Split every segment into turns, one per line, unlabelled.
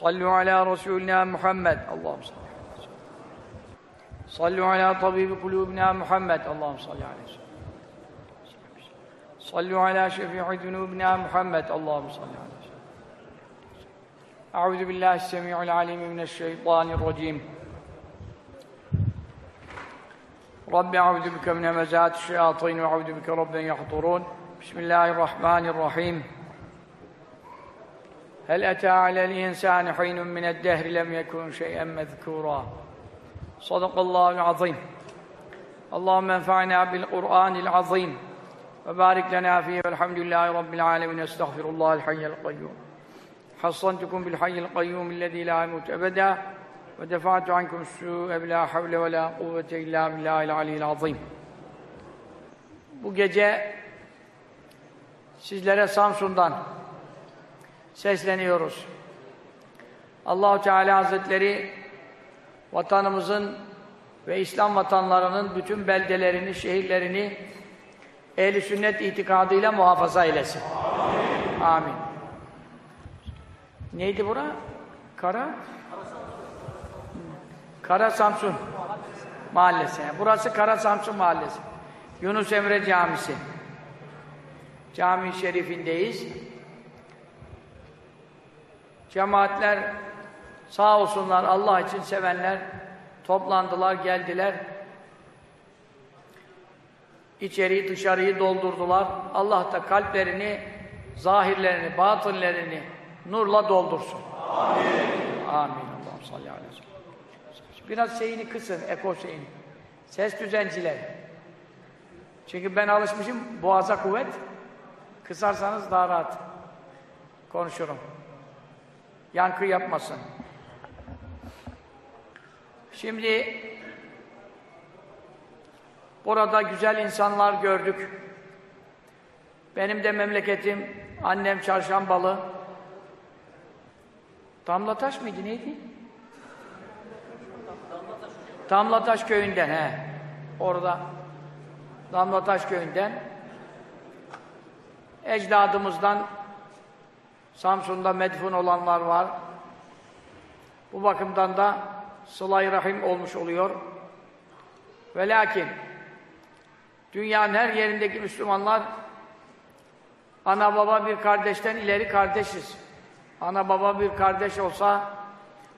صلوا على رسولنا محمد. اللهم صل رسولنا. صلوا على طبيب قلوبنا محمد. اللهم صل عليه وسلم صلوا على شفيع ذنوبنا محمد. اللهم صل عليه وسلم أعوذ بالله السميع العليم من الشيطان الرجيم. رب أعوذ بك من همزات الشياطين وأعوذ بك رب يحضرون. بسم الله الرحمن الرحيم. هل أتى على الإنسان حين من الدهر لم يكن شيئا مذكورا صدق الله العظيم اللهم انفعنا بالقرآن العظيم وبارك لنا فيه والحمد لله رب العالمين استغفر الله الحي القيوم حصنتكم بالحي القيوم الذي لا يموت أبدا ودفعت عنكم السوء بلا حول ولا قوة إلا بالله العلي العظيم Bu gece sizlere Samsun'dan sesleniyoruz. Allahu Teala Hazretleri vatanımızın ve İslam vatanlarının bütün beldelerini, şehirlerini ehli sünnet itikadıyla muhafaza eylesin. Amin. Amin. Neydi bura? Kara? Kara Samsun Mahallesi. Burası Kara Samsun Mahallesi. Yunus Emre Camisi. Cami şerifindeyiz. Cemaatler sağ olsunlar Allah için sevenler toplandılar, geldiler. İçeriği dışarıyı doldurdular. Allah da kalplerini, zahirlerini, batınlerini nurla doldursun. Amin. Amin. Allah'ım salli. Biraz şeyini kısın, eko şeyini. Ses düzencileri. Çünkü ben alışmışım boğaza kuvvet. Kısarsanız daha rahat konuşurum. Yankı yapmasın. Şimdi burada güzel insanlar gördük. Benim de memleketim, annem Çarşambalı. Damlataş mıydı, neydi? Damlataş köyünden, he. Orada Damlataş köyünden ecdadımızdan Samsun'da medfun olanlar var. Bu bakımdan da sıla rahim olmuş oluyor. Ve lakin dünyanın her yerindeki Müslümanlar ana baba bir kardeşten ileri kardeşiz. Ana baba bir kardeş olsa,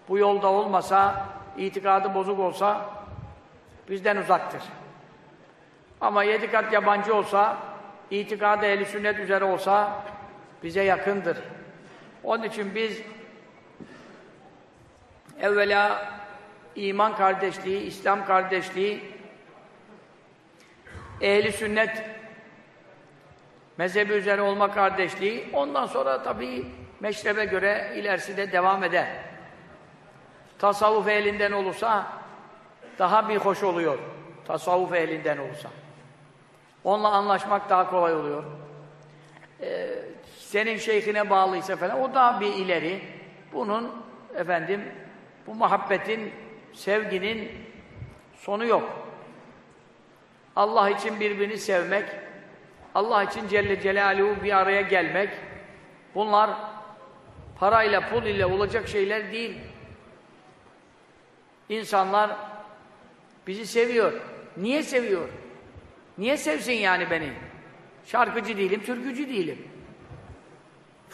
bu yolda olmasa, itikadı bozuk olsa bizden uzaktır. Ama yedi kat yabancı olsa, itikadı ehli sünnet üzere olsa bize yakındır. Onun için biz evvela iman kardeşliği, İslam kardeşliği, ehli sünnet mezhebi üzere olma kardeşliği, ondan sonra tabii meşrebe göre ilerisi de devam eder. Tasavvuf elinden olursa daha bir hoş oluyor. Tasavvuf elinden olursa. Onunla anlaşmak daha kolay oluyor. Ee, senin şeyhine bağlıysa falan o daha bir ileri. Bunun efendim bu muhabbetin, sevginin sonu yok. Allah için birbirini sevmek, Allah için Celle Celaluhu bir araya gelmek, bunlar parayla, pul ile olacak şeyler değil. İnsanlar bizi seviyor. Niye seviyor? Niye sevsin yani beni? Şarkıcı değilim, türkücü değilim.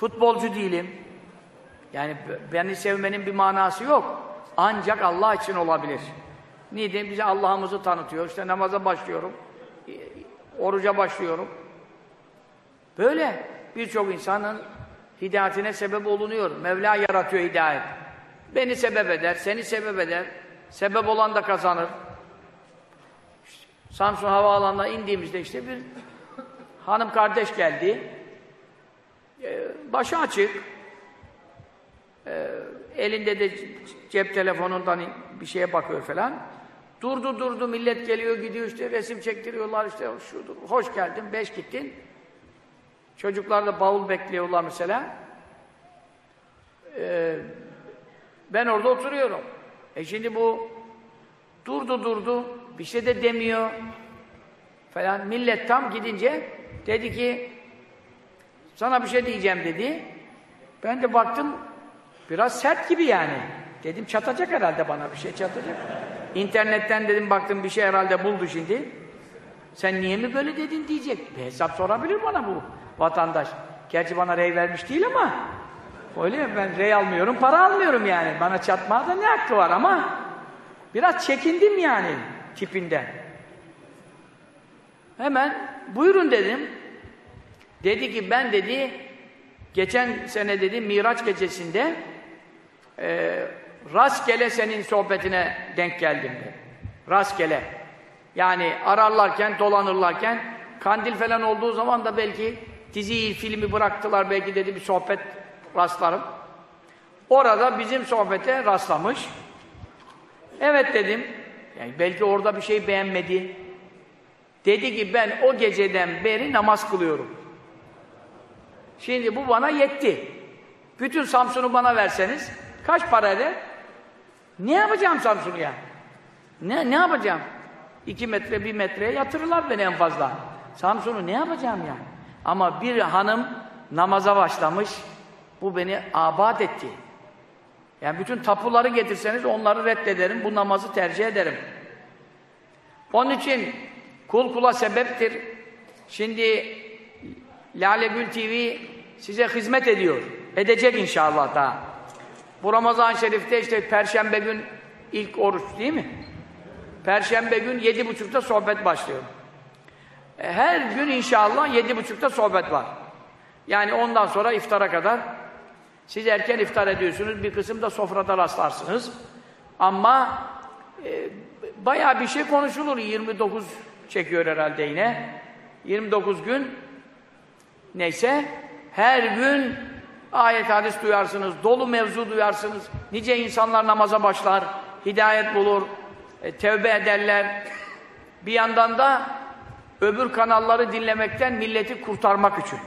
Futbolcu değilim. Yani beni sevmenin bir manası yok. Ancak Allah için olabilir. Niye? Bize Allah'ımızı tanıtıyor. İşte namaza başlıyorum. Oruca başlıyorum. Böyle birçok insanın hidayetine sebep olunuyor. Mevla yaratıyor hidayet. Beni sebep eder, seni sebep eder. Sebep olan da kazanır. İşte Samsun Havaalanı'na indiğimizde işte bir hanım kardeş geldi. Ee, başı açık. Ee, elinde de cep telefonundan bir şeye bakıyor falan. Durdu durdu millet geliyor gidiyor işte resim çektiriyorlar işte şudur. Hoş geldin, beş gittin. Çocuklar da bavul bekliyorlar mesela. Ee, ben orada oturuyorum. E şimdi bu durdu durdu, bir şey de demiyor falan. Millet tam gidince dedi ki sana bir şey diyeceğim dedi. Ben de baktım Biraz sert gibi yani. Dedim çatacak herhalde bana bir şey çatacak. İnternetten dedim baktım bir şey herhalde buldu şimdi. Sen niye mi böyle dedin diyecek. Bir hesap sorabilir bana bu vatandaş. Gerçi bana rey vermiş değil ama öyle mi? Ben rey almıyorum, para almıyorum yani. Bana çatmaya da ne hakkı var ama biraz çekindim yani tipinden. Hemen buyurun dedim. Dedi ki ben dedi geçen sene dedi Miraç gecesinde e, rastgele senin sohbetine denk geldim dedi. Rastgele. Yani ararlarken, dolanırlarken kandil falan olduğu zaman da belki diziyi, filmi bıraktılar belki dedi bir sohbet rastlarım. Orada bizim sohbete rastlamış. Evet dedim. Yani belki orada bir şey beğenmedi. Dedi ki ben o geceden beri namaz kılıyorum. Şimdi bu bana yetti. Bütün Samsun'u bana verseniz kaç para eder? Ne yapacağım Samsun'u ya? Ne, ne yapacağım? İki metre, bir metreye yatırırlar beni en fazla. Samsun'u ne yapacağım yani? Ama bir hanım namaza başlamış, bu beni abat etti. Yani bütün tapuları getirseniz onları reddederim, bu namazı tercih ederim. Onun için kul kula sebeptir. Şimdi Lale Gül TV size hizmet ediyor. Edecek inşallah daha. Bu Ramazan-ı Şerif'te işte Perşembe gün ilk oruç değil mi? Perşembe gün yedi buçukta sohbet başlıyor. E, her gün inşallah yedi buçukta sohbet var. Yani ondan sonra iftara kadar siz erken iftar ediyorsunuz, bir kısım da sofrada rastlarsınız. Ama e, bayağı bir şey konuşulur. 29 çekiyor herhalde yine. 29 gün neyse her gün ayet hadis duyarsınız, dolu mevzu duyarsınız. Nice insanlar namaza başlar, hidayet bulur, e, tevbe ederler. Bir yandan da öbür kanalları dinlemekten milleti kurtarmak için.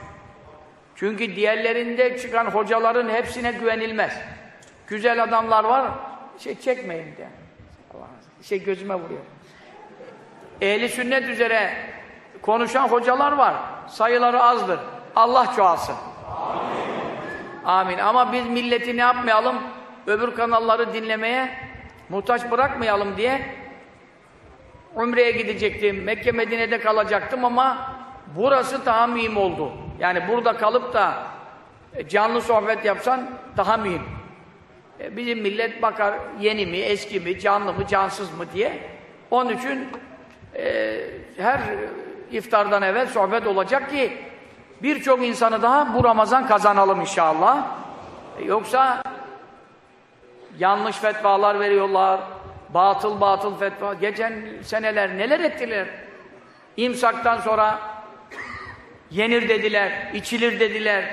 Çünkü diğerlerinde çıkan hocaların hepsine güvenilmez. Güzel adamlar var, şey çekmeyin de. Şey gözüme vuruyor. Ehli sünnet üzere konuşan hocalar var. Sayıları azdır. Allah çoğalsın. Amin. Amin. Ama biz milleti ne yapmayalım? Öbür kanalları dinlemeye muhtaç bırakmayalım diye Umre'ye gidecektim. Mekke Medine'de kalacaktım ama burası daha mühim oldu. Yani burada kalıp da e, canlı sohbet yapsan daha mühim. E, bizim millet bakar yeni mi, eski mi, canlı mı, cansız mı diye. Onun için e, her iftardan evvel sohbet olacak ki birçok insanı daha bu Ramazan kazanalım inşallah. E, yoksa yanlış fetvalar veriyorlar, batıl batıl fetva. Geçen seneler neler ettiler? İmsaktan sonra yenir dediler, içilir dediler.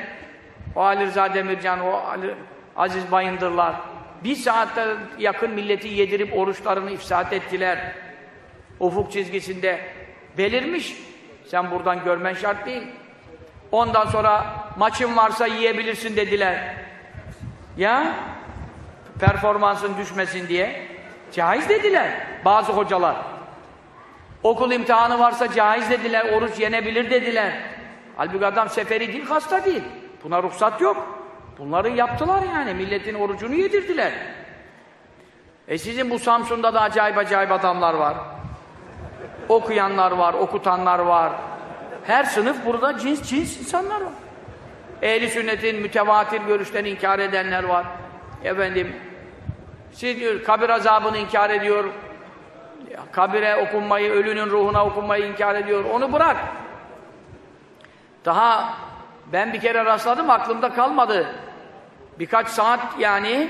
O Ali Rıza Demircan, o Ali, Aziz Bayındırlar. Bir saatte yakın milleti yedirip oruçlarını ifsat ettiler. Ufuk çizgisinde belirmiş. Sen buradan görmen şart değil. Ondan sonra maçın varsa yiyebilirsin dediler. Ya performansın düşmesin diye. Caiz dediler bazı hocalar. Okul imtihanı varsa caiz dediler, oruç yenebilir dediler. Halbuki adam seferi değil, hasta değil. Buna ruhsat yok. Bunları yaptılar yani, milletin orucunu yedirdiler. E sizin bu Samsun'da da acayip acayip adamlar var. Okuyanlar var, okutanlar var. Her sınıf burada cins cins insanlar var. Ehli sünnetin mütevatir görüşlerini inkar edenler var. Efendim, siz diyor, kabir azabını inkar ediyor. Kabire okunmayı, ölünün ruhuna okunmayı inkar ediyor. Onu bırak. Daha ben bir kere rastladım, aklımda kalmadı. Birkaç saat yani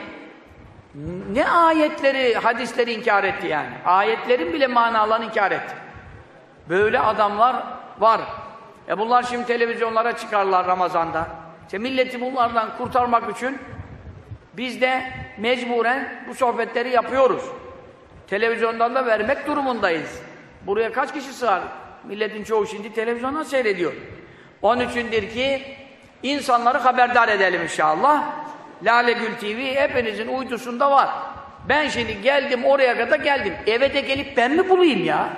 ne ayetleri, hadisleri inkar etti yani. Ayetlerin bile manalarını inkar etti. Böyle adamlar var. E bunlar şimdi televizyonlara çıkarlar Ramazan'da. İşte milleti bunlardan kurtarmak için biz de mecburen bu sohbetleri yapıyoruz. Televizyondan da vermek durumundayız. Buraya kaç kişi sığar? Milletin çoğu şimdi televizyondan seyrediyor. Onun içindir ki insanları haberdar edelim inşallah. Lale Gül TV hepinizin uydusunda var. Ben şimdi geldim oraya kadar geldim. Eve de gelip ben mi bulayım ya?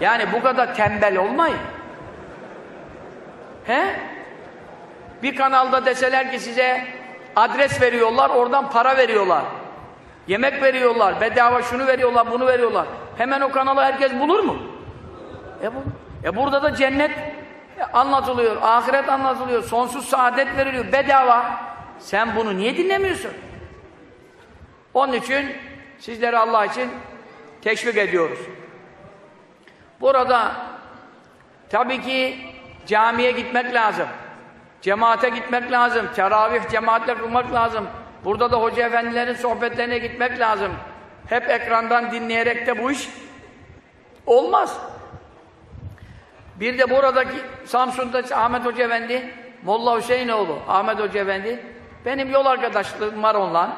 Yani bu kadar tembel olmayın. He? Bir kanalda deseler ki size adres veriyorlar, oradan para veriyorlar. Yemek veriyorlar, bedava şunu veriyorlar, bunu veriyorlar. Hemen o kanalı herkes bulur mu? E, bu, e burada da cennet anlatılıyor, ahiret anlatılıyor, sonsuz saadet veriliyor, bedava. Sen bunu niye dinlemiyorsun? Onun için sizleri Allah için teşvik ediyoruz. Burada tabii ki camiye gitmek lazım. Cemaate gitmek lazım. Teravih cemaatle kılmak lazım. Burada da hoca efendilerin sohbetlerine gitmek lazım. Hep ekrandan dinleyerek de bu iş olmaz. Bir de buradaki Samsun'da Ahmet Hoca Efendi, Molla Hüseyinoğlu, Ahmet Hoca Efendi, benim yol arkadaşlığım var onunla.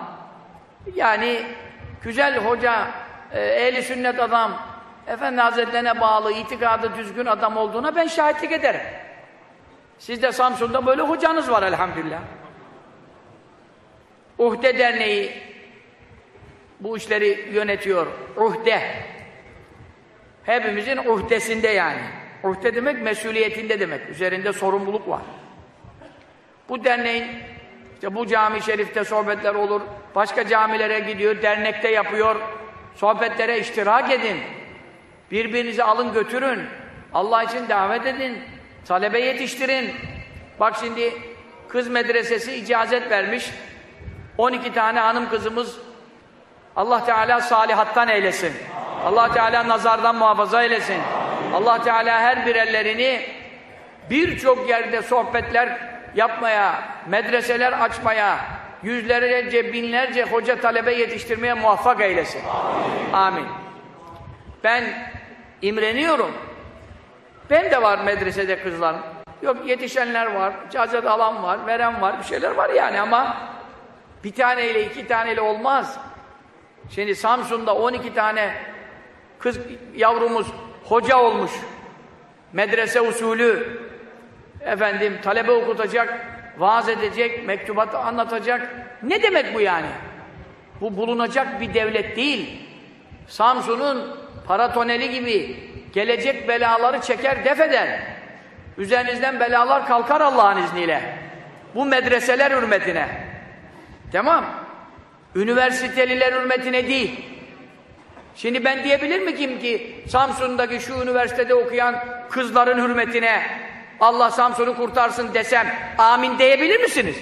Yani güzel hoca, e, ehli sünnet adam, Efendi Hazretlerine bağlı, itikadı düzgün adam olduğuna ben şahitlik ederim. Sizde Samsun'da böyle hocanız var elhamdülillah. Uhde Derneği bu işleri yönetiyor. Uhde. Hepimizin uhdesinde yani. Uhde demek mesuliyetinde demek. Üzerinde sorumluluk var. Bu derneğin işte bu cami şerifte sohbetler olur. Başka camilere gidiyor, dernekte yapıyor. Sohbetlere iştirak edin. Birbirinizi alın götürün. Allah için davet edin. Talebe yetiştirin. Bak şimdi kız medresesi icazet vermiş. 12 tane hanım kızımız Allah Teala salihattan eylesin. Allah Teala nazardan muhafaza eylesin. Allah Teala her birerlerini birçok yerde sohbetler yapmaya, medreseler açmaya, yüzlerce, binlerce hoca talebe yetiştirmeye muvaffak eylesin. Amin. Amin. Ben imreniyorum. Ben de var medresede kızlarım. Yok yetişenler var, icazet alan var, veren var, bir şeyler var yani ama bir taneyle iki taneyle olmaz. Şimdi Samsun'da 12 tane kız yavrumuz hoca olmuş. Medrese usulü efendim talebe okutacak, vaaz edecek, mektubat anlatacak. Ne demek bu yani? Bu bulunacak bir devlet değil. Samsun'un paratoneli gibi gelecek belaları çeker def eder. Üzerinizden belalar kalkar Allah'ın izniyle. Bu medreseler hürmetine. Tamam. Üniversiteliler hürmetine değil. Şimdi ben diyebilir mi kim ki Samsun'daki şu üniversitede okuyan kızların hürmetine Allah Samsun'u kurtarsın desem amin diyebilir misiniz?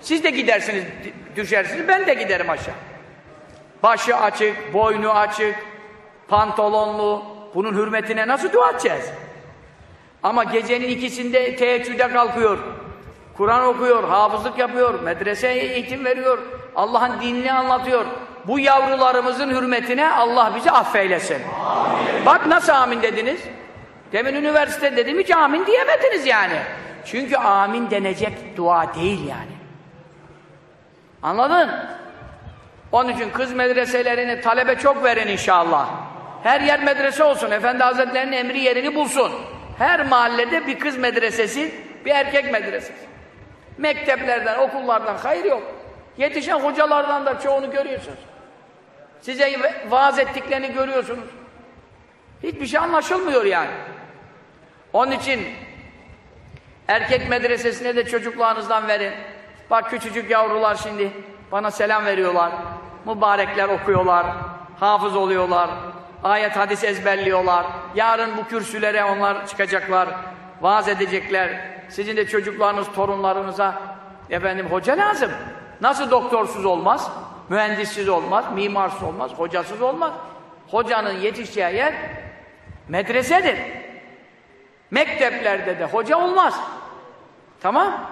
Siz de gidersiniz, düşersiniz, ben de giderim aşağı. Başı açık, boynu açık, pantolonlu, bunun hürmetine nasıl dua edeceğiz? Ama gecenin ikisinde teheccüde kalkıyor, Kur'an okuyor, hafızlık yapıyor, medreseye eğitim veriyor, Allah'ın dinini anlatıyor. Bu yavrularımızın hürmetine Allah bizi affeylesin. Amin. Bak nasıl amin dediniz? Demin üniversite dedim hiç amin diyemediniz yani. Çünkü amin denecek dua değil yani. Anladın? Onun için kız medreselerini talebe çok verin inşallah. Her yer medrese olsun. Efendi Hazretleri'nin emri yerini bulsun. Her mahallede bir kız medresesi, bir erkek medresesi. Mekteplerden, okullardan hayır yok. Yetişen hocalardan da çoğunu görüyorsunuz. Size vaaz ettiklerini görüyorsunuz. Hiçbir şey anlaşılmıyor yani. Onun için erkek medresesine de çocuklarınızdan verin. Bak küçücük yavrular şimdi bana selam veriyorlar. Mübarekler okuyorlar. Hafız oluyorlar. Ayet hadis ezberliyorlar. Yarın bu kürsülere onlar çıkacaklar. Vaaz edecekler. Sizin de çocuklarınız, torunlarınıza efendim hoca lazım. Nasıl doktorsuz olmaz? Mühendissiz olmaz, mimarsız olmaz, hocasız olmaz. Hocanın yetişeceği yer medresedir. Mekteplerde de hoca olmaz. Tamam?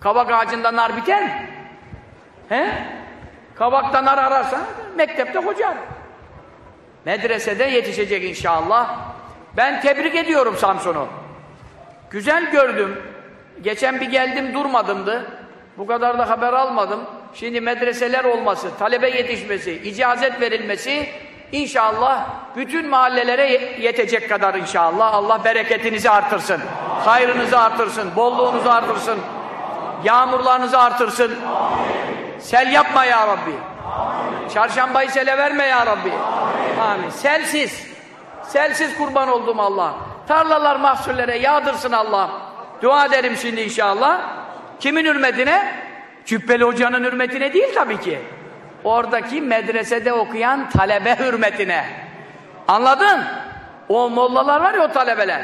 Kabak ağacında nar biter mi? He? Kabakta nar ararsan mektepte hoca. Medresede yetişecek inşallah. Ben tebrik ediyorum Samsun'u. Güzel gördüm. Geçen bir geldim durmadımdı. Bu kadar da haber almadım. Şimdi medreseler olması, talebe yetişmesi, icazet verilmesi inşallah bütün mahallelere yetecek kadar inşallah. Allah bereketinizi artırsın. Hayrınızı artırsın, bolluğunuzu artırsın. Yağmurlarınızı artırsın. Sel yapma ya Rabbi. Çarşambayı sele verme ya Rabbi. Amin. Selsiz. Selsiz kurban oldum Allah. Tarlalar mahsullere yağdırsın Allah. Dua ederim şimdi inşallah. Kimin hürmetine? Cübbeli hocanın hürmetine değil tabii ki. Oradaki medresede okuyan talebe hürmetine. Anladın? O mollalar var ya o talebeler.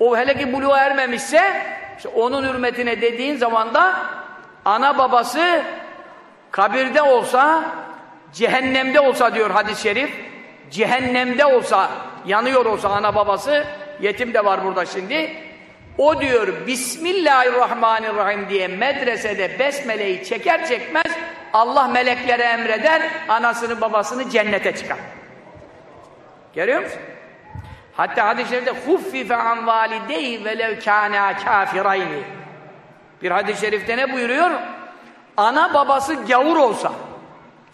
O hele ki buluğa ermemişse işte onun hürmetine dediğin zaman da ana babası kabirde olsa cehennemde olsa diyor hadis-i şerif cehennemde olsa yanıyor olsa ana babası yetim de var burada şimdi o diyor Bismillahirrahmanirrahim diye medresede besmeleyi çeker çekmez Allah meleklere emreder anasını babasını cennete çıkar. Görüyor musun? Hatta hadis-i şerifte huffife an valideyi velev kâne kâfirayni. Bir hadis-i şerifte ne buyuruyor? Ana babası gavur olsa,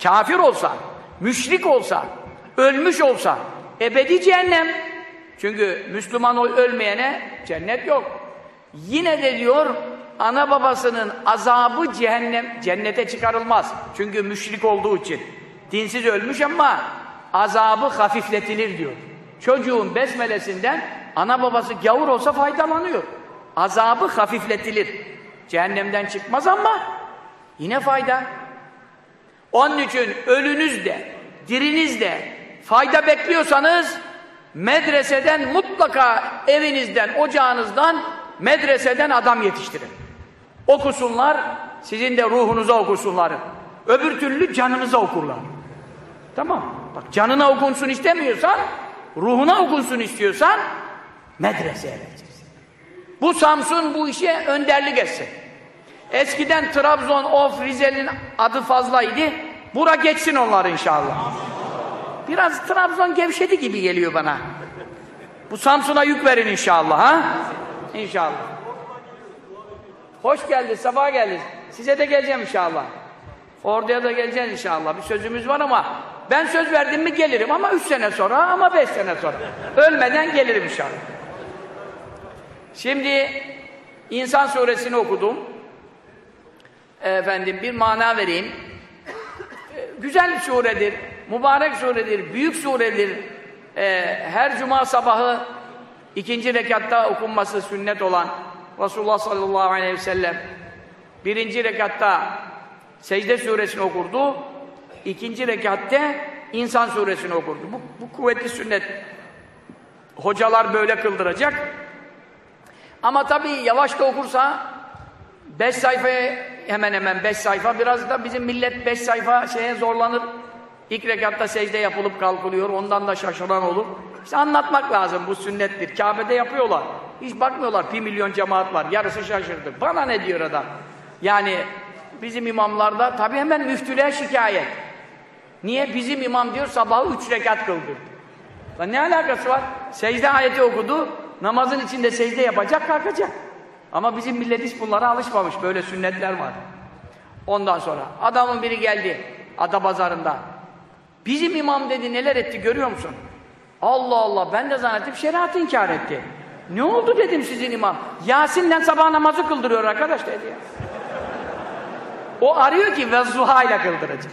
kafir olsa, müşrik olsa, ölmüş olsa, ebedi cehennem. Çünkü Müslüman ölmeyene cennet yok. Yine de diyor, ana babasının azabı cehennem, cennete çıkarılmaz. Çünkü müşrik olduğu için. Dinsiz ölmüş ama azabı hafifletilir diyor. Çocuğun besmelesinden ana babası gavur olsa faydalanıyor. Azabı hafifletilir. Cehennemden çıkmaz ama yine fayda. Onun için ölünüz de, diriniz de fayda bekliyorsanız medreseden mutlaka evinizden, ocağınızdan medreseden adam yetiştirin. Okusunlar, sizin de ruhunuza okusunlar. Öbür türlü canınıza okurlar. Tamam. Bak canına okunsun istemiyorsan, ruhuna okunsun istiyorsan medreseye vereceksin. Bu Samsun bu işe önderlik etsin. Eskiden Trabzon, Of, Rize'nin adı fazlaydı. Bura geçsin onlar inşallah. Biraz Trabzon gevşedi gibi geliyor bana. Bu Samsun'a yük verin inşallah ha? İnşallah. Hoş geldin, sabah geldin. Size de geleceğim inşallah. Orduya da geleceğiz inşallah. Bir sözümüz var ama ben söz verdim mi gelirim ama üç sene sonra ama beş sene sonra. Ölmeden gelirim inşallah. Şimdi İnsan suresini okudum. Efendim bir mana vereyim. Güzel suredir, mübarek suredir, büyük suredir. Ee, her cuma sabahı ikinci rekatta okunması sünnet olan Resulullah sallallahu aleyhi ve sellem birinci rekatta secde suresini okurdu. ikinci rekatte insan suresini okurdu. Bu, bu kuvvetli sünnet. Hocalar böyle kıldıracak. Ama tabii yavaş da okursa beş sayfaya hemen hemen beş sayfa biraz da bizim millet beş sayfa şeye zorlanır. İlk rekatta secde yapılıp kalkılıyor. Ondan da şaşıran olur. İşte anlatmak lazım. Bu sünnettir. Kabe'de yapıyorlar. Hiç bakmıyorlar. Bir milyon cemaat var. Yarısı şaşırdı. Bana ne diyor adam? Yani bizim imamlarda tabii hemen müftülüğe şikayet. Niye? Bizim imam diyor sabahı üç rekat kıldı. Ne alakası var? Secde ayeti okudu. Namazın içinde secde yapacak, kalkacak. Ama bizim millet hiç bunlara alışmamış. Böyle sünnetler var. Ondan sonra adamın biri geldi Adapazarı'nda. Bizim imam dedi neler etti görüyor musun? Allah Allah ben de zannettim şeriatı inkar etti. Ne oldu dedim sizin imam. Yasin'le sabah namazı kıldırıyor arkadaş dedi ya. O arıyor ki ve zuha kıldıracak.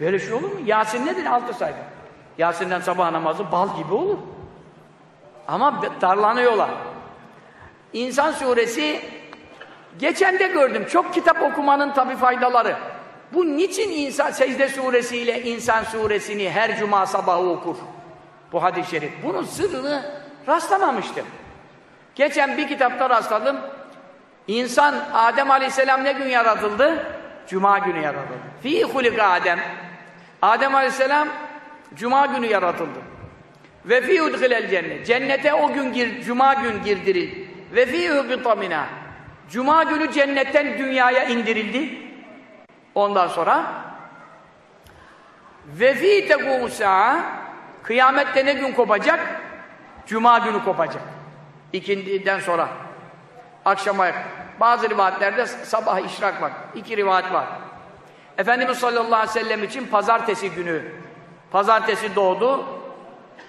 Böyle şey olur mu? Yasin nedir? Altı sayfa. Yasin'den sabah namazı bal gibi olur. Ama darlanıyorlar. İnsan suresi geçen de gördüm. Çok kitap okumanın tabi faydaları. Bu niçin insan secde suresiyle insan suresini her cuma sabahı okur? Bu hadis-i şerif. Bunun sırrını rastlamamıştım. Geçen bir kitapta rastladım. İnsan Adem Aleyhisselam ne gün yaratıldı? Cuma günü yaratıldı. Fi hulika Adem. Adem Aleyhisselam Cuma günü yaratıldı. Ve fi udhilel cennet. Cennete o gün gir, Cuma gün girdirildi. Ve fi hübitamina. Cuma günü cennetten dünyaya indirildi. Ondan sonra ve fi tekumu kıyamette ne gün kopacak? Cuma günü kopacak. İkindiden sonra. Akşama bazı rivayetlerde sabah işrak var. İki rivayet var. Efendimiz sallallahu aleyhi ve sellem için pazartesi günü pazartesi doğdu.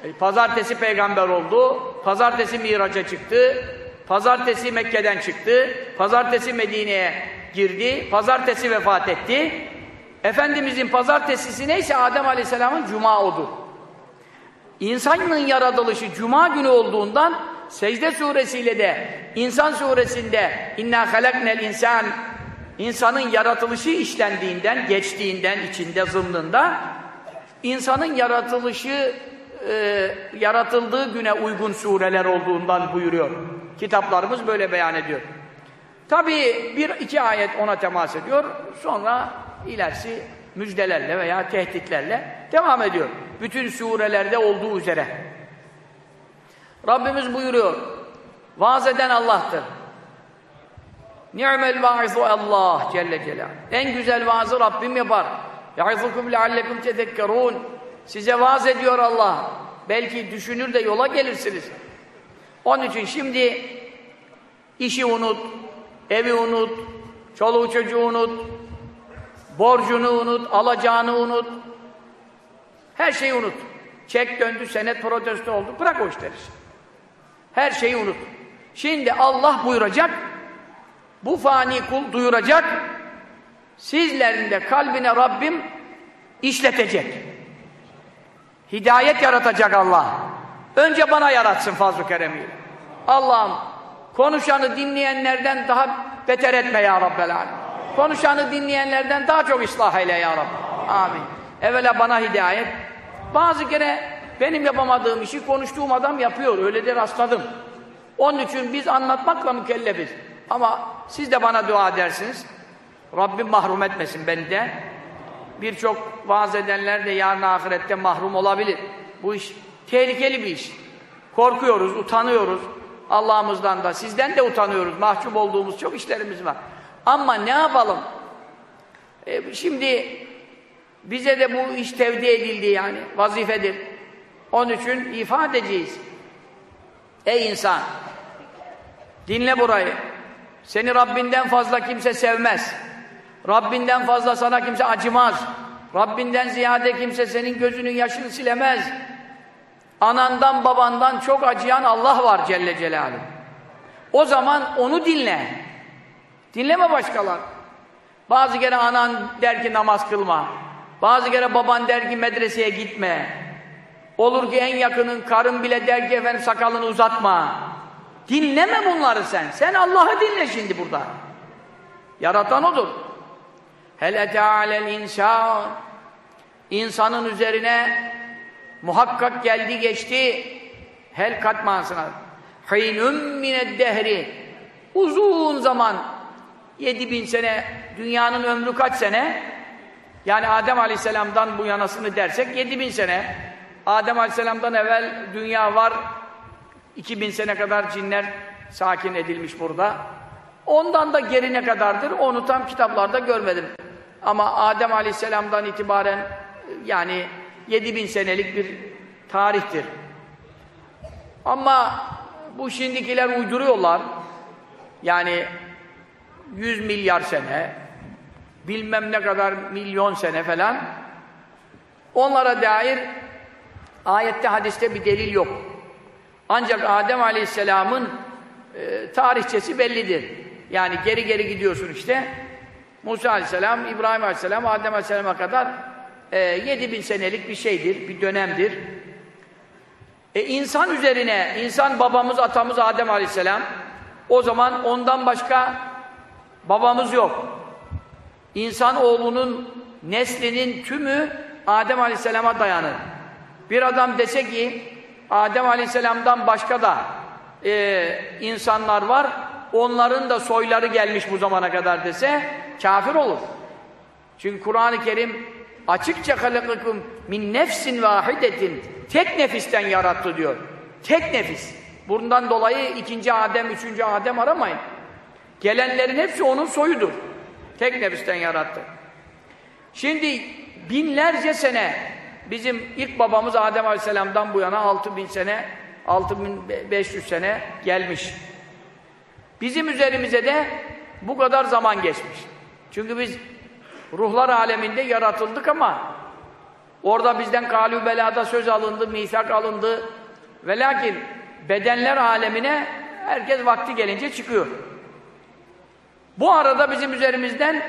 E, pazartesi peygamber oldu. Pazartesi miraca çıktı. Pazartesi Mekke'den çıktı. Pazartesi Medine'ye girdi. Pazartesi vefat etti. Efendimizin pazartesisi neyse Adem Aleyhisselam'ın cuma odur. İnsanın yaratılışı cuma günü olduğundan Secde suresiyle de İnsan suresinde inna halaknel insan insanın yaratılışı işlendiğinden, geçtiğinden, içinde, zımnında insanın yaratılışı e, yaratıldığı güne uygun sureler olduğundan buyuruyor. Kitaplarımız böyle beyan ediyor. Tabi bir iki ayet ona temas ediyor. Sonra ilerisi müjdelerle veya tehditlerle devam ediyor. Bütün surelerde olduğu üzere. Rabbimiz buyuruyor. Vaaz eden Allah'tır. Ni'mel vaizu Allah Celle Celal. En güzel vaazı Rabbim yapar. Ya'izukum leallekum tezekkerun. Size vaaz ediyor Allah. Belki düşünür de yola gelirsiniz. Onun için şimdi işi unut, evi unut, çoluğu çocuğu unut, borcunu unut, alacağını unut. Her şeyi unut. Çek döndü, senet protesto oldu. Bırak o işleri. Her şeyi unut. Şimdi Allah buyuracak, bu fani kul duyuracak, sizlerin de kalbine Rabbim işletecek. Hidayet yaratacak Allah. Önce bana yaratsın fazl-ı keremiyle. Allah'ım konuşanı dinleyenlerden daha beter etme ya Rabbel. Konuşanı dinleyenlerden daha çok ıslah eyle ya Rabbi. Amin. Evvela bana hidayet. Bazı kere benim yapamadığım işi konuştuğum adam yapıyor. Öyle de rastladım. Onun için biz anlatmakla mükellefiz. Ama siz de bana dua edersiniz. Rabbim mahrum etmesin beni de. Birçok vaaz edenler de yarın ahirette mahrum olabilir. Bu iş tehlikeli bir iş. Korkuyoruz, utanıyoruz. Allah'ımızdan da, sizden de utanıyoruz. Mahcup olduğumuz çok işlerimiz var. Ama ne yapalım? E, şimdi bize de bu iş tevdi edildi yani. Vazifedir. Onun için ifade edeceğiz. Ey insan! Dinle burayı. Seni Rabbinden fazla kimse sevmez. Rabbinden fazla sana kimse acımaz. Rabbinden ziyade kimse senin gözünün yaşını silemez. Anandan babandan çok acıyan Allah var Celle Celaluhu. O zaman onu dinle. Dinleme başkalar. Bazı kere anan der ki namaz kılma. Bazı kere baban der ki medreseye gitme. Olur ki en yakının karın bile der ki efendim sakalını uzatma. Dinleme bunları sen. Sen Allah'ı dinle şimdi burada. Yaratan odur. Hele teâlel insan. İnsanın üzerine muhakkak geldi geçti. Hel katmansına. Hînüm mined dehri. Uzun zaman 7000 sene dünyanın ömrü kaç sene? Yani Adem Aleyhisselam'dan bu yanasını dersek 7000 sene. Adem Aleyhisselam'dan evvel dünya var. 2000 sene kadar cinler sakin edilmiş burada. Ondan da geri ne kadardır onu tam kitaplarda görmedim. Ama Adem Aleyhisselam'dan itibaren yani 7000 senelik bir tarihtir. Ama bu şimdikiler uyduruyorlar. Yani 100 milyar sene, bilmem ne kadar milyon sene falan. Onlara dair ayette hadiste bir delil yok. Ancak Adem Aleyhisselam'ın e, tarihçesi bellidir. Yani geri geri gidiyorsun işte. Musa Aleyhisselam, İbrahim Aleyhisselam, Adem Aleyhisselam'a kadar e, 7000 senelik bir şeydir, bir dönemdir. E insan üzerine, insan babamız, atamız Adem Aleyhisselam, o zaman ondan başka babamız yok. İnsan oğlunun neslinin tümü Adem Aleyhisselam'a dayanır. Bir adam dese ki Adem Aleyhisselam'dan başka da e, insanlar var, onların da soyları gelmiş bu zamana kadar dese kafir olur. Çünkü Kur'an-ı Kerim açıkça halakakum min nefsin vahidetin tek nefisten yarattı diyor. Tek nefis. Bundan dolayı ikinci Adem, üçüncü Adem aramayın. Gelenlerin hepsi onun soyudur. Tek nefisten yarattı. Şimdi binlerce sene bizim ilk babamız Adem Aleyhisselam'dan bu yana 6000 sene 6500 sene gelmiş. Bizim üzerimize de bu kadar zaman geçmiş. Çünkü biz ruhlar aleminde yaratıldık ama orada bizden kalü belada söz alındı, misak alındı. Ve lakin bedenler alemine herkes vakti gelince çıkıyor. Bu arada bizim üzerimizden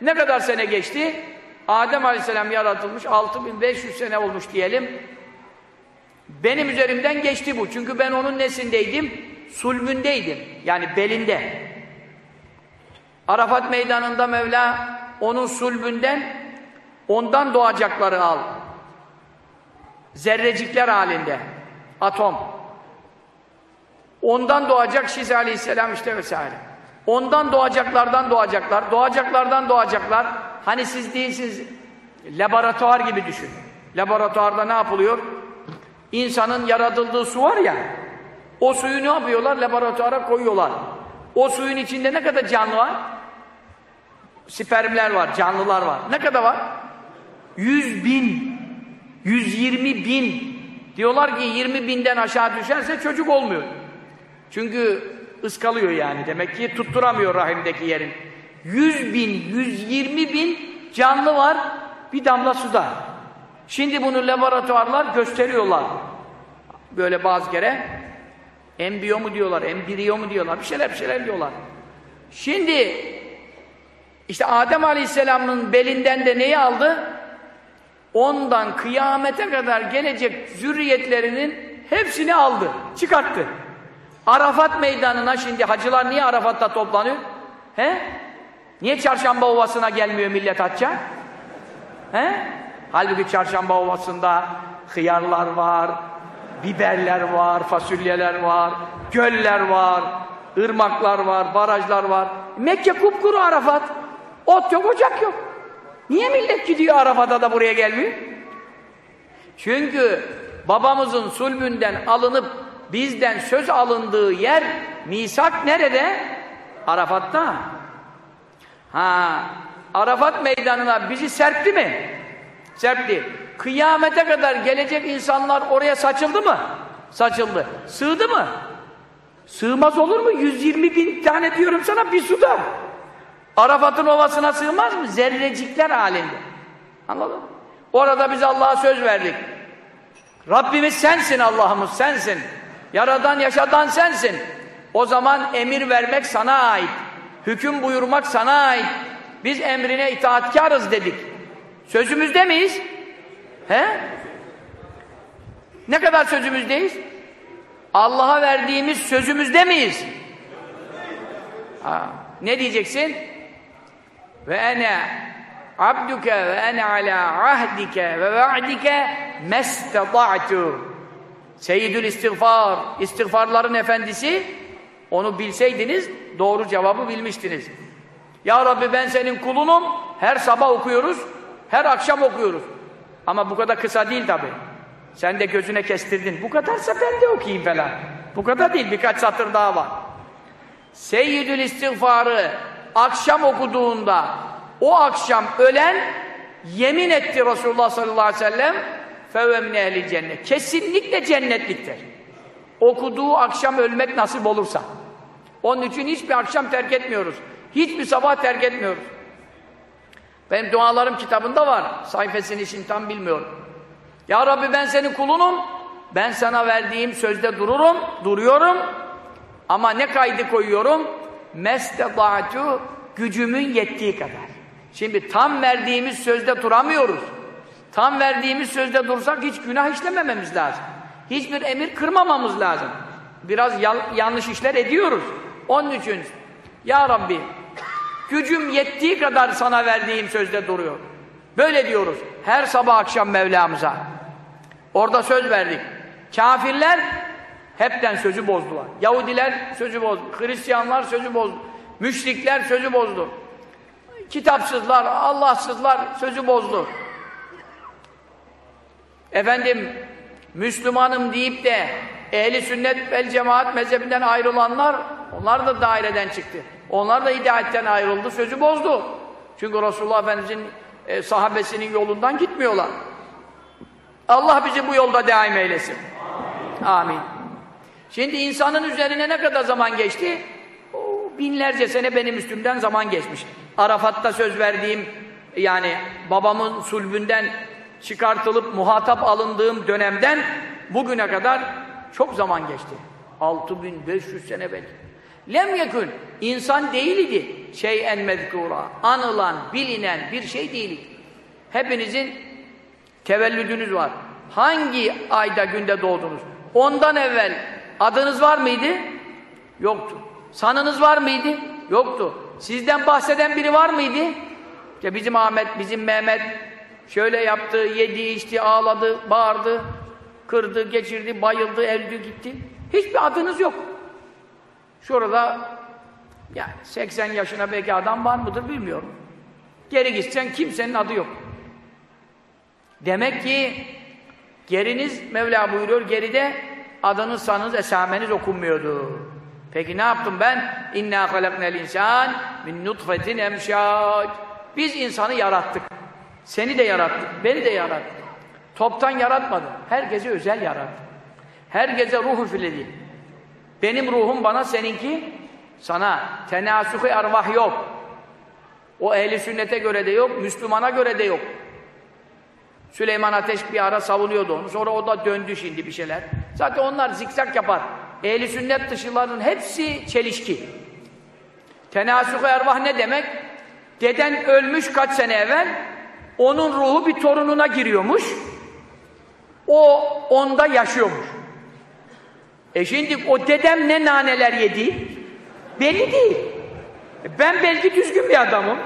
ne kadar sene geçti? Adem Aleyhisselam yaratılmış 6500 sene olmuş diyelim. Benim üzerimden geçti bu. Çünkü ben onun nesindeydim? Sulbündeydim. Yani belinde. Arafat meydanında Mevla onun sulbünden ondan doğacakları al. Zerrecikler halinde. Atom. Ondan doğacak Şiz aleyhisselam işte vesaire. Ondan doğacaklardan doğacaklar, doğacaklardan doğacaklar. Hani siz değilsiniz, laboratuvar gibi düşün. Laboratuvarda ne yapılıyor? İnsanın yaratıldığı su var ya, o suyu ne yapıyorlar? Laboratuvara koyuyorlar. O suyun içinde ne kadar canlı var? Spermler var, canlılar var. Ne kadar var? Yüz bin, yüz yirmi bin. Diyorlar ki yirmi binden aşağı düşerse çocuk olmuyor. Çünkü ıskalıyor yani. Demek ki tutturamıyor rahimdeki yerin. Yüz bin, yüz yirmi bin canlı var bir damla suda. Şimdi bunu laboratuvarlar gösteriyorlar. Böyle bazı kere embriyo mu diyorlar, embriyo mu diyorlar, bir şeyler bir şeyler diyorlar. Şimdi işte Adem Aleyhisselam'ın belinden de neyi aldı? Ondan kıyamete kadar gelecek zürriyetlerinin hepsini aldı, çıkarttı. Arafat meydanına şimdi hacılar niye Arafat'ta toplanıyor? He? Niye Çarşamba Ovası'na gelmiyor millet hacca? He? Halbuki Çarşamba Ovası'nda hıyarlar var, biberler var, fasulyeler var, göller var, ırmaklar var, barajlar var. Mekke kupkuru Arafat. Ot yok, ocak yok. Niye millet gidiyor Arafat'a da buraya gelmiyor? Çünkü babamızın sulbünden alınıp bizden söz alındığı yer misak nerede? Arafat'ta. Ha, Arafat meydanına bizi serpti mi? Serpti. Kıyamete kadar gelecek insanlar oraya saçıldı mı? Saçıldı. Sığdı mı? Sığmaz olur mu? 120 bin tane diyorum sana bir suda. Arafat'ın ovasına sığmaz mı? Zerrecikler halinde. Anladın mı? Orada biz Allah'a söz verdik. Rabbimiz sensin Allah'ımız sensin. Yaradan yaşadan sensin. O zaman emir vermek sana ait. Hüküm buyurmak sana ait. Biz emrine itaatkarız dedik. Sözümüzde miyiz? He? Ne kadar sözümüzdeyiz? Allah'a verdiğimiz sözümüzde miyiz? Ha. Ne diyeceksin? Ve ene abduke ve ene ala ahdike ve va'dike mestada'tu Seyyidül istiğfar, istiğfarların efendisi onu bilseydiniz doğru cevabı bilmiştiniz. Ya Rabbi ben senin kulunum, her sabah okuyoruz, her akşam okuyoruz. Ama bu kadar kısa değil tabi. Sen de gözüne kestirdin. Bu kadarsa ben de okuyayım falan. Bu kadar değil, birkaç satır daha var. Seyyidül istiğfarı akşam okuduğunda o akşam ölen yemin etti Resulullah sallallahu aleyhi ve sellem fevvemine ehli cennet. Kesinlikle cennetliktir. Okuduğu akşam ölmek nasip olursa. Onun için hiçbir akşam terk etmiyoruz. Hiçbir sabah terk etmiyoruz. Benim dualarım kitabında var. Sayfasını şimdi tam bilmiyorum. Ya Rabbi ben senin kulunum. Ben sana verdiğim sözde dururum, duruyorum. Ama ne kaydı koyuyorum? Mestedatu gücümün yettiği kadar. Şimdi tam verdiğimiz sözde duramıyoruz. Tam verdiğimiz sözde dursak hiç günah işlemememiz lazım. Hiçbir emir kırmamamız lazım. Biraz yanlış işler ediyoruz. Onun için Ya Rabbi gücüm yettiği kadar sana verdiğim sözde duruyor. Böyle diyoruz. Her sabah akşam Mevlamıza. Orada söz verdik. Kafirler hepten sözü bozdular. Yahudiler sözü bozdu. Hristiyanlar sözü bozdu. Müşrikler sözü bozdu. Kitapsızlar, Allahsızlar sözü bozdu. Efendim, Müslümanım deyip de ehli sünnet vel cemaat mezhebinden ayrılanlar, onlar da daireden çıktı. Onlar da hidayetten ayrıldı, sözü bozdu. Çünkü Resulullah Efendimiz'in e, sahabesinin yolundan gitmiyorlar. Allah bizi bu yolda daim eylesin. Amin. Şimdi insanın üzerine ne kadar zaman geçti? O, binlerce sene benim üstümden zaman geçmiş. Arafat'ta söz verdiğim yani babamın sulbünden çıkartılıp muhatap alındığım dönemden bugüne kadar çok zaman geçti. 6500 sene belki. Lem yekün insan değildi şey en mezkura anılan, bilinen bir şey değildi. Hepinizin tevellüdünüz var. Hangi ayda günde doğdunuz? Ondan evvel adınız var mıydı? Yoktu. Sanınız var mıydı? Yoktu. Sizden bahseden biri var mıydı? İşte bizim Ahmet, bizim Mehmet şöyle yaptı, yedi, içti, ağladı, bağırdı, kırdı, geçirdi, bayıldı, öldü, gitti. Hiçbir adınız yok. Şurada yani 80 yaşına belki adam var mıdır bilmiyorum. Geri gitsen kimsenin adı yok. Demek ki geriniz Mevla buyuruyor geride adınız sanınız esameniz okunmuyordu. Peki ne yaptım ben? İnna halaknel insan min nutfetin emşaj. Biz insanı yarattık. Seni de yarattık, beni de yarattık. Toptan yaratmadı. Herkese özel yarattı. Herkese ruh üfledi. Benim ruhum bana, seninki sana. Tenasuhu ervah yok. O ehli sünnete göre de yok, Müslümana göre de yok. Süleyman Ateş bir ara savunuyordu onu. Sonra o da döndü şimdi bir şeyler. Zaten onlar zikzak yapar. Ehli sünnet dışılarının hepsi çelişki. Tenasuhu ervah ne demek? Deden ölmüş kaç sene evvel. Onun ruhu bir torununa giriyormuş. O onda yaşıyormuş. E şimdi o dedem ne naneler yedi? Belli değil. E ben belki düzgün bir adamım.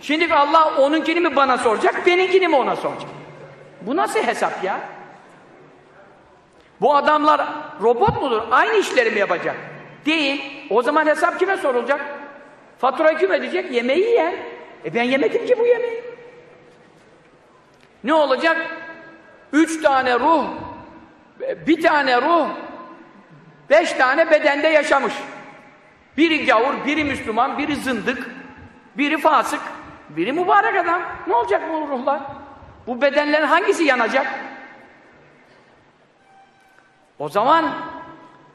Şimdi Allah onunkini mi bana soracak, benimkini mi ona soracak? Bu nasıl hesap ya? Bu adamlar robot mudur? Aynı işleri mi yapacak? Değil. O zaman hesap kime sorulacak? Faturayı kim ödeyecek? Yemeği yiyen. E ben yemedim ki bu yemeği. Ne olacak? Üç tane ruh, bir tane ruh, beş tane bedende yaşamış. Biri gavur, biri Müslüman, biri zındık, biri fasık, biri mübarek adam. Ne olacak bu ruhlar? Bu bedenlerin hangisi yanacak? O zaman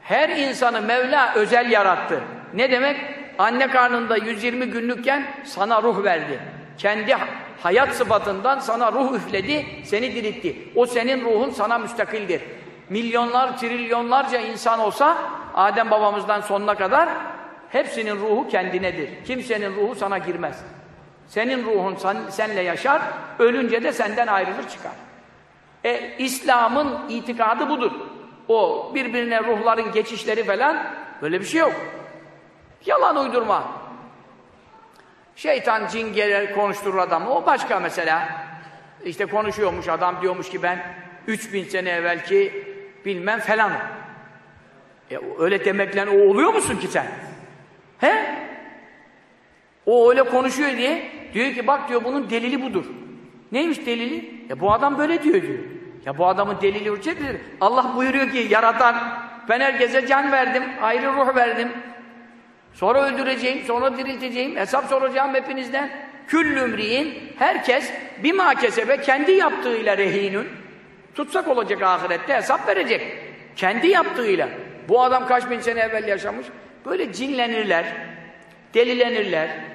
her insanı Mevla özel yarattı. Ne demek? Anne karnında 120 günlükken sana ruh verdi. Kendi hayat sıfatından sana ruh üfledi, seni diritti. O senin ruhun sana müstakildir. Milyonlar, trilyonlarca insan olsa Adem babamızdan sonuna kadar hepsinin ruhu kendinedir. Kimsenin ruhu sana girmez. Senin ruhun sen, senle yaşar, ölünce de senden ayrılır çıkar. E, İslam'ın itikadı budur. O birbirine ruhların geçişleri falan böyle bir şey yok. Yalan uydurma. Şeytan cin gelir konuşturur adamı. O başka mesela. İşte konuşuyormuş adam diyormuş ki ben 3000 sene evvelki bilmem falan. E, öyle demekle o oluyor musun ki sen? He? O öyle konuşuyor diye diyor ki bak diyor bunun delili budur. Neymiş delili? E bu adam böyle diyor diyor. Ya bu adamın delili hüccettir. Allah buyuruyor ki yaratan ben herkese can verdim, ayrı ruh verdim. Sonra öldüreceğim, sonra dirilteceğim, hesap soracağım hepinizden. Küllümri'in, herkes bir makesebe kendi yaptığıyla rehinün, tutsak olacak ahirette, hesap verecek. Kendi yaptığıyla. Bu adam kaç bin sene evvel yaşamış. Böyle cinlenirler, delilenirler,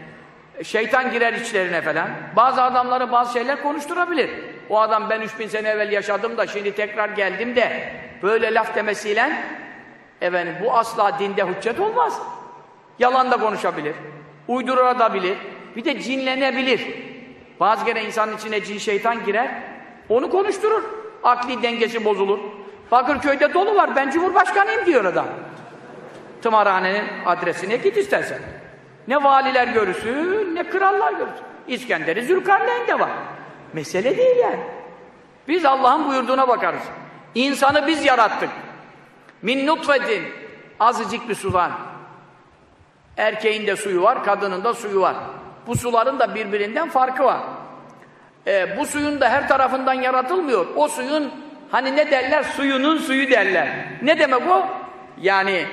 şeytan girer içlerine falan. Bazı adamları bazı şeyler konuşturabilir. O adam ben 3000 sene evvel yaşadım da şimdi tekrar geldim de böyle laf demesiyle efendim bu asla dinde hüccet olmaz. Yalan da konuşabilir. Uydurabilir. Bir de cinlenebilir. Bazı kere insanın içine cin şeytan girer. Onu konuşturur. Akli dengesi bozulur. Bakırköy'de dolu var. Ben Cumhurbaşkanıyım diyor adam. Tımarhanenin adresine git istersen. Ne valiler görürsün, ne krallar görürsün. İskender'i Zülkarneyn de var. Mesele değil yani. Biz Allah'ın buyurduğuna bakarız. İnsanı biz yarattık. Min nutfetin azıcık bir sudan. Erkeğin de suyu var, kadının da suyu var. Bu suların da birbirinden farkı var. Ee, bu suyun da her tarafından yaratılmıyor. O suyun hani ne derler? Suyunun suyu derler. Ne demek o? Yani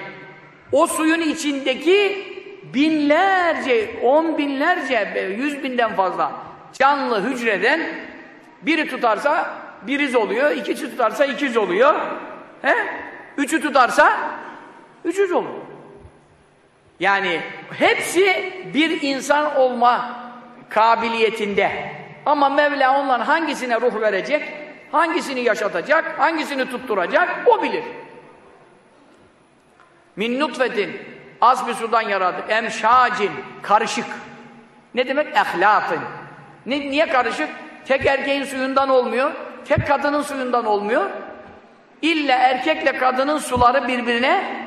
o suyun içindeki binlerce, on binlerce, yüz binden fazla canlı hücreden biri tutarsa biriz oluyor, ikisi tutarsa ikiz oluyor. He? Üçü tutarsa üçüz olur. Yani hepsi bir insan olma kabiliyetinde. Ama Mevla onların hangisine ruh verecek, hangisini yaşatacak, hangisini tutturacak o bilir. Min nutfetin az bir sudan yaradı. Emşacin karışık. Ne demek? Ehlatın. Ne, niye karışık? Tek erkeğin suyundan olmuyor, tek kadının suyundan olmuyor. İlla erkekle kadının suları birbirine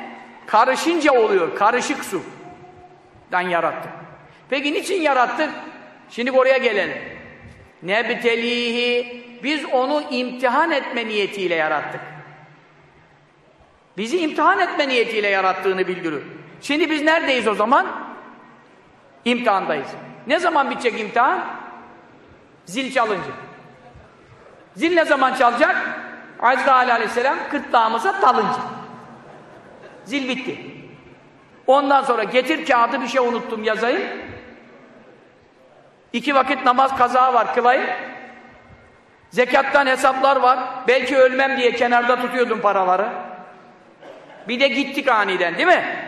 karışınca oluyor. Karışık su. Dan yarattı. Peki niçin yarattık? Şimdi oraya gelelim. Nebtelihi biz onu imtihan etme niyetiyle yarattık. Bizi imtihan etme niyetiyle yarattığını bildirir. Şimdi biz neredeyiz o zaman? İmtihandayız. Ne zaman bitecek imtihan? Zil çalınca. Zil ne zaman çalacak? Azrail aleyhisselam kırtlağımıza dalınca. Zil bitti. Ondan sonra getir kağıdı bir şey unuttum yazayım. İki vakit namaz kaza var kılayım. Zekattan hesaplar var. Belki ölmem diye kenarda tutuyordum paraları. Bir de gittik aniden değil mi?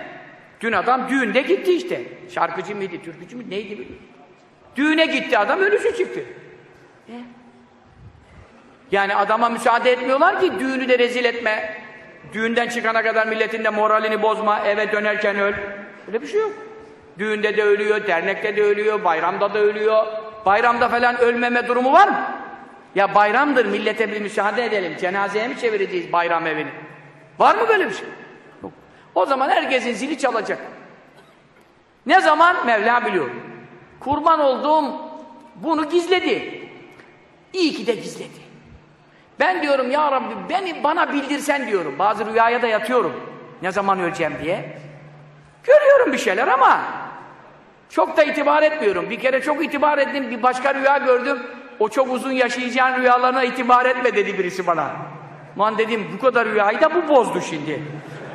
Dün adam düğünde gitti işte. Şarkıcı mıydı, türkücü müydü, neydi bilmiyorum. Düğüne gitti adam, ölüsü çıktı. E? Yani adama müsaade etmiyorlar ki düğünü de rezil etme. Düğünden çıkana kadar milletin de moralini bozma, eve dönerken öl. Öyle bir şey yok. Düğünde de ölüyor, dernekte de ölüyor, bayramda da ölüyor. Bayramda falan ölmeme durumu var mı? Ya bayramdır, millete bir müsaade edelim. Cenazeye mi çevireceğiz bayram evini? Var mı böyle bir şey? O zaman herkesin zili çalacak. Ne zaman? Mevla biliyor. Kurban olduğum bunu gizledi. İyi ki de gizledi. Ben diyorum ya Rabbi beni bana bildirsen diyorum. Bazı rüyaya da yatıyorum. Ne zaman öleceğim diye. Görüyorum bir şeyler ama çok da itibar etmiyorum. Bir kere çok itibar ettim. Bir başka rüya gördüm. O çok uzun yaşayacağın rüyalarına itibar etme dedi birisi bana. Man dedim bu kadar rüyayı da bu bozdu şimdi.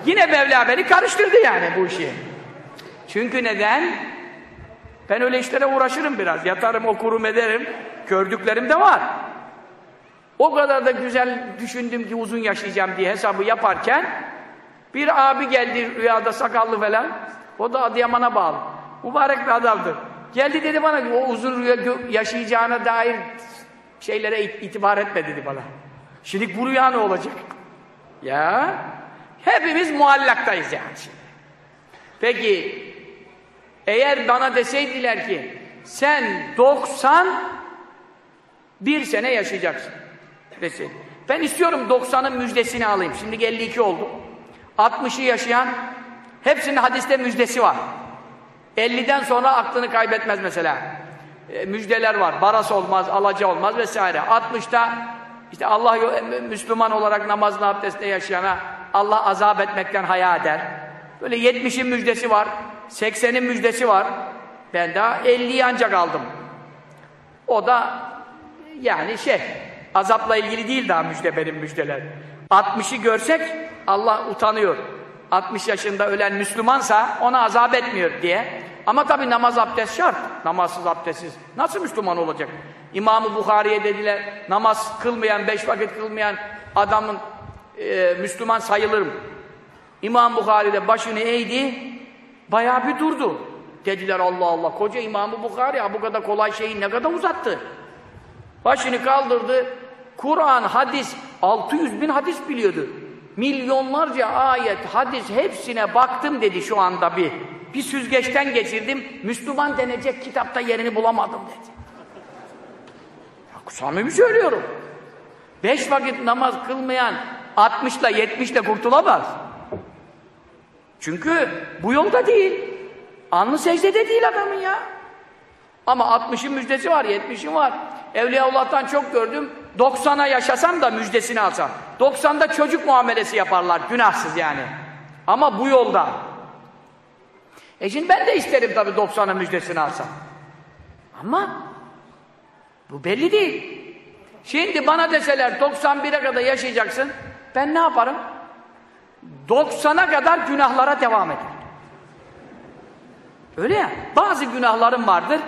Yine Mevla beni karıştırdı yani bu işi. Çünkü neden? Ben öyle işlere uğraşırım biraz. Yatarım, okurum, ederim. Gördüklerim de var. O kadar da güzel düşündüm ki uzun yaşayacağım diye hesabı yaparken bir abi geldi rüyada sakallı falan. O da Adıyaman'a bağlı. Mübarek bir adamdır. Geldi dedi bana o uzun rüya yaşayacağına dair şeylere itibar etme dedi bana. Şimdi bu rüya ne olacak? Ya hepimiz muallaktayız yani şimdi. Peki eğer bana deseydiler ki sen 90 bir sene yaşayacaksın desin. Ben istiyorum 90'ın müjdesini alayım. Şimdi 52 oldu. 60'ı yaşayan hepsinin hadiste müjdesi var. 50'den sonra aklını kaybetmez mesela. E, müjdeler var. Baras olmaz, alaca olmaz vesaire. 60'ta işte Allah Müslüman olarak namazla abdestle yaşayana Allah azap etmekten haya eder. Böyle 70'in müjdesi var. 80'in müjdesi var. Ben daha 50'yi ancak aldım. O da yani şey azapla ilgili değil daha müjde benim müjdeler. 60'ı görsek Allah utanıyor. 60 yaşında ölen Müslümansa ona azap etmiyor diye. Ama tabi namaz abdest şart. Namazsız abdestsiz. Nasıl Müslüman olacak? İmam-ı Bukhari'ye dediler namaz kılmayan, beş vakit kılmayan adamın e, Müslüman sayılır mı? İmam Bukhari de başını eğdi, bayağı bir durdu. Dediler Allah Allah, koca İmam-ı Bukhari ya bu kadar kolay şeyi ne kadar uzattı. Başını kaldırdı, Kur'an, hadis, 600 bin hadis biliyordu. Milyonlarca ayet, hadis hepsine baktım dedi şu anda bir. Bir süzgeçten geçirdim, Müslüman denecek kitapta yerini bulamadım dedi. Ya, samimi söylüyorum. Beş vakit namaz kılmayan 60 ile 70 ile kurtulamaz. Çünkü bu yolda değil. Anlı secdede değil adamın ya. Ama 60'ın müjdesi var, 70'in var. Evliyaullah'tan çok gördüm. 90'a yaşasam da müjdesini alsam. 90'da çocuk muamelesi yaparlar, günahsız yani. Ama bu yolda. E şimdi ben de isterim tabii 90'a müjdesini alsam. Ama bu belli değil. Şimdi bana deseler 91'e kadar yaşayacaksın, ben ne yaparım? 90'a kadar günahlara devam eder. Öyle ya, bazı günahlarım vardır,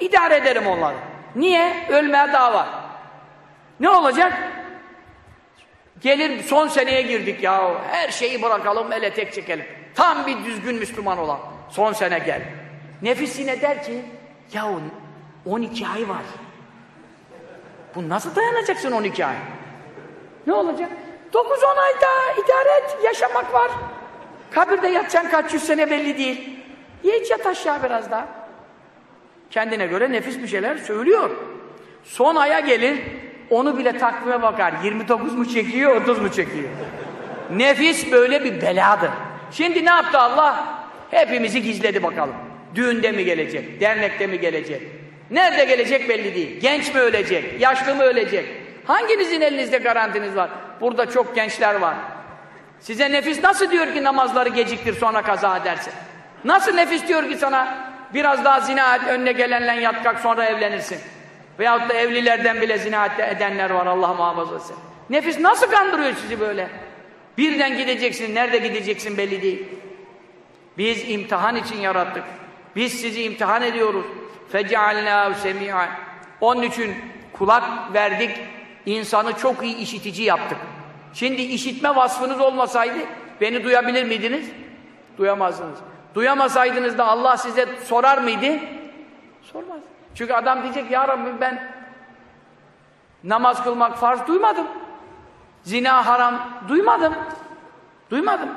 idare ederim onları. Niye? Ölmeye daha var. Ne olacak? Gelir son seneye girdik ya. Her şeyi bırakalım, ele tek çekelim. Tam bir düzgün Müslüman olan. Son sene gel. Nefis yine der ki, ya 12 ay var. Bu nasıl dayanacaksın 12 ay? Ne olacak? 9-10 ay daha idare et, yaşamak var. Kabirde yatacaksın kaç yüz sene belli değil. Ye iç yat aşağı biraz daha. Kendine göre nefis bir şeyler söylüyor. Son aya gelir, onu bile takvime bakar. 29 mu çekiyor, 30 mu çekiyor? Nefis böyle bir beladır. Şimdi ne yaptı Allah? Hepimizi gizledi bakalım. Düğünde mi gelecek, dernekte mi gelecek? Nerede gelecek belli değil. Genç mi ölecek, yaşlı mı ölecek? Hanginizin elinizde garantiniz var? Burada çok gençler var. Size nefis nasıl diyor ki namazları geciktir sonra kaza edersin? Nasıl nefis diyor ki sana biraz daha zina et, önüne gelenle yat kalk sonra evlenirsin? Veyahut da evlilerden bile zina edenler var Allah muhafaza etsin. Nefis nasıl kandırıyor sizi böyle? Birden gideceksin, nerede gideceksin belli değil. Biz imtihan için yarattık. Biz sizi imtihan ediyoruz. فَجَعَلْنَاهُ سَمِيعًا Onun için kulak verdik, insanı çok iyi işitici yaptık. Şimdi işitme vasfınız olmasaydı beni duyabilir miydiniz? Duyamazdınız. Duyamasaydınız da Allah size sorar mıydı? Sormaz. Çünkü adam diyecek ya Rabbi ben namaz kılmak farz duymadım. Zina haram duymadım. Duymadım.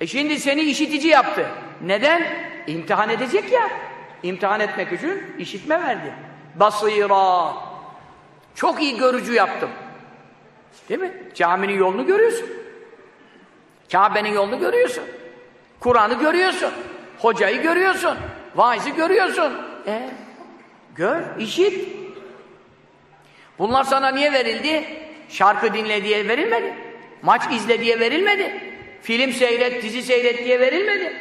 E şimdi seni işitici yaptı. Neden? İmtihan edecek ya. İmtihan etmek için işitme verdi. Basira. Çok iyi görücü yaptım. Değil mi? Caminin yolunu görüyorsun. Kabe'nin yolunu görüyorsun. Kur'an'ı görüyorsun. Hocayı görüyorsun. Vaizi görüyorsun. E, gör, işit. Bunlar sana niye verildi? Şarkı dinle diye verilmedi. Maç izle diye verilmedi. Film seyret, dizi seyret diye verilmedi.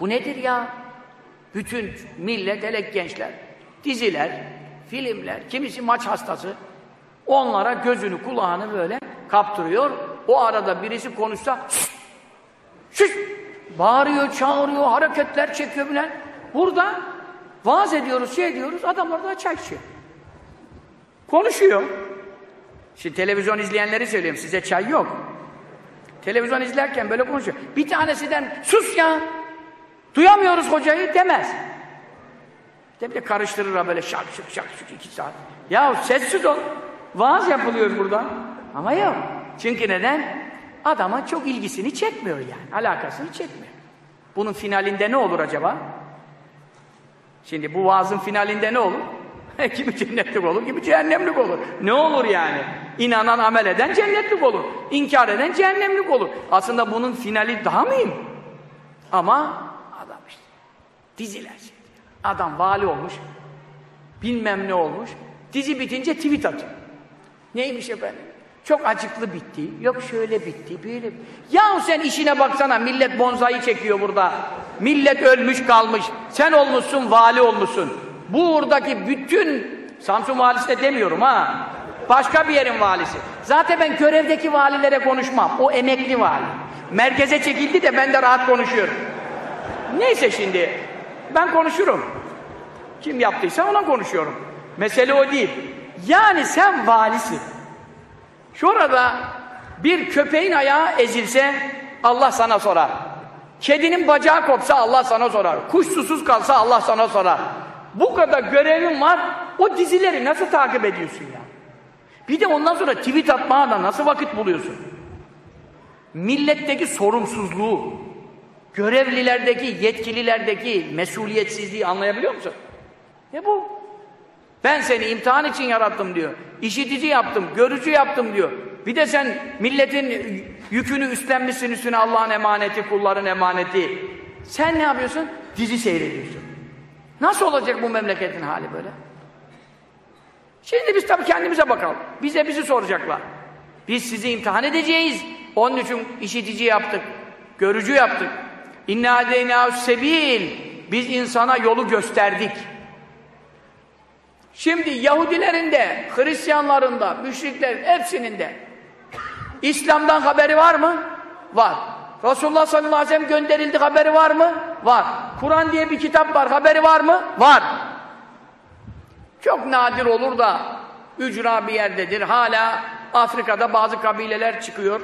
Bu nedir ya? Bütün millet, elek gençler, diziler, filmler, kimisi maç hastası, onlara gözünü, kulağını böyle kaptırıyor. O arada birisi konuşsa, şşş, bağırıyor, çağırıyor, hareketler çekiyor bilen. Burada vaaz ediyoruz, şey ediyoruz, adamlar da çay içiyor. Konuşuyor. Şimdi televizyon izleyenleri söylüyorum, size çay yok. Televizyon izlerken böyle konuşuyor. Bir tanesinden sus ya, duyamıyoruz hocayı demez. Bir de karıştırır böyle şak şık şak şık iki saat. Ya sessiz ol. Vaaz yapılıyor burada. Ama yok. Çünkü neden? Adama çok ilgisini çekmiyor yani. Alakasını çekmiyor. Bunun finalinde ne olur acaba? Şimdi bu vaazın finalinde ne olur? kimi cennetlik olur, kimi cehennemlik olur. Ne olur yani? İnanan, amel eden cennetlik olur. İnkar eden cehennemlik olur. Aslında bunun finali daha mühim. Ama adam işte diziler. Adam vali olmuş, bilmem ne olmuş. Dizi bitince tweet atıyor. Neymiş efendim? Çok acıklı bitti. Yok şöyle bitti, böyle. Ya sen işine baksana, millet bonzayı çekiyor burada. Millet ölmüş kalmış. Sen olmuşsun, vali olmuşsun. Bu buradaki bütün Samsun valisi de demiyorum ha. Başka bir yerin valisi. Zaten ben görevdeki valilere konuşmam. O emekli vali. Merkeze çekildi de ben de rahat konuşuyorum. Neyse şimdi. Ben konuşurum. Kim yaptıysa ona konuşuyorum. Mesele o değil. Yani sen valisin. Şurada bir köpeğin ayağı ezilse Allah sana sorar. Kedinin bacağı kopsa Allah sana sorar. Kuş susuz kalsa Allah sana sorar. Bu kadar görevin var, o dizileri nasıl takip ediyorsun ya? Bir de ondan sonra tweet atmaya da nasıl vakit buluyorsun? Milletteki sorumsuzluğu, görevlilerdeki, yetkililerdeki mesuliyetsizliği anlayabiliyor musun? Ne bu? Ben seni imtihan için yarattım diyor. İşitici yaptım, görücü yaptım diyor. Bir de sen milletin yükünü üstlenmişsin üstüne Allah'ın emaneti, kulların emaneti. Sen ne yapıyorsun? Dizi seyrediyorsun. Nasıl olacak bu memleketin hali böyle? Şimdi biz tabii kendimize bakalım. Bize bizi soracaklar. Biz sizi imtihan edeceğiz. Onun için işitici yaptık. Görücü yaptık. İnna deynâ sebil. Biz insana yolu gösterdik. Şimdi Yahudilerin de, Hristiyanların da, müşriklerin hepsinin de İslam'dan haberi var mı? Var. Resulullah sallallahu aleyhi ve sellem gönderildi haberi var mı? Var. Kur'an diye bir kitap var haberi var mı? Var. Çok nadir olur da ücra bir yerdedir. Hala Afrika'da bazı kabileler çıkıyor.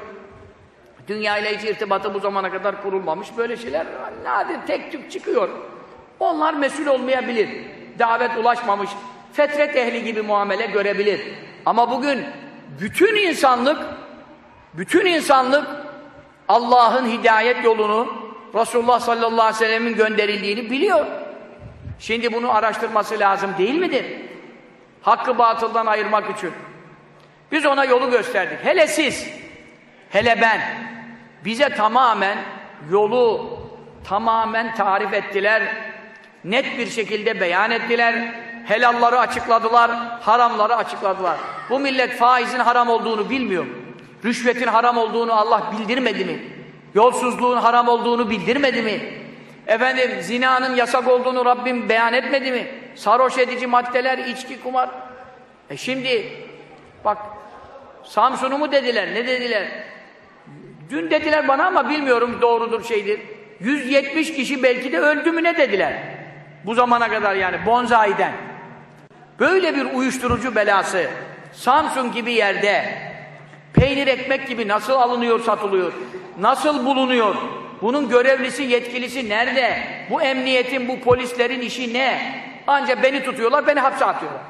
Dünya ile hiç irtibatı bu zamana kadar kurulmamış. Böyle şeyler nadir tek tük çıkıyor. Onlar mesul olmayabilir. Davet ulaşmamış. Fetret ehli gibi muamele görebilir. Ama bugün bütün insanlık bütün insanlık Allah'ın hidayet yolunu Resulullah sallallahu aleyhi ve sellemin gönderildiğini biliyor. Şimdi bunu araştırması lazım değil midir? Hakkı batıldan ayırmak için. Biz ona yolu gösterdik. Hele siz, hele ben bize tamamen yolu tamamen tarif ettiler. Net bir şekilde beyan ettiler. Helalları açıkladılar, haramları açıkladılar. Bu millet faizin haram olduğunu bilmiyor. Rüşvetin haram olduğunu Allah bildirmedi mi? Yolsuzluğun haram olduğunu bildirmedi mi? Efendim zinanın yasak olduğunu Rabbim beyan etmedi mi? Sarhoş edici maddeler, içki, kumar. E şimdi bak Samsun'u mu dediler, ne dediler? Dün dediler bana ama bilmiyorum doğrudur şeydir. 170 kişi belki de öldü mü ne dediler? Bu zamana kadar yani Bonzai'den. Böyle bir uyuşturucu belası Samsun gibi yerde peynir ekmek gibi nasıl alınıyor satılıyor? Nasıl bulunuyor? Bunun görevlisi yetkilisi nerede? Bu emniyetin bu polislerin işi ne? Ancak beni tutuyorlar beni hapse atıyorlar.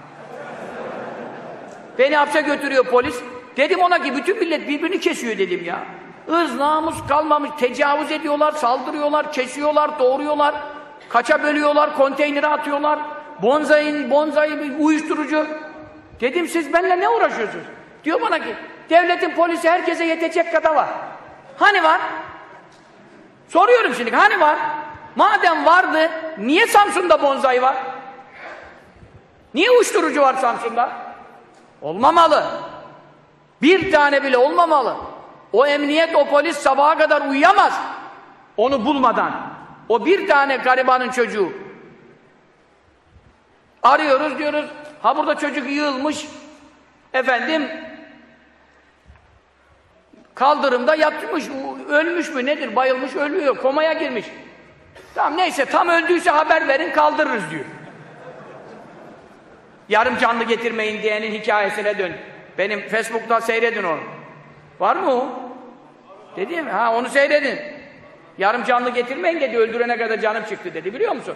Beni hapse götürüyor polis. Dedim ona ki bütün millet birbirini kesiyor dedim ya. Irz namus kalmamış, tecavüz ediyorlar, saldırıyorlar, kesiyorlar, doğuruyorlar, kaça bölüyorlar, konteynere atıyorlar. Bonzayın, bonzayı uyuşturucu. Dedim siz benimle ne uğraşıyorsunuz? Diyor bana ki devletin polisi herkese yetecek kadar var. Hani var? Soruyorum şimdi hani var? Madem vardı niye Samsun'da bonzai var? Niye uyuşturucu var Samsun'da? Olmamalı. Bir tane bile olmamalı. O emniyet, o polis sabaha kadar uyuyamaz. Onu bulmadan. O bir tane garibanın çocuğu. Arıyoruz diyoruz. Ha burada çocuk yığılmış. Efendim kaldırımda yatmış. Ölmüş mü nedir? Bayılmış ölüyor. Komaya girmiş. Tamam neyse tam öldüyse haber verin kaldırırız diyor. Yarım canlı getirmeyin diyenin hikayesine dön. Benim Facebook'ta seyredin onu. Var mı o? Dedi mi? Ha onu seyredin. Yarım canlı getirmeyin dedi öldürene kadar canım çıktı dedi biliyor musun?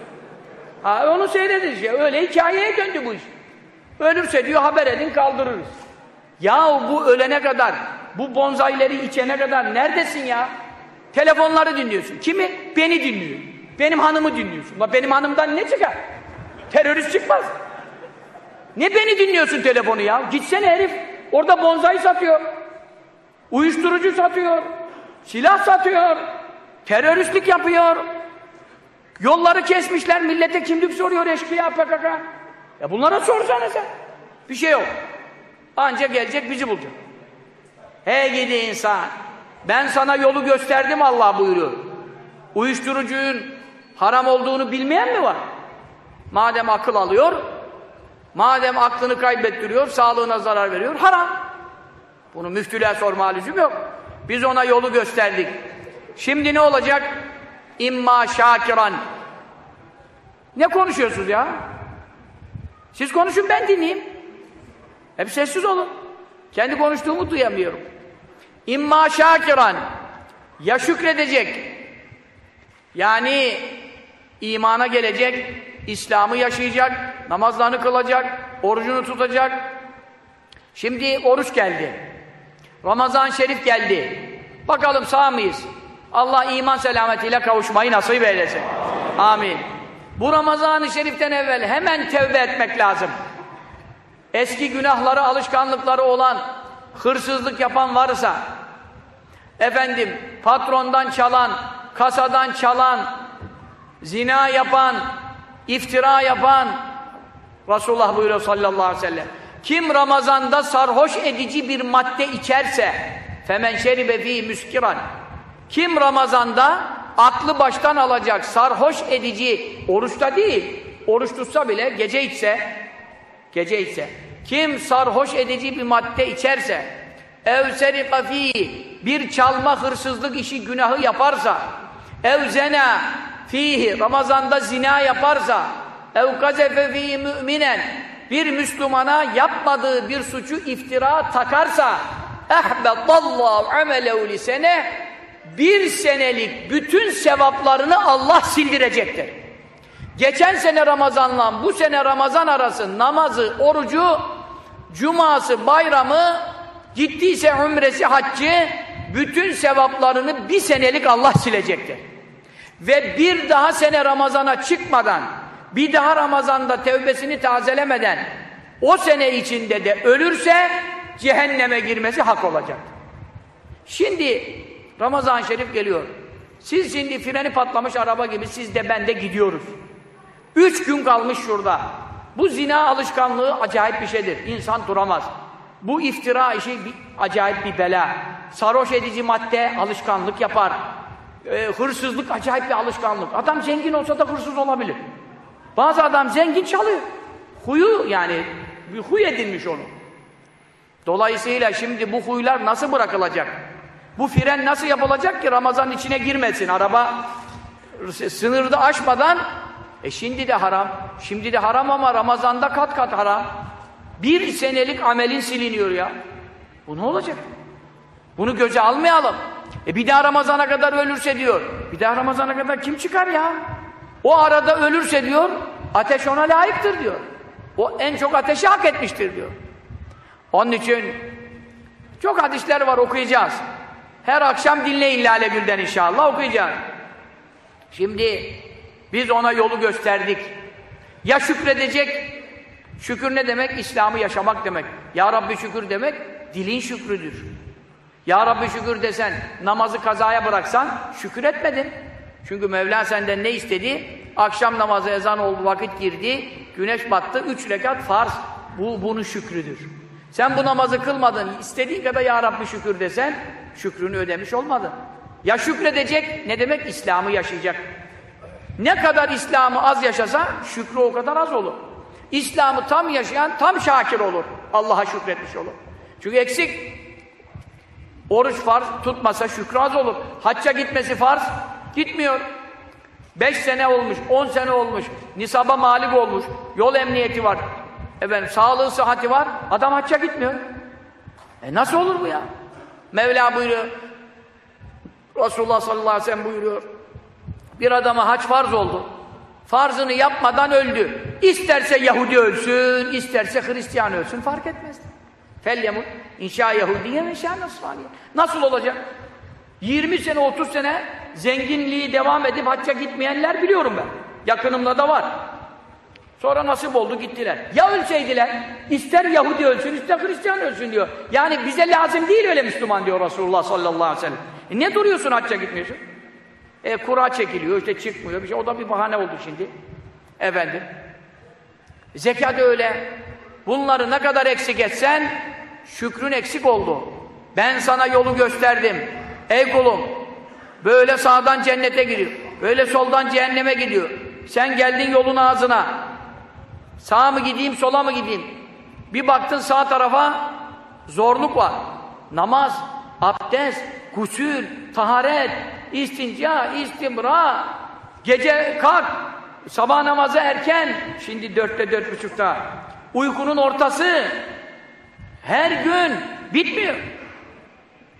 Ha onu seyredin işte. Öyle hikayeye döndü bu iş. Ölürse diyor haber edin kaldırırız. Ya bu ölene kadar, bu bonzaileri içene kadar neredesin ya? Telefonları dinliyorsun. Kimi? Beni dinliyor. Benim hanımı dinliyorsun. Benim hanımdan ne çıkar? Terörist çıkmaz. Ne beni dinliyorsun telefonu ya? Gitsene herif. Orada bonzai satıyor. Uyuşturucu satıyor. Silah satıyor. Teröristlik yapıyor. Yolları kesmişler. Millete kimlik soruyor eşkıya PKK. Ya bunlara sorsana sen. Bir şey yok. Ancak gelecek bizi bulacak. Hey gidi insan. Ben sana yolu gösterdim Allah buyuruyor. Uyuşturucunun haram olduğunu bilmeyen mi var? Madem akıl alıyor, madem aklını kaybettiriyor, sağlığına zarar veriyor, haram. Bunu müftülüğe sorma lüzum yok. Biz ona yolu gösterdik. Şimdi ne olacak? İmma şakiran. Ne konuşuyorsunuz ya? Siz konuşun ben dinleyeyim. Hep sessiz olun. Kendi konuştuğumu duyamıyorum. İmma şakiran. Ya şükredecek. Yani imana gelecek, İslam'ı yaşayacak, namazlarını kılacak, orucunu tutacak. Şimdi oruç geldi. Ramazan şerif geldi. Bakalım sağ mıyız? Allah iman selametiyle kavuşmayı nasip eylesin. Amin. Bu Ramazan-ı Şerif'ten evvel hemen tevbe etmek lazım. Eski günahları, alışkanlıkları olan, hırsızlık yapan varsa, efendim patrondan çalan, kasadan çalan, zina yapan, iftira yapan, Resulullah buyuruyor sallallahu aleyhi ve sellem. Kim Ramazan'da sarhoş edici bir madde içerse, femen şeribe fi müskiran. Kim Ramazan'da aklı baştan alacak, sarhoş edici, oruçta değil, oruç tutsa bile gece içse, gece içse, kim sarhoş edici bir madde içerse, ev serika bir çalma hırsızlık işi günahı yaparsa, ev zena fihi, Ramazan'da zina yaparsa, ev gazefe fi müminen, bir Müslümana yapmadığı bir suçu iftira takarsa, ehbetallahu amelehu li sene, bir senelik bütün sevaplarını Allah sildirecektir. Geçen sene Ramazan'la bu sene Ramazan arası namazı, orucu, cuması, bayramı, gittiyse umresi, haccı, bütün sevaplarını bir senelik Allah silecektir. Ve bir daha sene Ramazan'a çıkmadan, bir daha Ramazan'da tevbesini tazelemeden, o sene içinde de ölürse cehenneme girmesi hak olacak. Şimdi Ramazan-ı Şerif geliyor. Siz şimdi freni patlamış araba gibi siz de ben de gidiyoruz. Üç gün kalmış şurada. Bu zina alışkanlığı acayip bir şeydir. İnsan duramaz. Bu iftira işi bir, acayip bir bela. Sarhoş edici madde alışkanlık yapar. Ee, hırsızlık acayip bir alışkanlık. Adam zengin olsa da hırsız olabilir. Bazı adam zengin çalıyor. Huyu yani bir huy edinmiş onu. Dolayısıyla şimdi bu huylar nasıl bırakılacak? Bu fren nasıl yapılacak ki Ramazan içine girmesin? Araba sınırda aşmadan e şimdi de haram. Şimdi de haram ama Ramazan'da kat kat haram. Bir senelik amelin siliniyor ya. Bu ne olacak? Bunu göze almayalım. E bir daha Ramazan'a kadar ölürse diyor. Bir daha Ramazan'a kadar kim çıkar ya? O arada ölürse diyor, ateş ona layıktır diyor. O en çok ateşi hak etmiştir diyor. Onun için çok hadisler var okuyacağız. Her akşam dinleyin Lale Gül'den inşallah okuyacağız. Şimdi biz ona yolu gösterdik. Ya şükredecek, şükür ne demek? İslam'ı yaşamak demek. Ya Rabbi şükür demek, dilin şükrüdür. Ya Rabbi şükür desen, namazı kazaya bıraksan, şükür etmedin. Çünkü Mevla senden ne istedi? Akşam namazı ezan oldu, vakit girdi, güneş battı, üç rekat farz. Bu, bunun şükrüdür. Sen bu namazı kılmadın, istediğin kadar Ya Rabbi şükür desen, şükrünü ödemiş olmadın. Ya şükredecek, ne demek? İslam'ı yaşayacak. Ne kadar İslam'ı az yaşasa, şükrü o kadar az olur. İslam'ı tam yaşayan, tam şakir olur. Allah'a şükretmiş olur. Çünkü eksik. Oruç farz, tutmasa şükrü az olur. Hacca gitmesi farz, gitmiyor. Beş sene olmuş, on sene olmuş, nisaba malik olmuş, yol emniyeti var, efendim, sağlığı, sıhhati var, adam hacca gitmiyor. E nasıl olur bu ya? Mevla buyuruyor, Resulullah sallallahu aleyhi ve sellem buyuruyor, bir adama hac farz oldu, farzını yapmadan öldü. İsterse Yahudi ölsün, isterse Hristiyan ölsün, fark etmez. Felyemut, inşa Yahudiye ve inşa Nasraniye. Nasıl olacak? 20 sene, 30 sene zenginliği devam edip hacca gitmeyenler biliyorum ben. Yakınımda da var. Sonra nasip oldu gittiler. Ya ölseydiler, ister Yahudi ölsün, ister Hristiyan ölsün diyor. Yani bize lazım değil öyle Müslüman diyor Resulullah sallallahu aleyhi ve sellem. E ne duruyorsun hacca gitmiyorsun? E kura çekiliyor, işte çıkmıyor bir şey. O da bir bahane oldu şimdi. Efendim. Zekat öyle. Bunları ne kadar eksik etsen, şükrün eksik oldu. Ben sana yolu gösterdim. Ey kulum, böyle sağdan cennete giriyor, böyle soldan cehenneme gidiyor. Sen geldin yolun ağzına. Sağa mı gideyim, sola mı gideyim? Bir baktın sağ tarafa zorluk var. Namaz, abdest, gusül, taharet, istinca, istimra, gece kalk, sabah namazı erken, şimdi dörtte dört buçukta, uykunun ortası, her gün bitmiyor.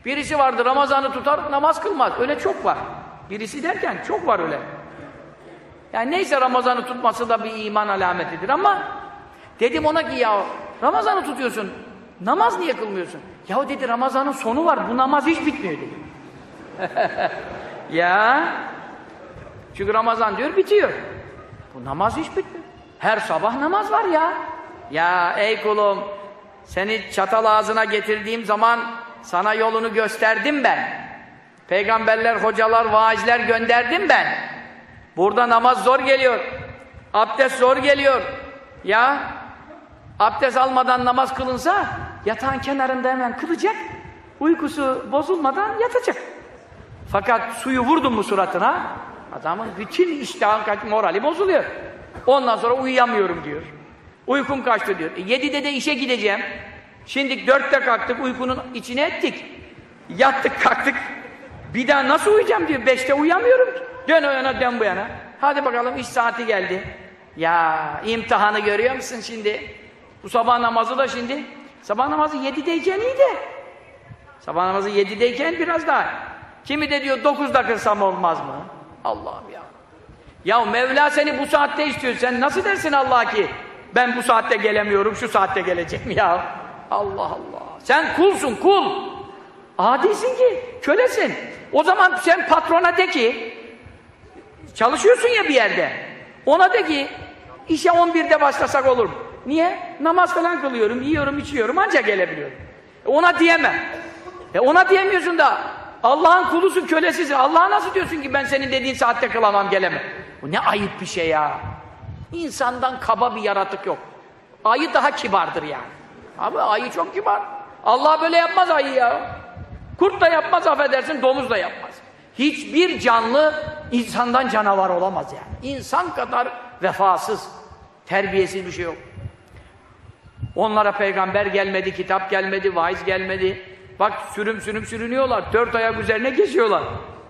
Birisi vardı Ramazan'ı tutar, namaz kılmaz. Öyle çok var. Birisi derken çok var öyle. Yani neyse Ramazan'ı tutması da bir iman alametidir ama dedim ona ki ya Ramazan'ı tutuyorsun, namaz niye kılmıyorsun? Ya dedi Ramazan'ın sonu var, bu namaz hiç bitmiyor dedi. ya çünkü Ramazan diyor bitiyor. Bu namaz hiç bitmiyor. Her sabah namaz var ya. Ya ey kulum seni çatal ağzına getirdiğim zaman sana yolunu gösterdim ben. Peygamberler, hocalar, vaazler gönderdim ben. Burada namaz zor geliyor. Abdest zor geliyor. Ya abdest almadan namaz kılınsa yatağın kenarında hemen kılacak. Uykusu bozulmadan yatacak. Fakat suyu vurdun mu suratına adamın bütün iştahın kaç morali bozuluyor. Ondan sonra uyuyamıyorum diyor. Uykum kaçtı diyor. E, yedide de işe gideceğim. Şimdi dörtte kalktık, uykunun içine ettik. Yattık, kalktık. Bir daha nasıl uyuyacağım diyor. Beşte uyuyamıyorum ki. Dön o yana, dön bu yana. Hadi bakalım iş saati geldi. Ya imtihanı görüyor musun şimdi? Bu sabah namazı da şimdi. Sabah namazı yedideyken iyiydi. Sabah namazı yedideyken biraz daha. Kimi de diyor dokuzda kılsam olmaz mı? Allah'ım ya. Ya Mevla seni bu saatte istiyor. Sen nasıl dersin Allah ki? Ben bu saatte gelemiyorum, şu saatte geleceğim ya. Allah Allah. Sen kulsun, kul. Adisin ki, kölesin. O zaman sen patrona de ki, çalışıyorsun ya bir yerde. Ona de ki, işe 11'de başlasak olur mu? Niye? Namaz falan kılıyorum, yiyorum, içiyorum, ancak gelebiliyorum. E ona diyemem. E ona diyemiyorsun da, Allah'ın kulusun, kölesisin. Allah'a nasıl diyorsun ki ben senin dediğin saatte kılamam, gelemem? Bu ne ayıp bir şey ya. İnsandan kaba bir yaratık yok. Ayı daha kibardır yani. Abi ayı çok kibar. Allah böyle yapmaz ayı ya. Kurt da yapmaz affedersin, domuz da yapmaz. Hiçbir canlı insandan canavar olamaz yani. İnsan kadar vefasız, terbiyesiz bir şey yok. Onlara peygamber gelmedi, kitap gelmedi, vaiz gelmedi. Bak sürüm sürüm sürünüyorlar. Dört ayak üzerine geçiyorlar.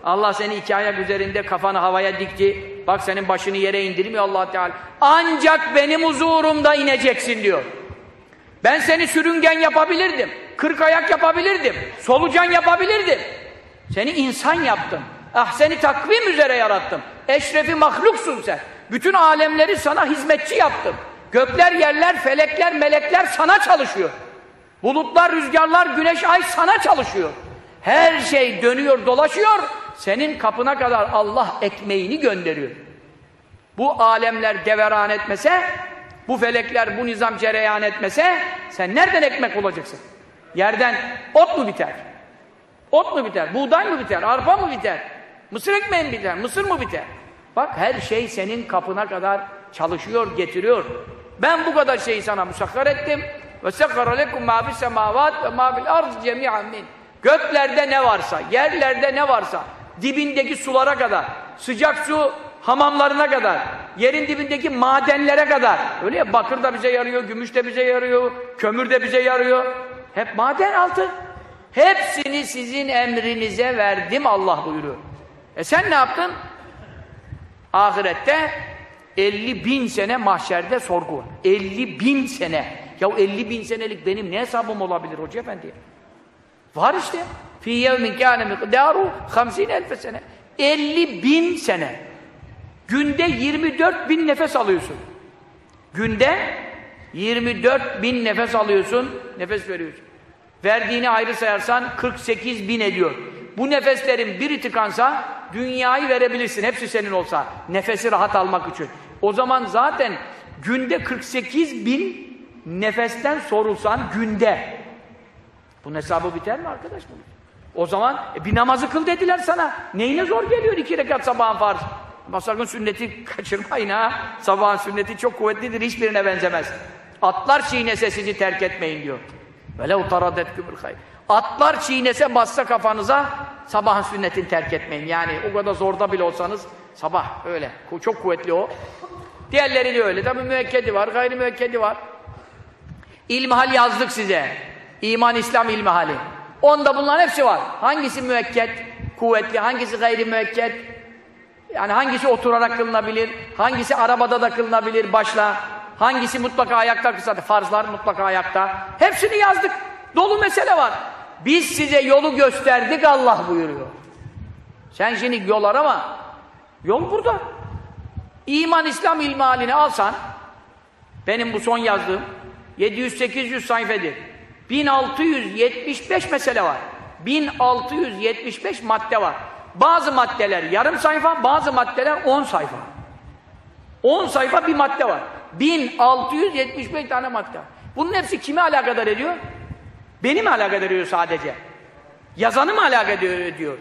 Allah seni iki ayak üzerinde kafanı havaya dikti. Bak senin başını yere indirmiyor allah Teala. Ancak benim huzurumda ineceksin diyor. Ben seni sürüngen yapabilirdim. Kırk ayak yapabilirdim. Solucan yapabilirdim. Seni insan yaptım. Ah seni takvim üzere yarattım. Eşrefi mahluksun sen. Bütün alemleri sana hizmetçi yaptım. Gökler, yerler, felekler, melekler sana çalışıyor. Bulutlar, rüzgarlar, güneş, ay sana çalışıyor. Her şey dönüyor, dolaşıyor. Senin kapına kadar Allah ekmeğini gönderiyor. Bu alemler deveran etmese, bu felekler, bu nizam cereyan etmese, sen nereden ekmek olacaksın? Yerden ot mu biter? Ot mu biter? Buğday mı biter? Arpa mı biter? Mısır ekmeği mi biter? Mısır mı biter? Bak her şey senin kapına kadar çalışıyor, getiriyor. Ben bu kadar şeyi sana musakkar ettim. Ve sekkara lekum ma fis semavat ve ma arz cemi'an min. Göklerde ne varsa, yerlerde ne varsa, dibindeki sulara kadar, sıcak su hamamlarına kadar, yerin dibindeki madenlere kadar. Öyle ya bakır da bize yarıyor, gümüş de bize yarıyor, kömür de bize yarıyor. Hep maden altı. Hepsini sizin emrinize verdim Allah buyuruyor. E sen ne yaptın? Ahirette 50 bin sene mahşerde sorgu var. 50 bin sene. Ya 50 bin senelik benim ne hesabım olabilir hoca efendi? Var işte. Fî yevmin kâne miqdâru 50 elfe sene. 50 bin sene. Günde 24 bin nefes alıyorsun. Günde 24 bin nefes alıyorsun, nefes veriyorsun. Verdiğini ayrı sayarsan 48 bin ediyor. Bu nefeslerin biri tıkansa dünyayı verebilirsin. Hepsi senin olsa. Nefesi rahat almak için. O zaman zaten günde 48 bin nefesten sorulsan günde. Bunun hesabı biter mi arkadaş? O zaman e, bir namazı kıl dediler sana. Neyine zor geliyor iki rekat sabahın farz? Ama sakın sünneti kaçırmayın ha. Sabahın sünneti çok kuvvetlidir, hiçbirine benzemez. Atlar çiğnese sizi terk etmeyin diyor. Velev taradetkümül hayr. Atlar çiğnese bassa kafanıza sabahın sünnetini terk etmeyin. Yani o kadar zorda bile olsanız sabah öyle. Çok kuvvetli o. Diğerleri de öyle. Tabi müekkedi var, gayri müekkedi var. İlmihal yazdık size. İman, İslam ilmihali. Onda bunların hepsi var. Hangisi müekket, kuvvetli, hangisi gayri müekket? Yani hangisi oturarak kılınabilir, hangisi arabada da kılınabilir başla, hangisi mutlaka ayakta kısadır, farzlar mutlaka ayakta. Hepsini yazdık. Dolu mesele var. Biz size yolu gösterdik Allah buyuruyor. Sen şimdi yol arama. Yol burada. İman, İslam ilmi halini alsan, benim bu son yazdığım 700-800 sayfedir. 1675 mesele var. 1675 madde var. Bazı maddeler yarım sayfa, bazı maddeler 10 sayfa. 10 sayfa bir madde var. 1675 tane madde. Bunun hepsi kimi alakadar ediyor? Beni mi alakadar ediyor sadece? Yazanı mı alakadar ediyor?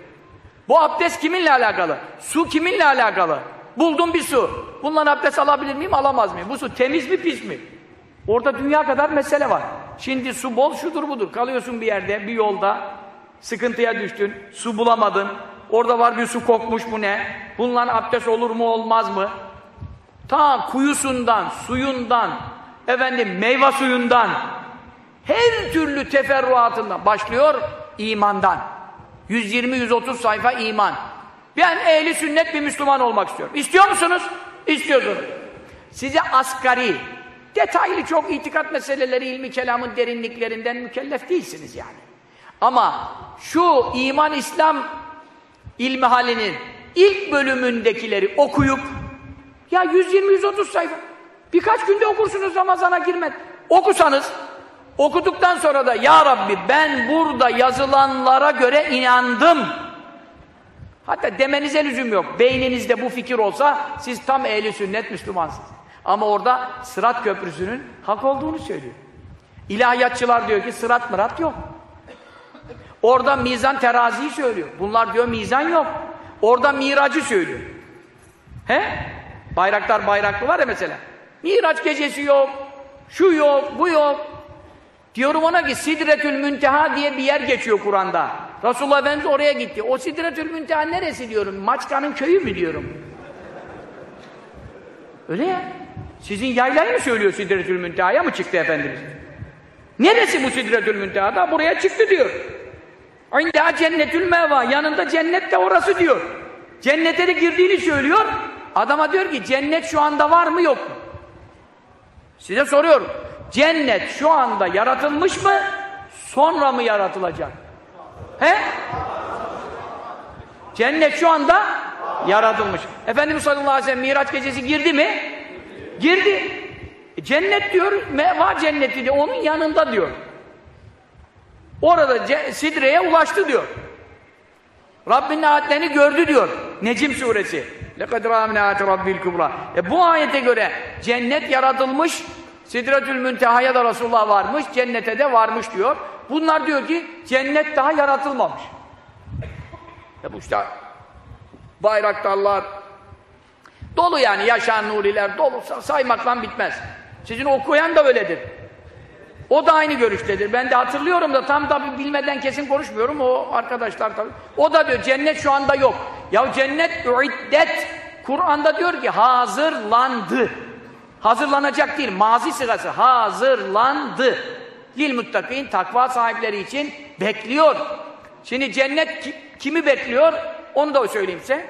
Bu abdest kiminle alakalı? Su kiminle alakalı? Buldum bir su. Bundan abdest alabilir miyim, alamaz mıyım? Bu su temiz mi, pis mi? Orada dünya kadar mesele var. Şimdi su bol şudur budur. Kalıyorsun bir yerde, bir yolda. Sıkıntıya düştün, su bulamadın. Orada var bir su kokmuş bu ne? Bundan abdest olur mu olmaz mı? Ta kuyusundan, suyundan, efendim meyve suyundan, her türlü teferruatından başlıyor imandan. 120-130 sayfa iman. Ben ehli sünnet bir Müslüman olmak istiyorum. İstiyor musunuz? İstiyorsunuz. Size asgari, detaylı çok itikat meseleleri, ilmi kelamın derinliklerinden mükellef değilsiniz yani. Ama şu iman İslam ilmi halinin ilk bölümündekileri okuyup ya 120-130 sayfa birkaç günde okursunuz Ramazan'a girmeden. Okusanız okuduktan sonra da ya Rabbi ben burada yazılanlara göre inandım. Hatta demenize lüzum yok. Beyninizde bu fikir olsa siz tam ehli sünnet Müslümansınız. Ama orada Sırat Köprüsü'nün hak olduğunu söylüyor. İlahiyatçılar diyor ki sırat mırat yok. Orada mizan teraziyi söylüyor. Bunlar diyor mizan yok. Orada miracı söylüyor. He? Bayraktar bayraklı var ya mesela. Miraç gecesi yok. Şu yok, bu yok. Diyorum ona ki Sidretül Münteha diye bir yer geçiyor Kur'an'da. Resulullah Efendimiz oraya gitti. O Sidretül Münteha neresi diyorum? Maçka'nın köyü mü diyorum? Öyle ya. Sizin yaylayı mı söylüyor Sidretül Münteha'ya mı çıktı Efendimiz? Neresi bu Sidretül Münteha'da? Buraya çıktı diyor. İndeha cennetül meva. Yanında cennet de orası diyor. Cennete de girdiğini söylüyor. Adama diyor ki cennet şu anda var mı yok mu? Size soruyorum. Cennet şu anda yaratılmış mı? Sonra mı yaratılacak? He? Cennet şu anda yaratılmış. Efendimiz sallallahu aleyhi ve sellem Miraç gecesi girdi mi? Girdi. E, cennet diyor, meva cenneti de onun yanında diyor. Orada Sidre'ye ulaştı diyor. Rabbinin ayetlerini gördü diyor. Necim suresi. لَقَدْ رَامِنَ آيَةِ رَبِّ الْكُبْرَى E bu ayete göre cennet yaratılmış, Sidretül Münteha'ya da Resulullah varmış, cennete de varmış diyor. Bunlar diyor ki cennet daha yaratılmamış. E bu işte bayraktarlar dolu yani yaşayan nuriler dolu saymakla bitmez. Sizin okuyan da öyledir. O da aynı görüştedir. Ben de hatırlıyorum da tam tabi bilmeden kesin konuşmuyorum. O arkadaşlar tabi. O da diyor cennet şu anda yok. Ya cennet üiddet Kur'an'da diyor ki hazırlandı. Hazırlanacak değil. Mazi sırası. Hazırlandı. Lil muttakin takva sahipleri için bekliyor. Şimdi cennet ki, kimi bekliyor? Onu da söyleyeyim size.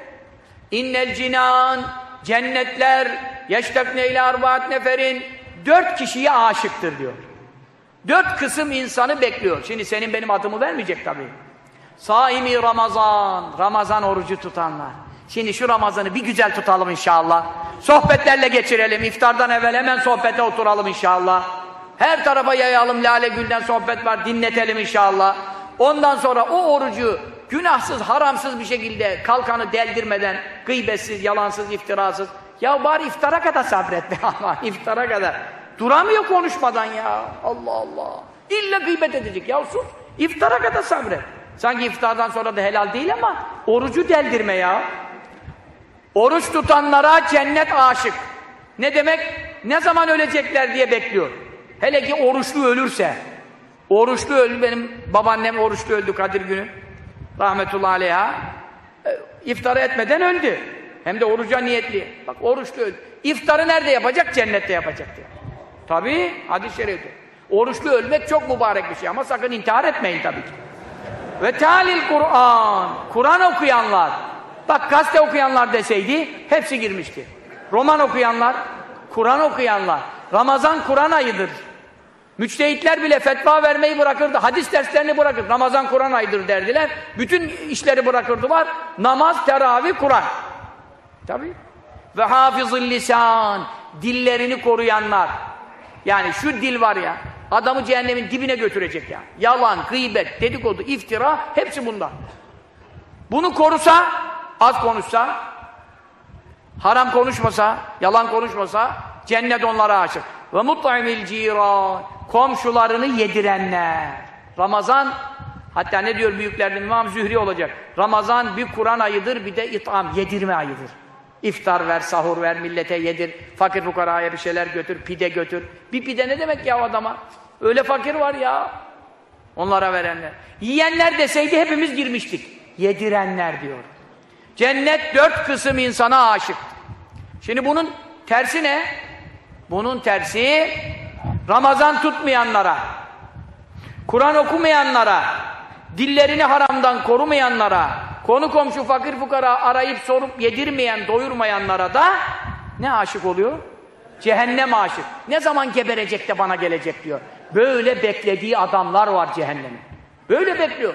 İnnel cinan cennetler yeştekne ile arbaat neferin dört kişiye aşıktır diyor. Dört kısım insanı bekliyor. Şimdi senin benim adımı vermeyecek tabii. Saimi Ramazan, Ramazan orucu tutanlar. Şimdi şu Ramazan'ı bir güzel tutalım inşallah. Sohbetlerle geçirelim. İftardan evvel hemen sohbete oturalım inşallah. Her tarafa yayalım. Lale Gül'den sohbet var. Dinletelim inşallah. Ondan sonra o orucu günahsız, haramsız bir şekilde kalkanı deldirmeden, gıybetsiz, yalansız, iftirasız. Ya bari iftara kadar sabret be Allah, iftara kadar. Duramıyor konuşmadan ya. Allah Allah. İlla gıybet edecek. Ya sus. İftara kadar sabret. Sanki iftardan sonra da helal değil ama orucu deldirme ya. Oruç tutanlara cennet aşık. Ne demek? Ne zaman ölecekler diye bekliyor. Hele ki oruçlu ölürse. Oruçlu öldü. Benim babaannem oruçlu öldü Kadir günü. Rahmetullahi aleyha. E, iftara etmeden öldü. Hem de oruca niyetli. Bak oruçlu öldü. İftarı nerede yapacak? Cennette yapacak diyor. Tabi hadis-i şerifte. Oruçlu ölmek çok mübarek bir şey ama sakın intihar etmeyin tabii ki. Ve talil Kur'an. Kur'an okuyanlar. Bak gazete okuyanlar deseydi hepsi girmişti. Roman okuyanlar, Kur'an okuyanlar. Ramazan Kur'an ayıdır. Müçtehitler bile fetva vermeyi bırakırdı. Hadis derslerini bırakır. Ramazan Kur'an ayıdır derdiler. Bütün işleri bırakırdılar. Namaz, teravih, Kur'an. Tabii. Ve hafızıl lisan. Dillerini koruyanlar. Yani şu dil var ya, adamı cehennemin dibine götürecek ya. Yalan, gıybet, dedikodu, iftira, hepsi bunda. Bunu korusa, az konuşsa, haram konuşmasa, yalan konuşmasa, cennet onlara aşık. Ve mut'imil ciran, komşularını yedirenler. Ramazan, hatta ne diyor büyüklerden İmam Zühri olacak. Ramazan bir Kur'an ayıdır, bir de itam, yedirme ayıdır. İftar ver, sahur ver, millete yedir, fakir fukaraya bir şeyler götür, pide götür. Bir pide ne demek ya adama? Öyle fakir var ya. Onlara verenler. Yiyenler deseydi hepimiz girmiştik. Yedirenler diyor. Cennet dört kısım insana aşık. Şimdi bunun tersi ne? Bunun tersi Ramazan tutmayanlara, Kur'an okumayanlara, dillerini haramdan korumayanlara, konu komşu fakir fukara arayıp sorup yedirmeyen, doyurmayanlara da ne aşık oluyor? Cehennem aşık. Ne zaman geberecek de bana gelecek diyor. Böyle beklediği adamlar var cehennemin. Böyle bekliyor.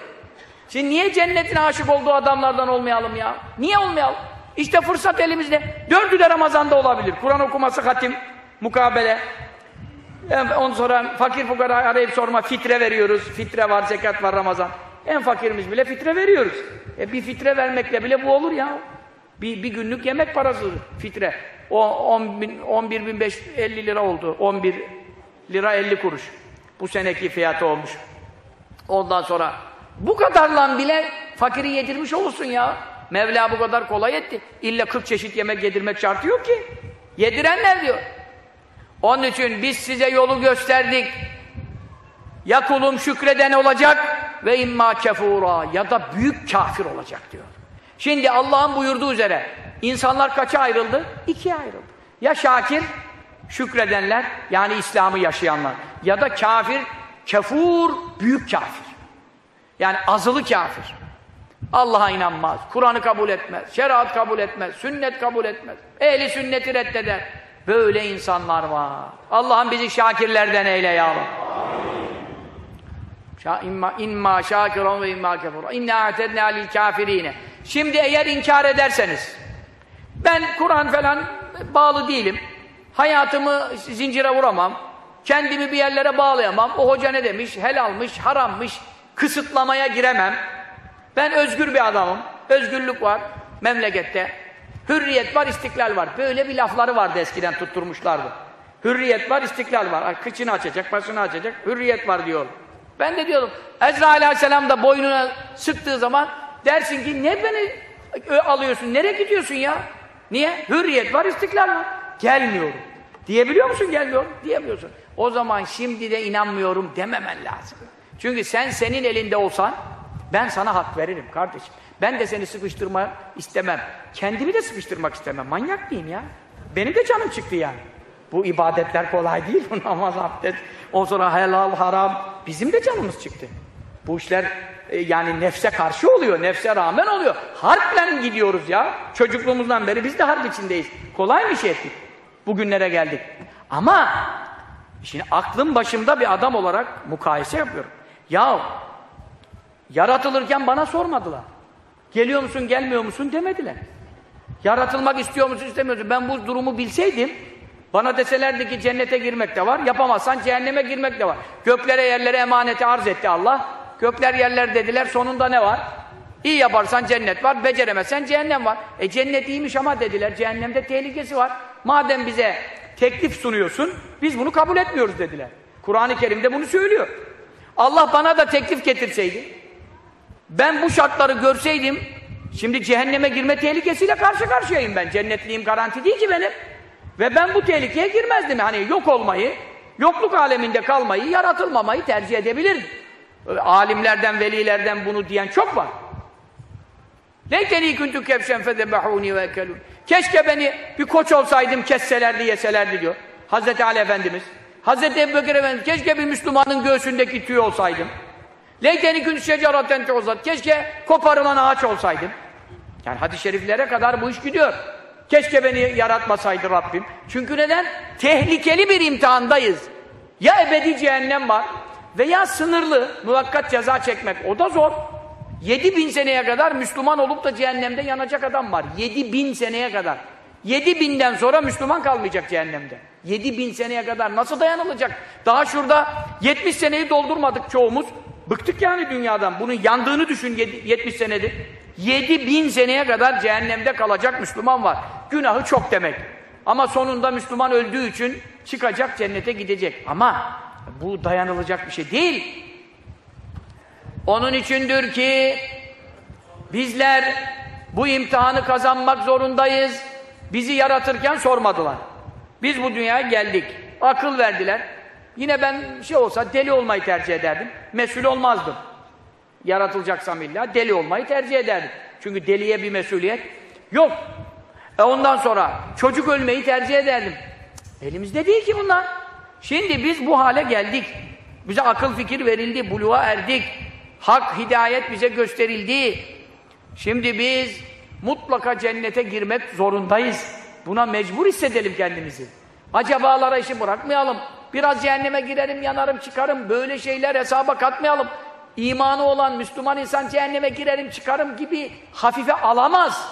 Şimdi niye cennetin aşık olduğu adamlardan olmayalım ya? Niye olmayalım? İşte fırsat elimizde. Dördü de Ramazan'da olabilir. Kur'an okuması, hatim, mukabele. Ondan sonra fakir fukara arayıp sorma, fitre veriyoruz. Fitre var, zekat var Ramazan. En fakirimiz bile fitre veriyoruz. E bir fitre vermekle bile bu olur ya. Bir, bir günlük yemek parası fitre. O 10 bin, 11 bin 50 lira oldu. 11 lira 50 kuruş. Bu seneki fiyatı olmuş. Ondan sonra Bu kadarlan bile fakiri yedirmiş olursun ya. Mevla bu kadar kolay etti. İlla 40 çeşit yemek yedirmek şartı yok ki. Yedirenler diyor. Onun için biz size yolu gösterdik. Ya kulum şükreden olacak ve imma kefura ya da büyük kafir olacak diyor. Şimdi Allah'ın buyurduğu üzere insanlar kaça ayrıldı? İkiye ayrıldı. Ya şakir, şükredenler yani İslam'ı yaşayanlar ya da kafir, kefur, büyük kafir. Yani azılı kafir. Allah'a inanmaz, Kur'an'ı kabul etmez, şeriat kabul etmez, sünnet kabul etmez, ehli sünneti reddeder. Böyle insanlar var. Allah'ım bizi şakirlerden eyle ya Allah. İmma, imma şakiran ve imma kefura. İnna a'tedna lil kafirine. Şimdi eğer inkar ederseniz, ben Kur'an falan bağlı değilim, hayatımı zincire vuramam, kendimi bir yerlere bağlayamam, o hoca ne demiş, helalmış, harammış, kısıtlamaya giremem, ben özgür bir adamım, özgürlük var memlekette, hürriyet var, istiklal var. Böyle bir lafları vardı eskiden tutturmuşlardı. Hürriyet var, istiklal var. Kıçını açacak, başını açacak, hürriyet var diyor. Ben de diyordum, Ezra aleyhisselam da boynuna sıktığı zaman dersin ki ne beni alıyorsun, nereye gidiyorsun ya? Niye? Hürriyet var, istiklal var. Gelmiyorum. Diyebiliyor musun gelmiyorum? Diyemiyorsun. O zaman şimdi de inanmıyorum dememen lazım. Çünkü sen senin elinde olsan ben sana hak veririm kardeşim. Ben de seni sıkıştırmak istemem. Kendimi de sıkıştırmak istemem. Manyak mıyım ya? Benim de canım çıktı yani. Bu ibadetler kolay değil. Bu namaz, abdest, o sonra helal, haram. Bizim de canımız çıktı. Bu işler e, yani nefse karşı oluyor, nefse rağmen oluyor. Harple gidiyoruz ya. Çocukluğumuzdan beri biz de harp içindeyiz. Kolay bir şey ettik. Bugünlere geldik. Ama şimdi aklım başımda bir adam olarak mukayese yapıyorum. Ya yaratılırken bana sormadılar. Geliyor musun, gelmiyor musun demediler. Yaratılmak istiyor musun, istemiyor musun? Ben bu durumu bilseydim bana deselerdi ki cennete girmek de var, yapamazsan cehenneme girmek de var. Göklere yerlere emaneti arz etti Allah. Gökler yerler dediler, sonunda ne var? İyi yaparsan cennet var, beceremezsen cehennem var. E cennet iyiymiş ama dediler, cehennemde tehlikesi var. Madem bize teklif sunuyorsun, biz bunu kabul etmiyoruz dediler. Kur'an-ı Kerim'de bunu söylüyor. Allah bana da teklif getirseydi, ben bu şartları görseydim, şimdi cehenneme girme tehlikesiyle karşı karşıyayım ben. Cennetliğim garanti değil ki benim. Ve ben bu tehlikeye girmezdim. Hani yok olmayı, yokluk aleminde kalmayı, yaratılmamayı tercih edebilirdim. Alimlerden, velilerden bunu diyen çok var. Leyteni kuntu kebşen fedebahuni ve ekelun. Keşke beni bir koç olsaydım, kesselerdi, yeselerdi diyor. Hazreti Ali Efendimiz. Hazreti Ebubekir Efendimiz, keşke bir Müslümanın göğsündeki tüy olsaydım. Leyteni kuntu şeceraten teozat. Keşke koparılan ağaç olsaydım. Yani hadis-i şeriflere kadar bu iş gidiyor. Keşke beni yaratmasaydı Rabbim. Çünkü neden? Tehlikeli bir imtihandayız. Ya ebedi cehennem var veya sınırlı muvakkat ceza çekmek. O da zor. 7 bin seneye kadar Müslüman olup da cehennemde yanacak adam var. 7 bin seneye kadar. 7 binden sonra Müslüman kalmayacak cehennemde. 7 bin seneye kadar nasıl dayanılacak? Daha şurada 70 seneyi doldurmadık çoğumuz. Bıktık yani dünyadan. Bunun yandığını düşün 70 senedir. 7 bin seneye kadar cehennemde kalacak Müslüman var. Günahı çok demek. Ama sonunda Müslüman öldüğü için çıkacak cennete gidecek. Ama bu dayanılacak bir şey değil. Onun içindir ki bizler bu imtihanı kazanmak zorundayız. Bizi yaratırken sormadılar. Biz bu dünyaya geldik. Akıl verdiler. Yine ben şey olsa deli olmayı tercih ederdim. Mesul olmazdım. Yaratılacaksam illa deli olmayı tercih ederdim. Çünkü deliye bir mesuliyet yok. E ondan sonra çocuk ölmeyi tercih ederdim. Elimizde değil ki bunlar. Şimdi biz bu hale geldik. Bize akıl fikir verildi, buluğa erdik. Hak, hidayet bize gösterildi. Şimdi biz mutlaka cennete girmek zorundayız. Buna mecbur hissedelim kendimizi. Acabalara işi bırakmayalım. Biraz cehenneme girerim, yanarım, çıkarım. Böyle şeyler hesaba katmayalım. İmanı olan Müslüman insan cehenneme girerim, çıkarım gibi hafife alamaz.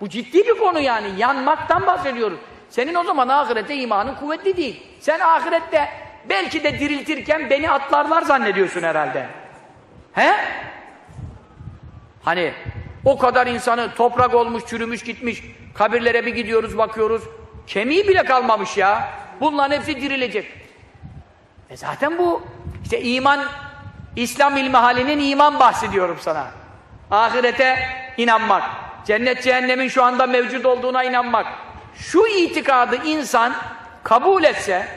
Bu ciddi bir konu yani. Yanmaktan bahsediyoruz. Senin o zaman ahirette imanın kuvvetli değil. Sen ahirette belki de diriltirken beni atlarlar zannediyorsun herhalde. He? Hani o kadar insanı toprak olmuş, çürümüş, gitmiş. Kabirlere bir gidiyoruz, bakıyoruz. Kemiği bile kalmamış ya. Bunların hepsi dirilecek. E zaten bu işte iman İslam ilmi halinin iman bahsi diyorum sana. Ahirete inanmak. Cennet cehennemin şu anda mevcut olduğuna inanmak. Şu itikadı insan kabul etse,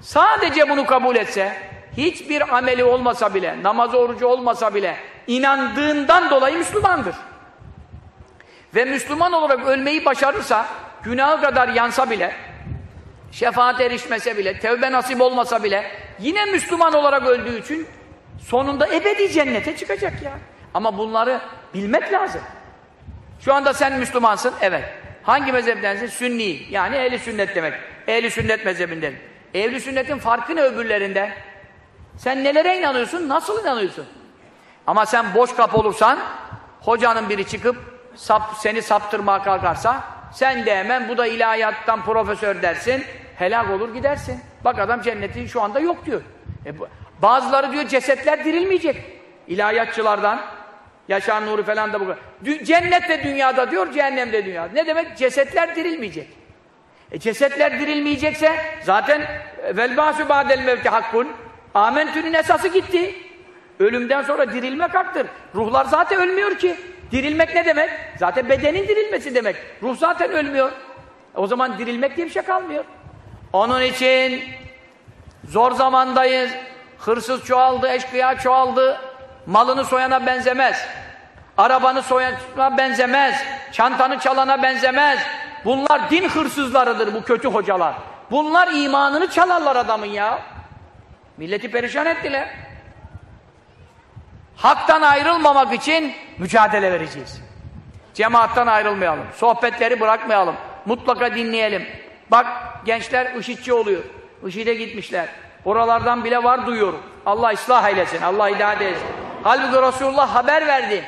sadece bunu kabul etse, hiçbir ameli olmasa bile, namaz orucu olmasa bile, inandığından dolayı Müslümandır. Ve Müslüman olarak ölmeyi başarırsa, günahı kadar yansa bile, şefaat erişmese bile, tevbe nasip olmasa bile, yine Müslüman olarak öldüğü için sonunda ebedi cennete çıkacak ya. Ama bunları bilmek lazım. Şu anda sen Müslümansın, evet. Hangi mezheptensin? Sünni, yani ehli sünnet demek. Ehli sünnet mezhebinden. Ehli sünnetin farkı ne öbürlerinden? Sen nelere inanıyorsun, nasıl inanıyorsun? Ama sen boş kap olursan, hocanın biri çıkıp sap, seni saptırmaya kalkarsa, sen de hemen bu da ilahiyattan profesör dersin, helak olur gidersin. Bak adam cennetin şu anda yok diyor. E, bazıları diyor cesetler dirilmeyecek. İlahiyatçılardan, Yaşar Nuri falan da bu kadar. Cennet de dünyada diyor, cehennem de dünyada. Ne demek? Cesetler dirilmeyecek. E cesetler dirilmeyecekse zaten vel bâsü ba'del mevti hakkun amentünün esası gitti. Ölümden sonra dirilmek haktır. Ruhlar zaten ölmüyor ki. Dirilmek ne demek? Zaten bedenin dirilmesi demek. Ruh zaten ölmüyor. O zaman dirilmek diye bir şey kalmıyor. Onun için zor zamandayız. Hırsız çoğaldı, eşkıya çoğaldı. Malını soyana benzemez. Arabanı soyana benzemez. Çantanı çalana benzemez. Bunlar din hırsızlarıdır bu kötü hocalar. Bunlar imanını çalarlar adamın ya. Milleti perişan ettiler. Hak'tan ayrılmamak için mücadele vereceğiz. Cemaattan ayrılmayalım. Sohbetleri bırakmayalım. Mutlaka dinleyelim. Bak gençler IŞİD'ci oluyor. IŞİD'e gitmişler. Oralardan bile var duyuyorum. Allah ıslah eylesin. Allah hidayet eylesin. Halbuki Resulullah haber verdi.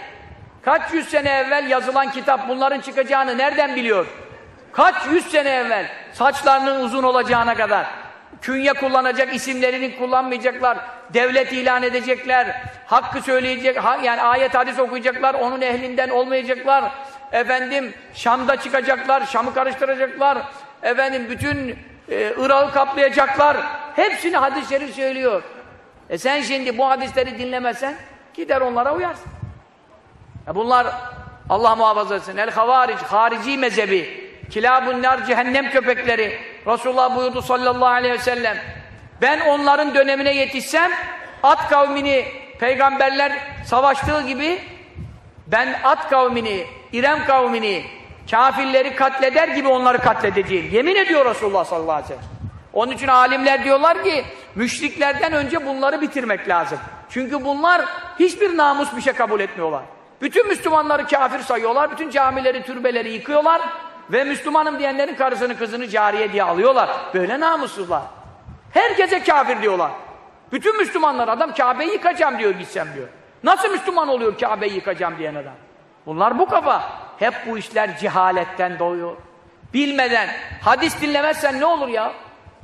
Kaç yüz sene evvel yazılan kitap bunların çıkacağını nereden biliyor? Kaç yüz sene evvel saçlarının uzun olacağına kadar künye kullanacak, isimlerini kullanmayacaklar, devlet ilan edecekler, hakkı söyleyecek, yani ayet hadis okuyacaklar, onun ehlinden olmayacaklar, efendim Şam'da çıkacaklar, Şam'ı karıştıracaklar, efendim bütün e, Irak'ı kaplayacaklar, hepsini hadis-i şerif söylüyor. E sen şimdi bu hadisleri dinlemezsen gider onlara uyarsın. E bunlar Allah muhafaza etsin. El havaric, harici mezhebi. Kilabun nar cehennem köpekleri. Resulullah buyurdu sallallahu aleyhi ve sellem. Ben onların dönemine yetişsem at kavmini peygamberler savaştığı gibi ben at kavmini, İrem kavmini, kafirleri katleder gibi onları katledeceğim. Yemin ediyor Resulullah sallallahu aleyhi ve sellem. Onun için alimler diyorlar ki müşriklerden önce bunları bitirmek lazım. Çünkü bunlar hiçbir namus bir şey kabul etmiyorlar. Bütün Müslümanları kafir sayıyorlar, bütün camileri, türbeleri yıkıyorlar ve Müslümanım diyenlerin karısını, kızını cariye diye alıyorlar. Böyle namussuzlar. Herkese kafir diyorlar. Bütün Müslümanlar adam Kabe'yi yıkacağım diyor gitsem diyor. Nasıl Müslüman oluyor Kabe'yi yıkacağım diyen adam? Bunlar bu kafa. Hep bu işler cehaletten doğuyor. Bilmeden. Hadis dinlemezsen ne olur ya?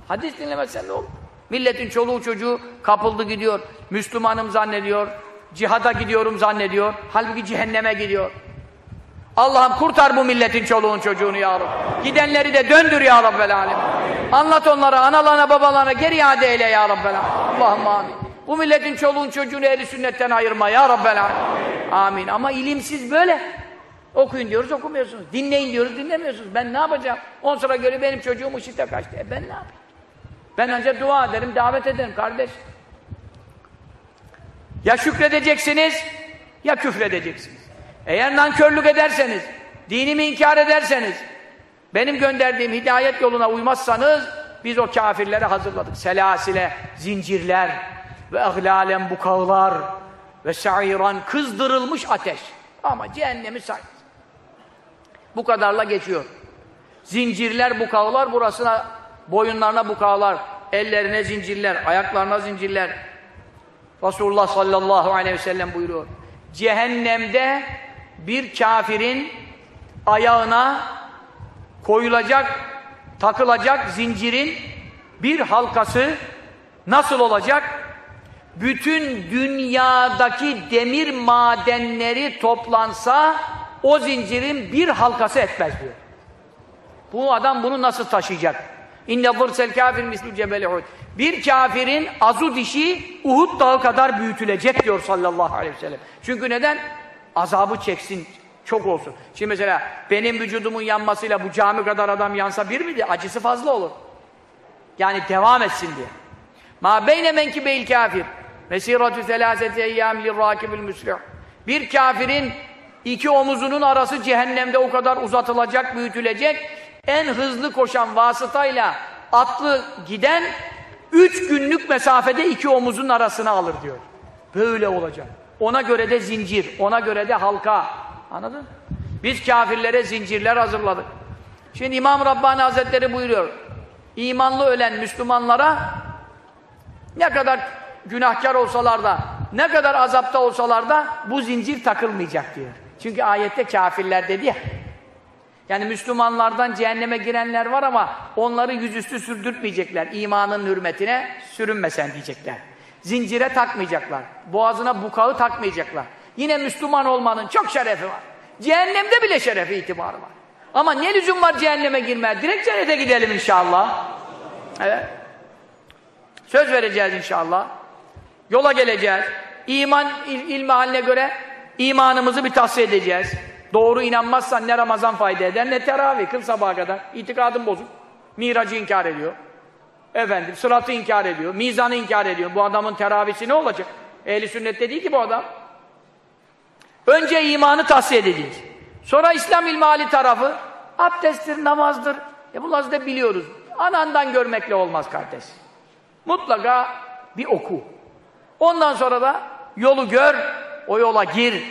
Hadis dinlemezsen ne olur? Milletin çoluğu çocuğu kapıldı gidiyor. Müslümanım zannediyor. Cihada gidiyorum zannediyor. Halbuki cehenneme gidiyor. Allah'ım kurtar bu milletin çoluğun çocuğunu ya Rabbi. Gidenleri de döndür ya Alem. Anlat onlara, analarına, babalarına geri iade eyle ya Alem. Allah'ım amin. Bu milletin çoluğun çocuğunu ehli sünnetten ayırma ya Rabbel Alem. Amin. Ama ilimsiz böyle. Okuyun diyoruz, okumuyorsunuz. Dinleyin diyoruz, dinlemiyorsunuz. Ben ne yapacağım? On sıra göre benim çocuğum IŞİD'e kaçtı. E ben ne yapayım? Ben ancak dua ederim, davet ederim kardeş. Ya şükredeceksiniz, ya küfredeceksiniz. Eğer nankörlük ederseniz, dinimi inkar ederseniz, benim gönderdiğim hidayet yoluna uymazsanız, biz o kafirlere hazırladık. Selasile, zincirler ve ahlalen bukağlar ve sa'iran, kızdırılmış ateş. Ama cehennemi say. Bu kadarla geçiyor. Zincirler, bukağlar, burasına, boyunlarına bukağlar, ellerine zincirler, ayaklarına zincirler. Resulullah sallallahu aleyhi ve sellem buyuruyor. Cehennemde bir kafirin ayağına koyulacak, takılacak zincirin bir halkası nasıl olacak? Bütün dünyadaki demir madenleri toplansa o zincirin bir halkası etmez diyor. Bu adam bunu nasıl taşıyacak? İnne zırsel kafir mislu cebeli Uhud. Bir kafirin azu dişi Uhud dağı kadar büyütülecek diyor sallallahu aleyhi ve sellem. Çünkü neden? Azabı çeksin, çok olsun. Şimdi mesela benim vücudumun yanmasıyla bu cami kadar adam yansa bir miydi? Acısı fazla olur. Yani devam etsin diye. Ma beyne menkibeyl kafir. Mesiratu selâseti eyyâm lirrâkibil müslih. Bir kafirin iki omuzunun arası cehennemde o kadar uzatılacak, büyütülecek. En hızlı koşan vasıtayla atlı giden üç günlük mesafede iki omuzun arasına alır diyor. Böyle olacak. Ona göre de zincir, ona göre de halka. Anladın? Biz kafirlere zincirler hazırladık. Şimdi İmam Rabbani Hazretleri buyuruyor. İmanlı ölen Müslümanlara ne kadar günahkar olsalar da, ne kadar azapta olsalar da bu zincir takılmayacak diyor. Çünkü ayette kafirler dedi ya. Yani Müslümanlardan cehenneme girenler var ama onları yüzüstü sürdürtmeyecekler. İmanın hürmetine sürünmesen diyecekler. Zincire takmayacaklar. Boğazına bukağı takmayacaklar. Yine Müslüman olmanın çok şerefi var. Cehennemde bile şerefi itibarı var. Ama ne lüzum var cehenneme girmeye? Direkt cennete gidelim inşallah. Evet. Söz vereceğiz inşallah. Yola geleceğiz. İman il ilmi haline göre imanımızı bir tahsiye edeceğiz. Doğru inanmazsan ne Ramazan fayda eder ne teravih kıl sabaha kadar. İtikadın bozuk. Miracı inkar ediyor. Efendim sıratı inkar ediyor. Mizanı inkar ediyor. Bu adamın teravisi ne olacak? Ehli sünnette değil ki bu adam. Önce imanı tahsiye edeceğiz. Sonra İslam ilmali tarafı abdesttir, namazdır. E bunları da biliyoruz. Anandan görmekle olmaz kardeş. Mutlaka bir oku. Ondan sonra da yolu gör, o yola gir.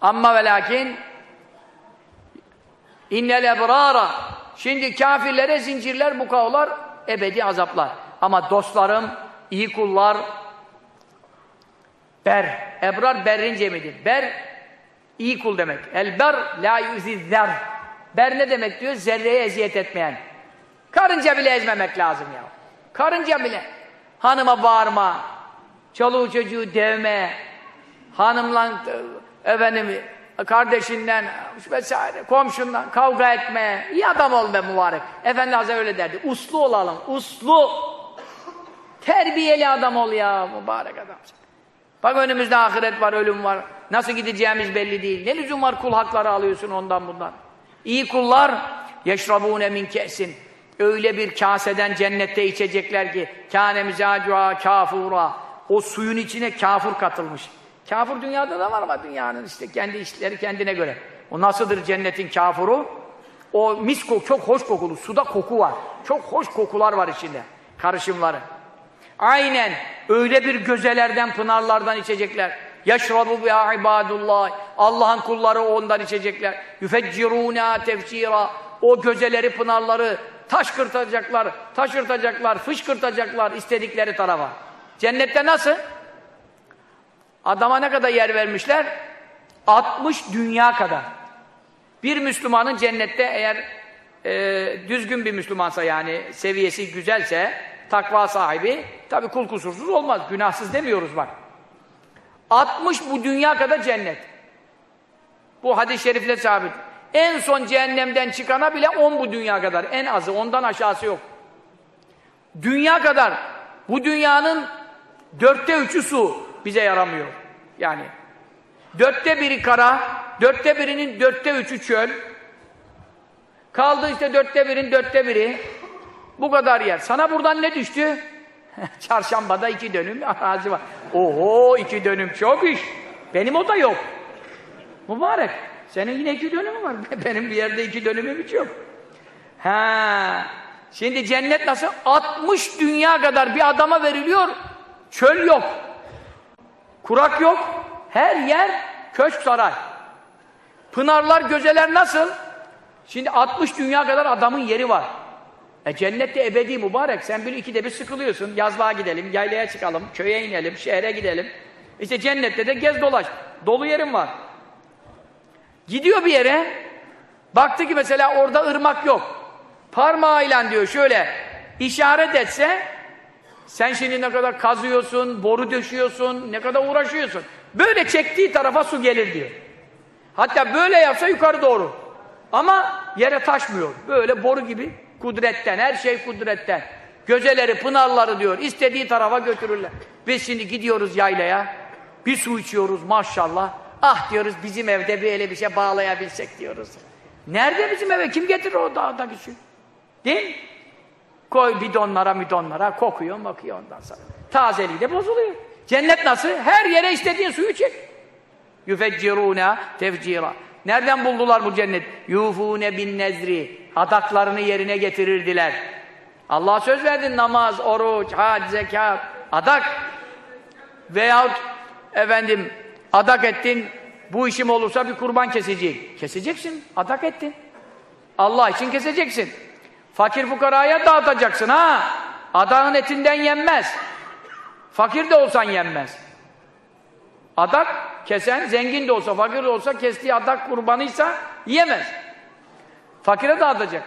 Amma ve lakin innel ebrara şimdi kafirlere zincirler, mukavlar, ebedi azaplar. Ama dostlarım, iyi kullar, ber, ebrar berrin cemidir. Ber, iyi kul demek. El ber, la yuzizzer. Ber ne demek diyor? Zerreye eziyet etmeyen. Karınca bile ezmemek lazım ya. Karınca bile. Hanıma bağırma, çoluğu çocuğu devme, hanımla efendim kardeşinden vesaire komşundan kavga etme. İyi adam ol be mübarek. Efendi Hazretleri öyle derdi. Uslu olalım. Uslu. Terbiyeli adam ol ya mübarek adam. Bak önümüzde ahiret var, ölüm var. Nasıl gideceğimiz belli değil. Ne lüzum var kul hakları alıyorsun ondan bundan. İyi kullar yeşrabûne min kesin. Öyle bir kaseden cennette içecekler ki kâne mizâcuha kâfûrâ. O suyun içine kafur katılmış. Kafur dünyada da var ama dünyanın işte kendi işleri kendine göre. O nasıldır cennetin kafuru? O mis koku, çok hoş kokulu. Suda koku var. Çok hoş kokular var içinde. Karışımları. Aynen öyle bir gözelerden, pınarlardan içecekler. Yaşrabu biha ibadullah. Allah'ın kulları ondan içecekler. Yüfeccirûnâ tefcîrâ. O gözeleri, pınarları taşkırtacaklar, taşırtacaklar, fışkırtacaklar istedikleri tarafa. Cennette nasıl? Adama ne kadar yer vermişler? 60 dünya kadar. Bir Müslümanın cennette eğer e, düzgün bir Müslümansa yani seviyesi güzelse, takva sahibi, tabi kul kusursuz olmaz, günahsız demiyoruz bak. 60 bu dünya kadar cennet. Bu hadis-i şerifle sabit. En son cehennemden çıkana bile 10 bu dünya kadar. En azı, ondan aşağısı yok. Dünya kadar. Bu dünyanın dörtte üçü su bize yaramıyor. Yani dörtte biri kara, dörtte birinin dörtte üçü çöl. Kaldı işte dörtte birin dörtte biri. Bu kadar yer. Sana buradan ne düştü? Çarşambada iki dönüm arazi var. Oho iki dönüm çok iş. Benim o da yok. Mübarek. Senin yine iki dönümü var. Benim bir yerde iki dönümüm hiç yok. Ha. Şimdi cennet nasıl? 60 dünya kadar bir adama veriliyor. Çöl yok. Kurak yok. Her yer köşk saray. Pınarlar, gözeler nasıl? Şimdi 60 dünya kadar adamın yeri var. E cennette ebedi mübarek. Sen bir ikide bir sıkılıyorsun. Yazlığa gidelim, yaylaya çıkalım, köye inelim, şehre gidelim. İşte cennette de gez dolaş. Dolu yerim var. Gidiyor bir yere, baktı ki mesela orada ırmak yok. Parmağıyla diyor şöyle, işaret etse, sen şimdi ne kadar kazıyorsun, boru döşüyorsun, ne kadar uğraşıyorsun. Böyle çektiği tarafa su gelir diyor. Hatta böyle yapsa yukarı doğru. Ama yere taşmıyor. Böyle boru gibi kudretten, her şey kudretten. Gözeleri, pınarları diyor. istediği tarafa götürürler. Biz şimdi gidiyoruz yaylaya. Bir su içiyoruz maşallah. Ah diyoruz bizim evde bir ele bir şey bağlayabilsek diyoruz. Nerede bizim eve? Kim getirir o dağdaki suyu? Değil mi? Koy bidonlara midonlara kokuyor bakıyor ondan sonra. Tazeliği de bozuluyor. Cennet nasıl? Her yere istediğin suyu çek. Yüfeccirûne tefcira. Nereden buldular bu cennet? Yufûne bin nezri. Adaklarını yerine getirirdiler. Allah söz verdi namaz, oruç, hac, zekat, adak. Veyahut efendim adak ettin, bu işim olursa bir kurban keseceğim. Keseceksin, adak ettin. Allah için keseceksin. Fakir fukaraya dağıtacaksın ha. Adağın etinden yenmez. Fakir de olsan yenmez. Adak kesen zengin de olsa, fakir de olsa kestiği adak kurbanıysa yiyemez. Fakire dağıtacak.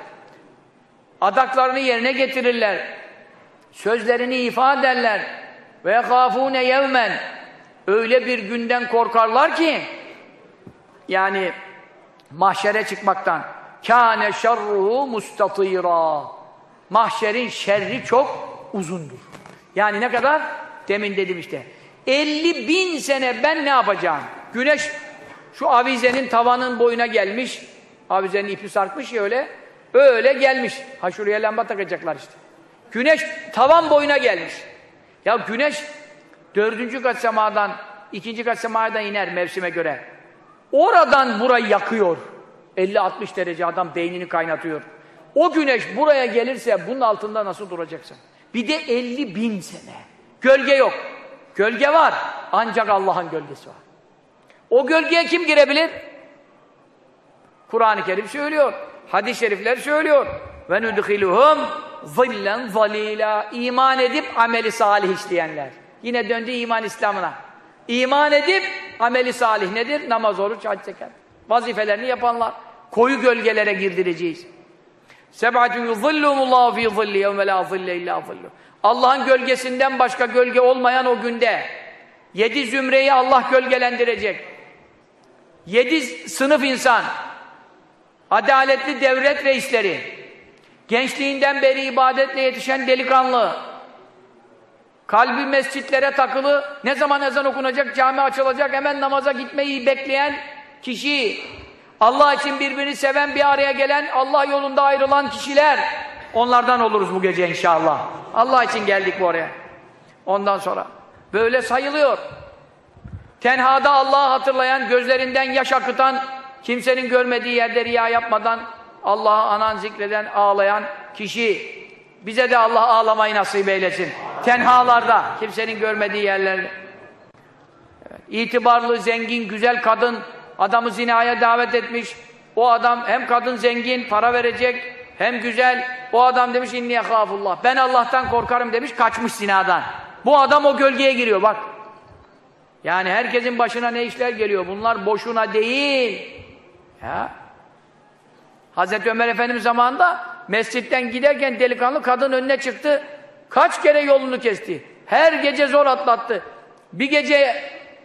Adaklarını yerine getirirler. Sözlerini ifade ederler. Ve yekâfûne yevmen. Öyle bir günden korkarlar ki yani mahşere çıkmaktan kâne şerruhu mustatîrâ. Mahşerin şerri çok uzundur. Yani ne kadar? Demin dedim işte. 50 bin sene ben ne yapacağım? Güneş şu avizenin tavanın boyuna gelmiş. Avizenin ipi sarkmış ya öyle. Öyle gelmiş. Ha şuraya lamba takacaklar işte. Güneş tavan boyuna gelmiş. Ya güneş dördüncü kat semadan, ikinci kat semadan iner mevsime göre. Oradan burayı yakıyor. 50-60 derece adam beynini kaynatıyor. O güneş buraya gelirse bunun altında nasıl duracaksın? Bir de 50 bin sene. Gölge yok. Gölge var. Ancak Allah'ın gölgesi var. O gölgeye kim girebilir? Kur'an-ı Kerim söylüyor. Hadis-i şerifler söylüyor. Ve nudhiluhum zillen zalila. İman edip ameli salih işleyenler. Yine döndü iman İslam'ına. İman edip ameli salih nedir? Namaz, oruç, hac, zekat. Vazifelerini yapanlar. Koyu gölgelere girdireceğiz. Seb'atun yuzillumullahu fi zilli yevme la zille illa zillu. Allah'ın gölgesinden başka gölge olmayan o günde yedi zümreyi Allah gölgelendirecek. Yedi sınıf insan, adaletli devlet reisleri, gençliğinden beri ibadetle yetişen delikanlı, kalbi mescitlere takılı, ne zaman ezan okunacak, cami açılacak, hemen namaza gitmeyi bekleyen kişi, Allah için birbirini seven, bir araya gelen, Allah yolunda ayrılan kişiler, onlardan oluruz bu gece inşallah. Allah için geldik bu oraya. Ondan sonra böyle sayılıyor. Tenhada Allah'ı hatırlayan, gözlerinden yaş akıtan, kimsenin görmediği yerde riya yapmadan Allah'ı anan zikreden, ağlayan kişi. Bize de Allah ağlamayı nasip eylesin. Tenhalarda, kimsenin görmediği yerlerde. Evet. İtibarlı, zengin, güzel kadın adamı zinaya davet etmiş. O adam hem kadın zengin, para verecek, hem güzel. O adam demiş inni yehafullah. Ben Allah'tan korkarım demiş, kaçmış zinadan. Bu adam o gölgeye giriyor bak. Yani herkesin başına ne işler geliyor? Bunlar boşuna değil. Ya. Hazreti Ömer Efendimiz zamanında mescitten giderken delikanlı kadın önüne çıktı. Kaç kere yolunu kesti. Her gece zor atlattı. Bir gece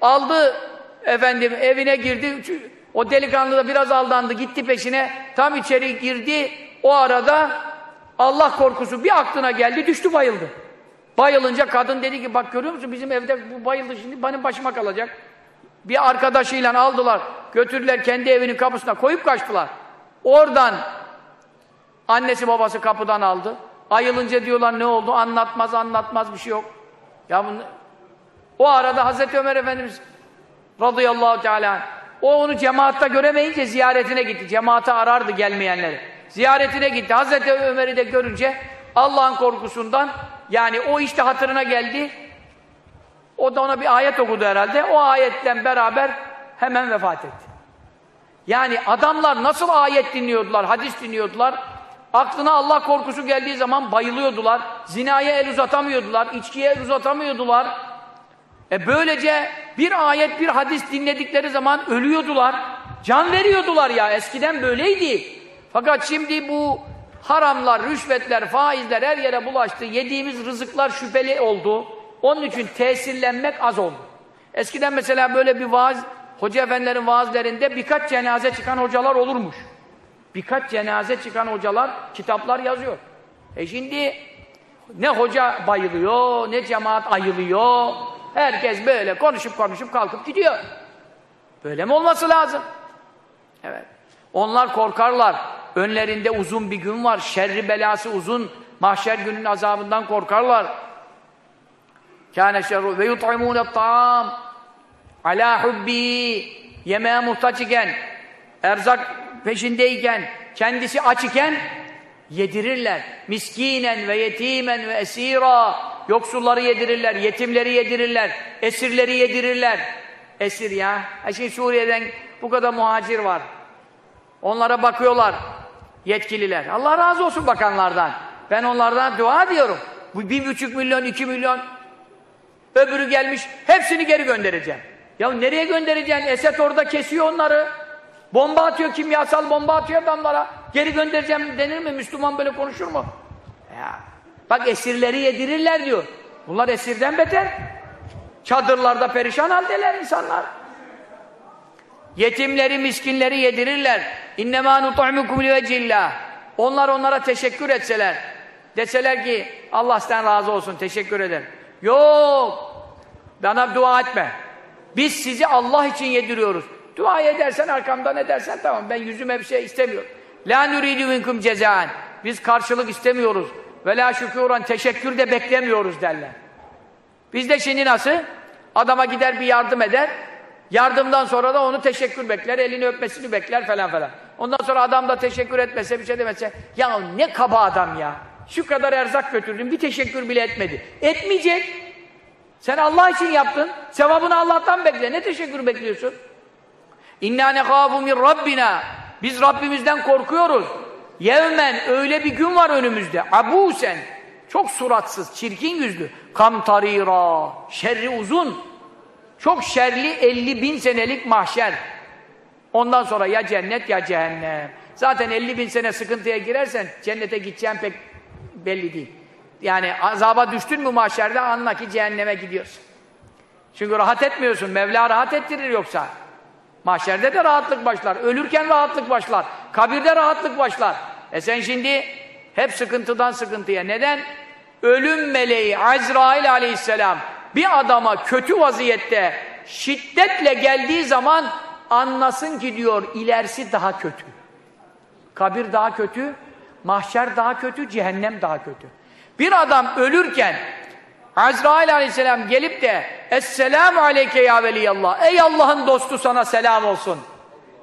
aldı efendim evine girdi. O delikanlı da biraz aldandı. Gitti peşine. Tam içeri girdi. O arada Allah korkusu bir aklına geldi. Düştü bayıldı. Bayılınca kadın dedi ki bak görüyor musun bizim evde bu bayıldı şimdi benim başıma kalacak. Bir arkadaşıyla aldılar. Götürdüler kendi evinin kapısına koyup kaçtılar. Oradan annesi babası kapıdan aldı. Ayılınca diyorlar ne oldu? Anlatmaz anlatmaz bir şey yok. Ya bunu... O arada Hazreti Ömer Efendimiz radıyallahu teala o onu cemaatta göremeyince ziyaretine gitti. Cemaate arardı gelmeyenleri. Ziyaretine gitti. Hazreti Ömer'i de görünce Allah'ın korkusundan yani o işte hatırına geldi. O da ona bir ayet okudu herhalde. O ayetten beraber hemen vefat etti. Yani adamlar nasıl ayet dinliyordular, hadis dinliyordular. Aklına Allah korkusu geldiği zaman bayılıyordular. Zinaya el uzatamıyordular, içkiye el uzatamıyordular. E böylece bir ayet, bir hadis dinledikleri zaman ölüyordular. Can veriyordular ya. Eskiden böyleydi. Fakat şimdi bu haramlar, rüşvetler, faizler her yere bulaştı. Yediğimiz rızıklar şüpheli oldu. Onun için tesirlenmek az oldu. Eskiden mesela böyle bir vaaz, hoca efendilerin vaazlerinde birkaç cenaze çıkan hocalar olurmuş. Birkaç cenaze çıkan hocalar kitaplar yazıyor. E şimdi ne hoca bayılıyor, ne cemaat ayılıyor. Herkes böyle konuşup konuşup kalkıp gidiyor. Böyle mi olması lazım? Evet. Onlar korkarlar. Önlerinde uzun bir gün var. Şerri belası uzun. Mahşer günün azabından korkarlar. Kâne şerru ve yut'imûne ta'am alâ hubbi yemeğe muhtaç iken erzak peşindeyken kendisi aç iken yedirirler. Miskinen ve yetimen ve esira yoksulları yedirirler, yetimleri yedirirler, esirleri yedirirler. Esir ya. Şimdi Suriye'den bu kadar muhacir var. Onlara bakıyorlar yetkililer. Allah razı olsun bakanlardan. Ben onlardan dua ediyorum. Bu bir buçuk milyon, iki milyon öbürü gelmiş hepsini geri göndereceğim. Ya nereye göndereceksin? Esed orada kesiyor onları. Bomba atıyor, kimyasal bomba atıyor adamlara. Geri göndereceğim denir mi? Müslüman böyle konuşur mu? Ya. Bak esirleri yedirirler diyor. Bunlar esirden beter. Çadırlarda perişan haldeler insanlar. Yetimleri, miskinleri yedirirler. İnnemâ nut'imukum livecillâh. Onlar onlara teşekkür etseler. Deseler ki Allah sizden razı olsun, teşekkür eder. Yok. Bana dua etme. Biz sizi Allah için yediriyoruz. Dua edersen arkamdan edersen tamam. Ben yüzüme bir şey istemiyorum. La nuridu minkum cezaan. Biz karşılık istemiyoruz. Ve la şükûran teşekkür de beklemiyoruz derler. Biz de şimdi nasıl? Adama gider bir yardım eder. Yardımdan sonra da onu teşekkür bekler, elini öpmesini bekler falan falan. Ondan sonra adam da teşekkür etmese, bir şey demese, ya ne kaba adam ya. Şu kadar erzak götürdüm, bir teşekkür bile etmedi. Etmeyecek. Sen Allah için yaptın. Sevabını Allah'tan bekle. Ne teşekkür bekliyorsun? İnna nekâfu min Rabbina. Biz Rabbimizden korkuyoruz. Yevmen öyle bir gün var önümüzde. Abusen. Çok suratsız, çirkin yüzlü. Kamtarira. Şerri uzun. Çok şerli 50 bin senelik mahşer. Ondan sonra ya cennet ya cehennem. Zaten 50 bin sene sıkıntıya girersen cennete gideceğin pek belli değil. Yani azaba düştün mü mahşerde anla ki cehenneme gidiyorsun. Çünkü rahat etmiyorsun. Mevla rahat ettirir yoksa. Mahşerde de rahatlık başlar. Ölürken rahatlık başlar. Kabirde rahatlık başlar. E sen şimdi hep sıkıntıdan sıkıntıya. Neden? Ölüm meleği Azrail aleyhisselam bir adama kötü vaziyette şiddetle geldiği zaman anlasın ki diyor ilerisi daha kötü. Kabir daha kötü, mahşer daha kötü, cehennem daha kötü. Bir adam ölürken Azrail aleyhisselam gelip de Esselamu aleyke ya veliyallah Ey Allah'ın dostu sana selam olsun.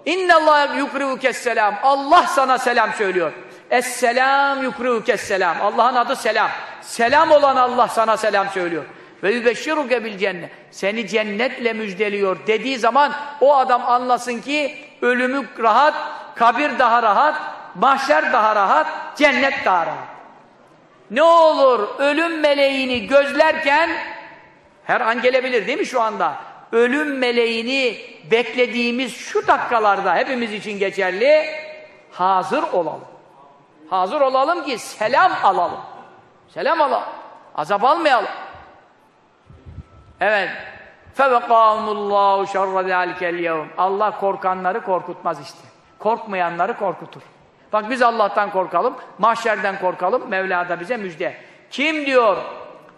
İnnallâhe yukrivukesselam Allah sana selam söylüyor. Esselam yukrivukesselam Allah'ın adı selam. Selam olan Allah sana selam söylüyor. Ve yübeşşiruke bil cennet. Seni cennetle müjdeliyor dediği zaman o adam anlasın ki ölümü rahat, kabir daha rahat, mahşer daha rahat, cennet daha rahat. Ne olur ölüm meleğini gözlerken her an gelebilir değil mi şu anda? Ölüm meleğini beklediğimiz şu dakikalarda hepimiz için geçerli hazır olalım. Hazır olalım ki selam alalım. Selam alalım. Azap almayalım. Evet. فَوَقَاهُمُ اللّٰهُ شَرَّ ذَٰلِكَ الْيَوْمِ Allah korkanları korkutmaz işte. Korkmayanları korkutur. Bak biz Allah'tan korkalım, mahşerden korkalım, Mevla da bize müjde. Kim diyor,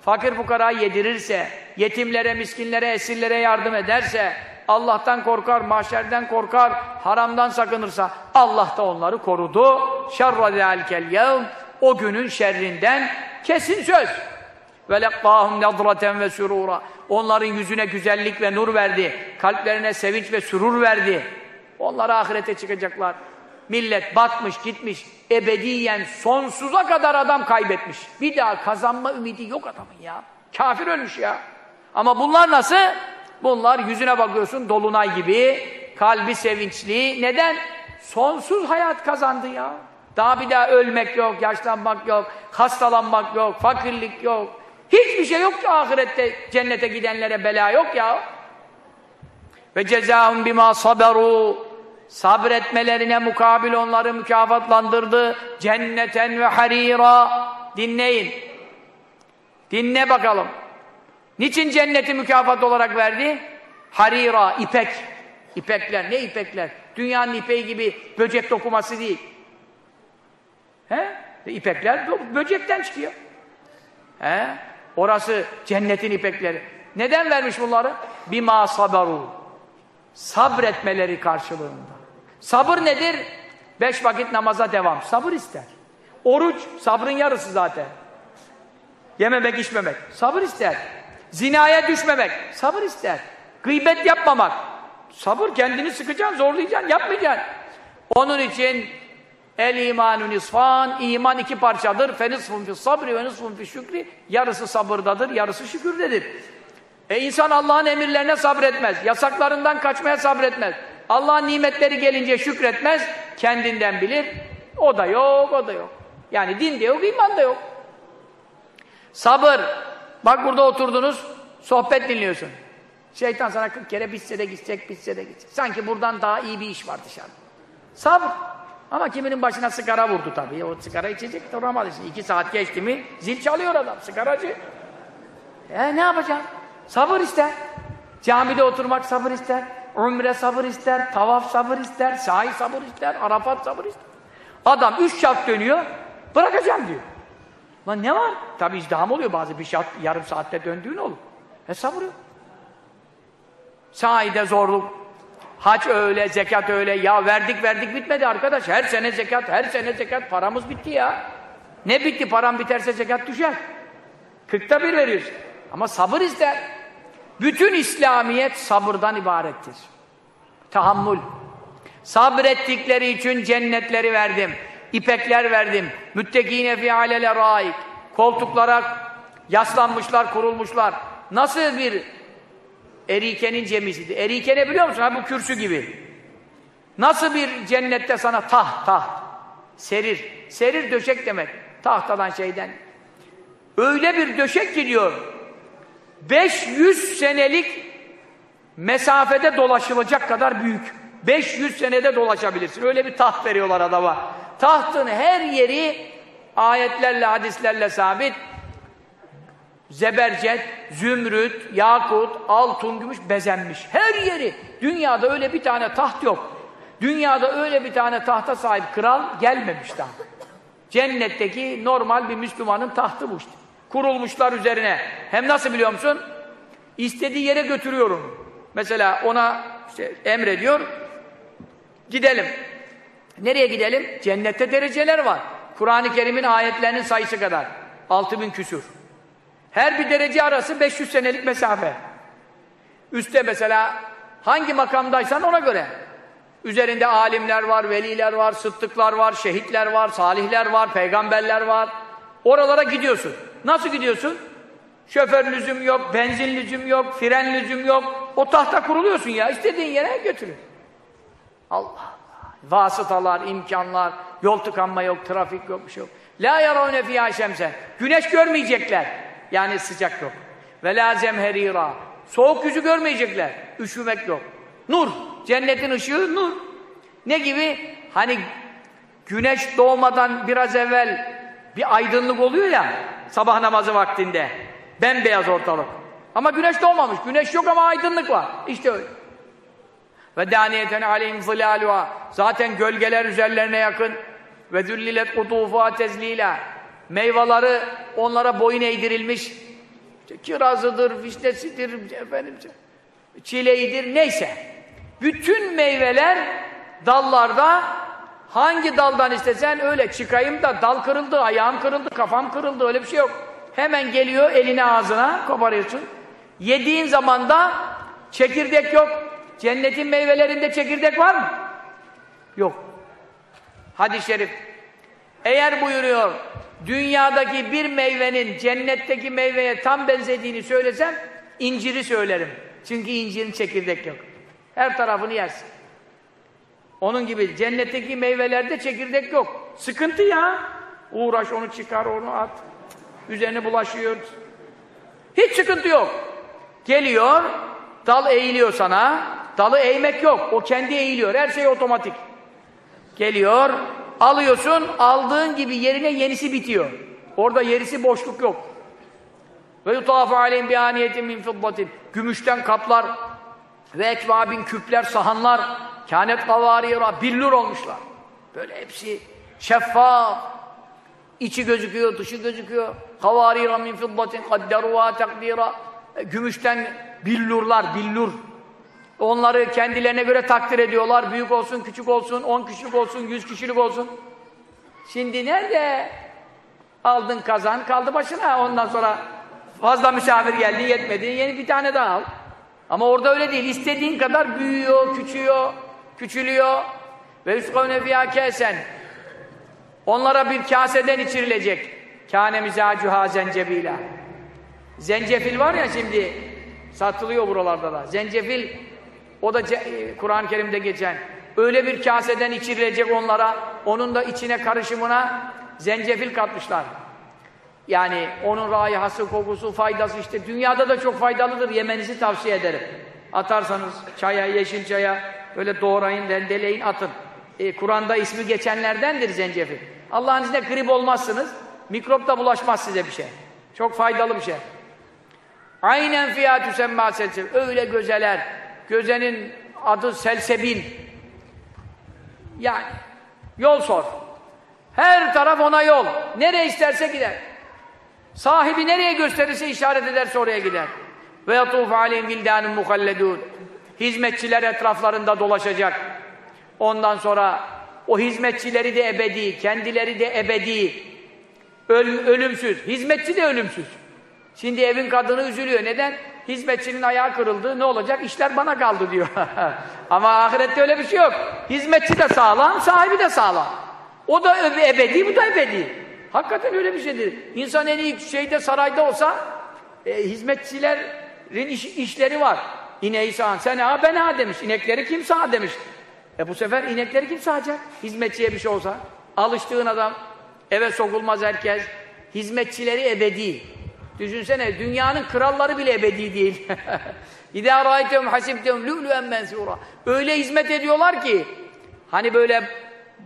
fakir fukara yedirirse, yetimlere, miskinlere, esirlere yardım ederse, Allah'tan korkar, mahşerden korkar, haramdan sakınırsa, Allah da onları korudu. شَرَّ ذَٰلِكَ الْيَوْمِ O günün şerrinden kesin söz. وَلَقَّاهُمْ نَضْرَةً ve surura. Onların yüzüne güzellik ve nur verdi. Kalplerine sevinç ve sürur verdi. Onlar ahirete çıkacaklar. Millet batmış gitmiş. Ebediyen sonsuza kadar adam kaybetmiş. Bir daha kazanma ümidi yok adamın ya. Kafir ölmüş ya. Ama bunlar nasıl? Bunlar yüzüne bakıyorsun dolunay gibi. Kalbi sevinçli. Neden? Sonsuz hayat kazandı ya. Daha bir daha ölmek yok, yaşlanmak yok, hastalanmak yok, fakirlik yok. Hiçbir şey yok ki ahirette cennete gidenlere bela yok ya. Ve cezâhum bimâ saberû sabretmelerine mukabil onları mükafatlandırdı. Cenneten ve harira. Dinleyin. Dinle bakalım. Niçin cenneti mükafat olarak verdi? Harira, ipek. İpekler. Ne ipekler? Dünyanın ipeği gibi böcek dokuması değil. He? E, ipekler bö- böcekten çıkıyor. He? Orası cennetin ipekleri. Neden vermiş bunları? Bima sabaru. Sabretmeleri karşılığında. Sabır nedir? Beş vakit namaza devam. Sabır ister. Oruç, sabrın yarısı zaten. Yememek, içmemek. Sabır ister. Zinaya düşmemek. Sabır ister. Gıybet yapmamak. Sabır kendini sıkacaksın, zorlayacaksın, yapmayacaksın. Onun için el imanu nisfan, iman iki parçadır. Fenisfun fi sabri ve nisfun fi şükri. Yarısı sabırdadır, yarısı şükürdedir. E insan Allah'ın emirlerine sabretmez. Yasaklarından kaçmaya sabretmez. Allah'ın nimetleri gelince şükretmez. Kendinden bilir. O da yok, o da yok. Yani din de yok, iman da yok. Sabır. Bak burada oturdunuz, sohbet dinliyorsun. Şeytan sana 40 kere bitse de gidecek, bitse de gidecek. Sanki buradan daha iyi bir iş var dışarıda. Sabır. Ama kiminin başına sigara vurdu tabii. O sigara içecek duramadı. Şimdi iki saat geçti mi zil çalıyor adam, sigaracı. E ne yapacağım? Sabır ister. Camide oturmak sabır ister. Umre sabır ister. Tavaf sabır ister. Sahi sabır ister. Arafat sabır ister. Adam üç şart dönüyor. Bırakacağım diyor. Lan ne var? Tabi izdiham oluyor bazı bir şart yarım saatte döndüğün olur. E sabır yok. Sahide zorluk. Hac öyle, zekat öyle. Ya verdik verdik bitmedi arkadaş. Her sene zekat, her sene zekat. Paramız bitti ya. Ne bitti? Param biterse zekat düşer. Kırkta bir veriyorsun. Ama sabır ister. Bütün İslamiyet sabırdan ibarettir. Tahammül. Sabrettikleri için cennetleri verdim. İpekler verdim. Müttekine fi alele raik. Koltuklara yaslanmışlar, kurulmuşlar. Nasıl bir erikenin cemisidir. Erike ne biliyor musun? Ha bu kürsü gibi. Nasıl bir cennette sana taht, taht. Serir. Serir döşek demek. Tahtadan şeyden. Öyle bir döşek ki diyor. 500 senelik mesafede dolaşılacak kadar büyük. 500 senede dolaşabilirsin. Öyle bir taht veriyorlar adama. Tahtın her yeri ayetlerle, hadislerle sabit. Zebercet, zümrüt, yakut, altın, gümüş bezenmiş. Her yeri. Dünyada öyle bir tane taht yok. Dünyada öyle bir tane tahta sahip kral gelmemiş daha. Cennetteki normal bir Müslümanın tahtı bu işte. Kurulmuşlar üzerine. Hem nasıl biliyor musun? İstediği yere götürüyorum. Mesela ona işte emrediyor. Gidelim. Nereye gidelim? Cennette dereceler var. Kur'an-ı Kerim'in ayetlerinin sayısı kadar. 6000 küsur. Her bir derece arası 500 senelik mesafe. Üste mesela hangi makamdaysan ona göre. Üzerinde alimler var, veliler var, sıddıklar var, şehitler var, salihler var, peygamberler var. Oralara gidiyorsun. Nasıl gidiyorsun? Şoför lüzum yok, benzin lüzum yok, fren lüzum yok. O tahta kuruluyorsun ya, istediğin yere götürün. Allah Allah. Vasıtalar, imkanlar, yol tıkanma yok, trafik yok, bir şey yok. La yaravne fiyâ şemse. Güneş görmeyecekler. Yani sıcak yok. Ve la zemherira. Soğuk yüzü görmeyecekler. Üşümek yok. Nur. Cennetin ışığı nur. Ne gibi? Hani güneş doğmadan biraz evvel bir aydınlık oluyor ya sabah namazı vaktinde. Bembeyaz ortalık. Ama güneş doğmamış. Güneş yok ama aydınlık var. İşte öyle. Ve daniyeten aleyhim zilâluha. Zaten gölgeler üzerlerine yakın. Ve züllilet kutufuha tezlila. Meyveleri onlara boyun eğdirilmiş. İşte kirazıdır, vişnesidir, efendim, çileğidir, neyse. Bütün meyveler dallarda hangi daldan istesen öyle çıkayım da dal kırıldı, ayağım kırıldı, kafam kırıldı öyle bir şey yok. Hemen geliyor eline ağzına koparıyorsun. Yediğin zaman da çekirdek yok. Cennetin meyvelerinde çekirdek var mı? Yok. Hadis-i şerif. Eğer buyuruyor dünyadaki bir meyvenin cennetteki meyveye tam benzediğini söylesem inciri söylerim. Çünkü incirin çekirdek yok. Her tarafını yersin. Onun gibi cennetteki meyvelerde çekirdek yok. Sıkıntı ya. Uğraş onu çıkar onu at. Üzerine bulaşıyor. Hiç sıkıntı yok. Geliyor, dal eğiliyor sana. Dalı eğmek yok. O kendi eğiliyor. Her şey otomatik. Geliyor, alıyorsun, aldığın gibi yerine yenisi bitiyor. Orada yerisi boşluk yok. Ve yutafu aleyhim bi aniyetin min fiddatin. Gümüşten kaplar ve ekvabin küpler, sahanlar kânet kavarira billur olmuşlar. Böyle hepsi şeffaf. İçi gözüküyor, dışı gözüküyor. Havarira min fiddatin kadderuha takdira. E, Gümüşten billurlar, billur. Onları kendilerine göre takdir ediyorlar. Büyük olsun, küçük olsun, 10 kişilik olsun, 100 kişilik olsun. Şimdi nerede? Aldın kazan, kaldı başına. Ondan sonra fazla misafir geldi, yetmedi. Yeni bir tane daha al. Ama orada öyle değil. İstediğin kadar büyüyor, küçüyor, küçülüyor. Ve üskavne fiyâ kesen. Onlara bir kaseden içirilecek. Kâne mizâcuhâ zencebîlâ. Zencefil var ya şimdi, satılıyor buralarda da. Zencefil, o da ce- Kur'an-ı Kerim'de geçen. Öyle bir kaseden içirilecek onlara, onun da içine karışımına zencefil katmışlar. Yani onun rayihası, kokusu, faydası işte dünyada da çok faydalıdır. Yemenizi tavsiye ederim. Atarsanız çaya, yeşil çaya böyle doğrayın, rendeleyin, atın. E, Kur'an'da ismi geçenlerdendir zencefil. Allah'ın izniyle grip olmazsınız. Mikrop da bulaşmaz size bir şey. Çok faydalı bir şey. Aynen fiyatü semma selsebil. Öyle gözeler. Gözenin adı selsebil. Yani yol sor. Her taraf ona yol. Nereye isterse gider. Sahibi nereye gösterirse işaret ederse oraya gider. Ve yatûfü aleyhim vildanun. Hizmetçiler etraflarında dolaşacak. Ondan sonra o hizmetçileri de ebedi, kendileri de ebedi. Öl- ölümsüz. Hizmetçi de ölümsüz. Şimdi evin kadını üzülüyor. Neden? Hizmetçinin ayağı kırıldı. Ne olacak? İşler bana kaldı diyor. Ama ahirette öyle bir şey yok. Hizmetçi de sağlam, sahibi de sağlam. O da ebedi, bu da ebedi. Hakikaten öyle bir şeydir. İnsan en iyi şeyde sarayda olsa e, hizmetçilerin iş- işleri var. İneği sağan, sen ha ben ha demiş. İnekleri kim sağ demiş. E bu sefer inekleri kim sağacak? Hizmetçiye bir şey olsa. Alıştığın adam eve sokulmaz herkes. Hizmetçileri ebedi. Düşünsene dünyanın kralları bile ebedi değil. İdâ râitehum hasibtehum lü'lü'en mensûrâ. Öyle hizmet ediyorlar ki hani böyle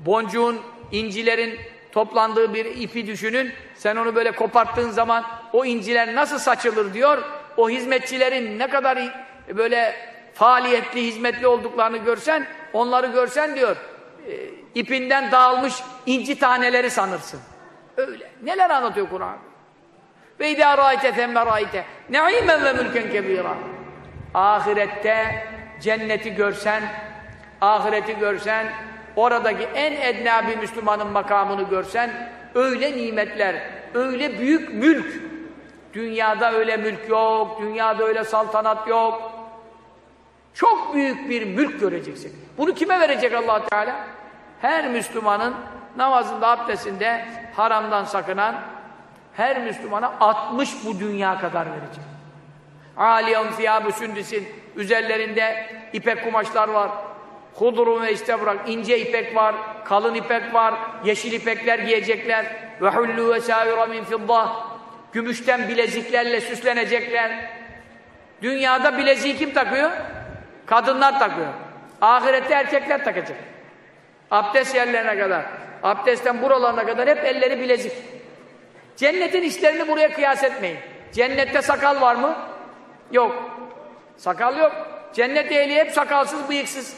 boncuğun, incilerin toplandığı bir ipi düşünün. Sen onu böyle koparttığın zaman o inciler nasıl saçılır diyor. O hizmetçilerin ne kadar böyle faaliyetli, hizmetli olduklarını görsen, onları görsen diyor, e, ipinden dağılmış inci taneleri sanırsın. Öyle. Neler anlatıyor Kur'an? Ve idâ râite themme râite ne'imen ve mülken kebîrâ. Ahirette cenneti görsen, ahireti görsen, oradaki en edna bir Müslümanın makamını görsen, öyle nimetler, öyle büyük mülk. Dünyada öyle mülk yok, dünyada öyle saltanat yok. Çok büyük bir mülk göreceksin. Bunu kime verecek allah Teala? Her Müslümanın namazında, abdestinde haramdan sakınan her Müslümana 60 bu dünya kadar verecek. Aliyem fiyâbü sündüsün üzerlerinde ipek kumaşlar var. Hudurun ve istebrak, ince ipek var, kalın ipek var, yeşil ipekler giyecekler. Ve hullû ve sâvira min fiddah. Gümüşten bileziklerle süslenecekler. Dünyada bileziği kim takıyor? Kadınlar takıyor. Ahirette erkekler takacak. Abdest yerlerine kadar, abdestten buralarına kadar hep elleri bilezik. Cennetin işlerini buraya kıyas etmeyin. Cennette sakal var mı? Yok. Sakal yok. Cennet ehli hep sakalsız, bıyıksız.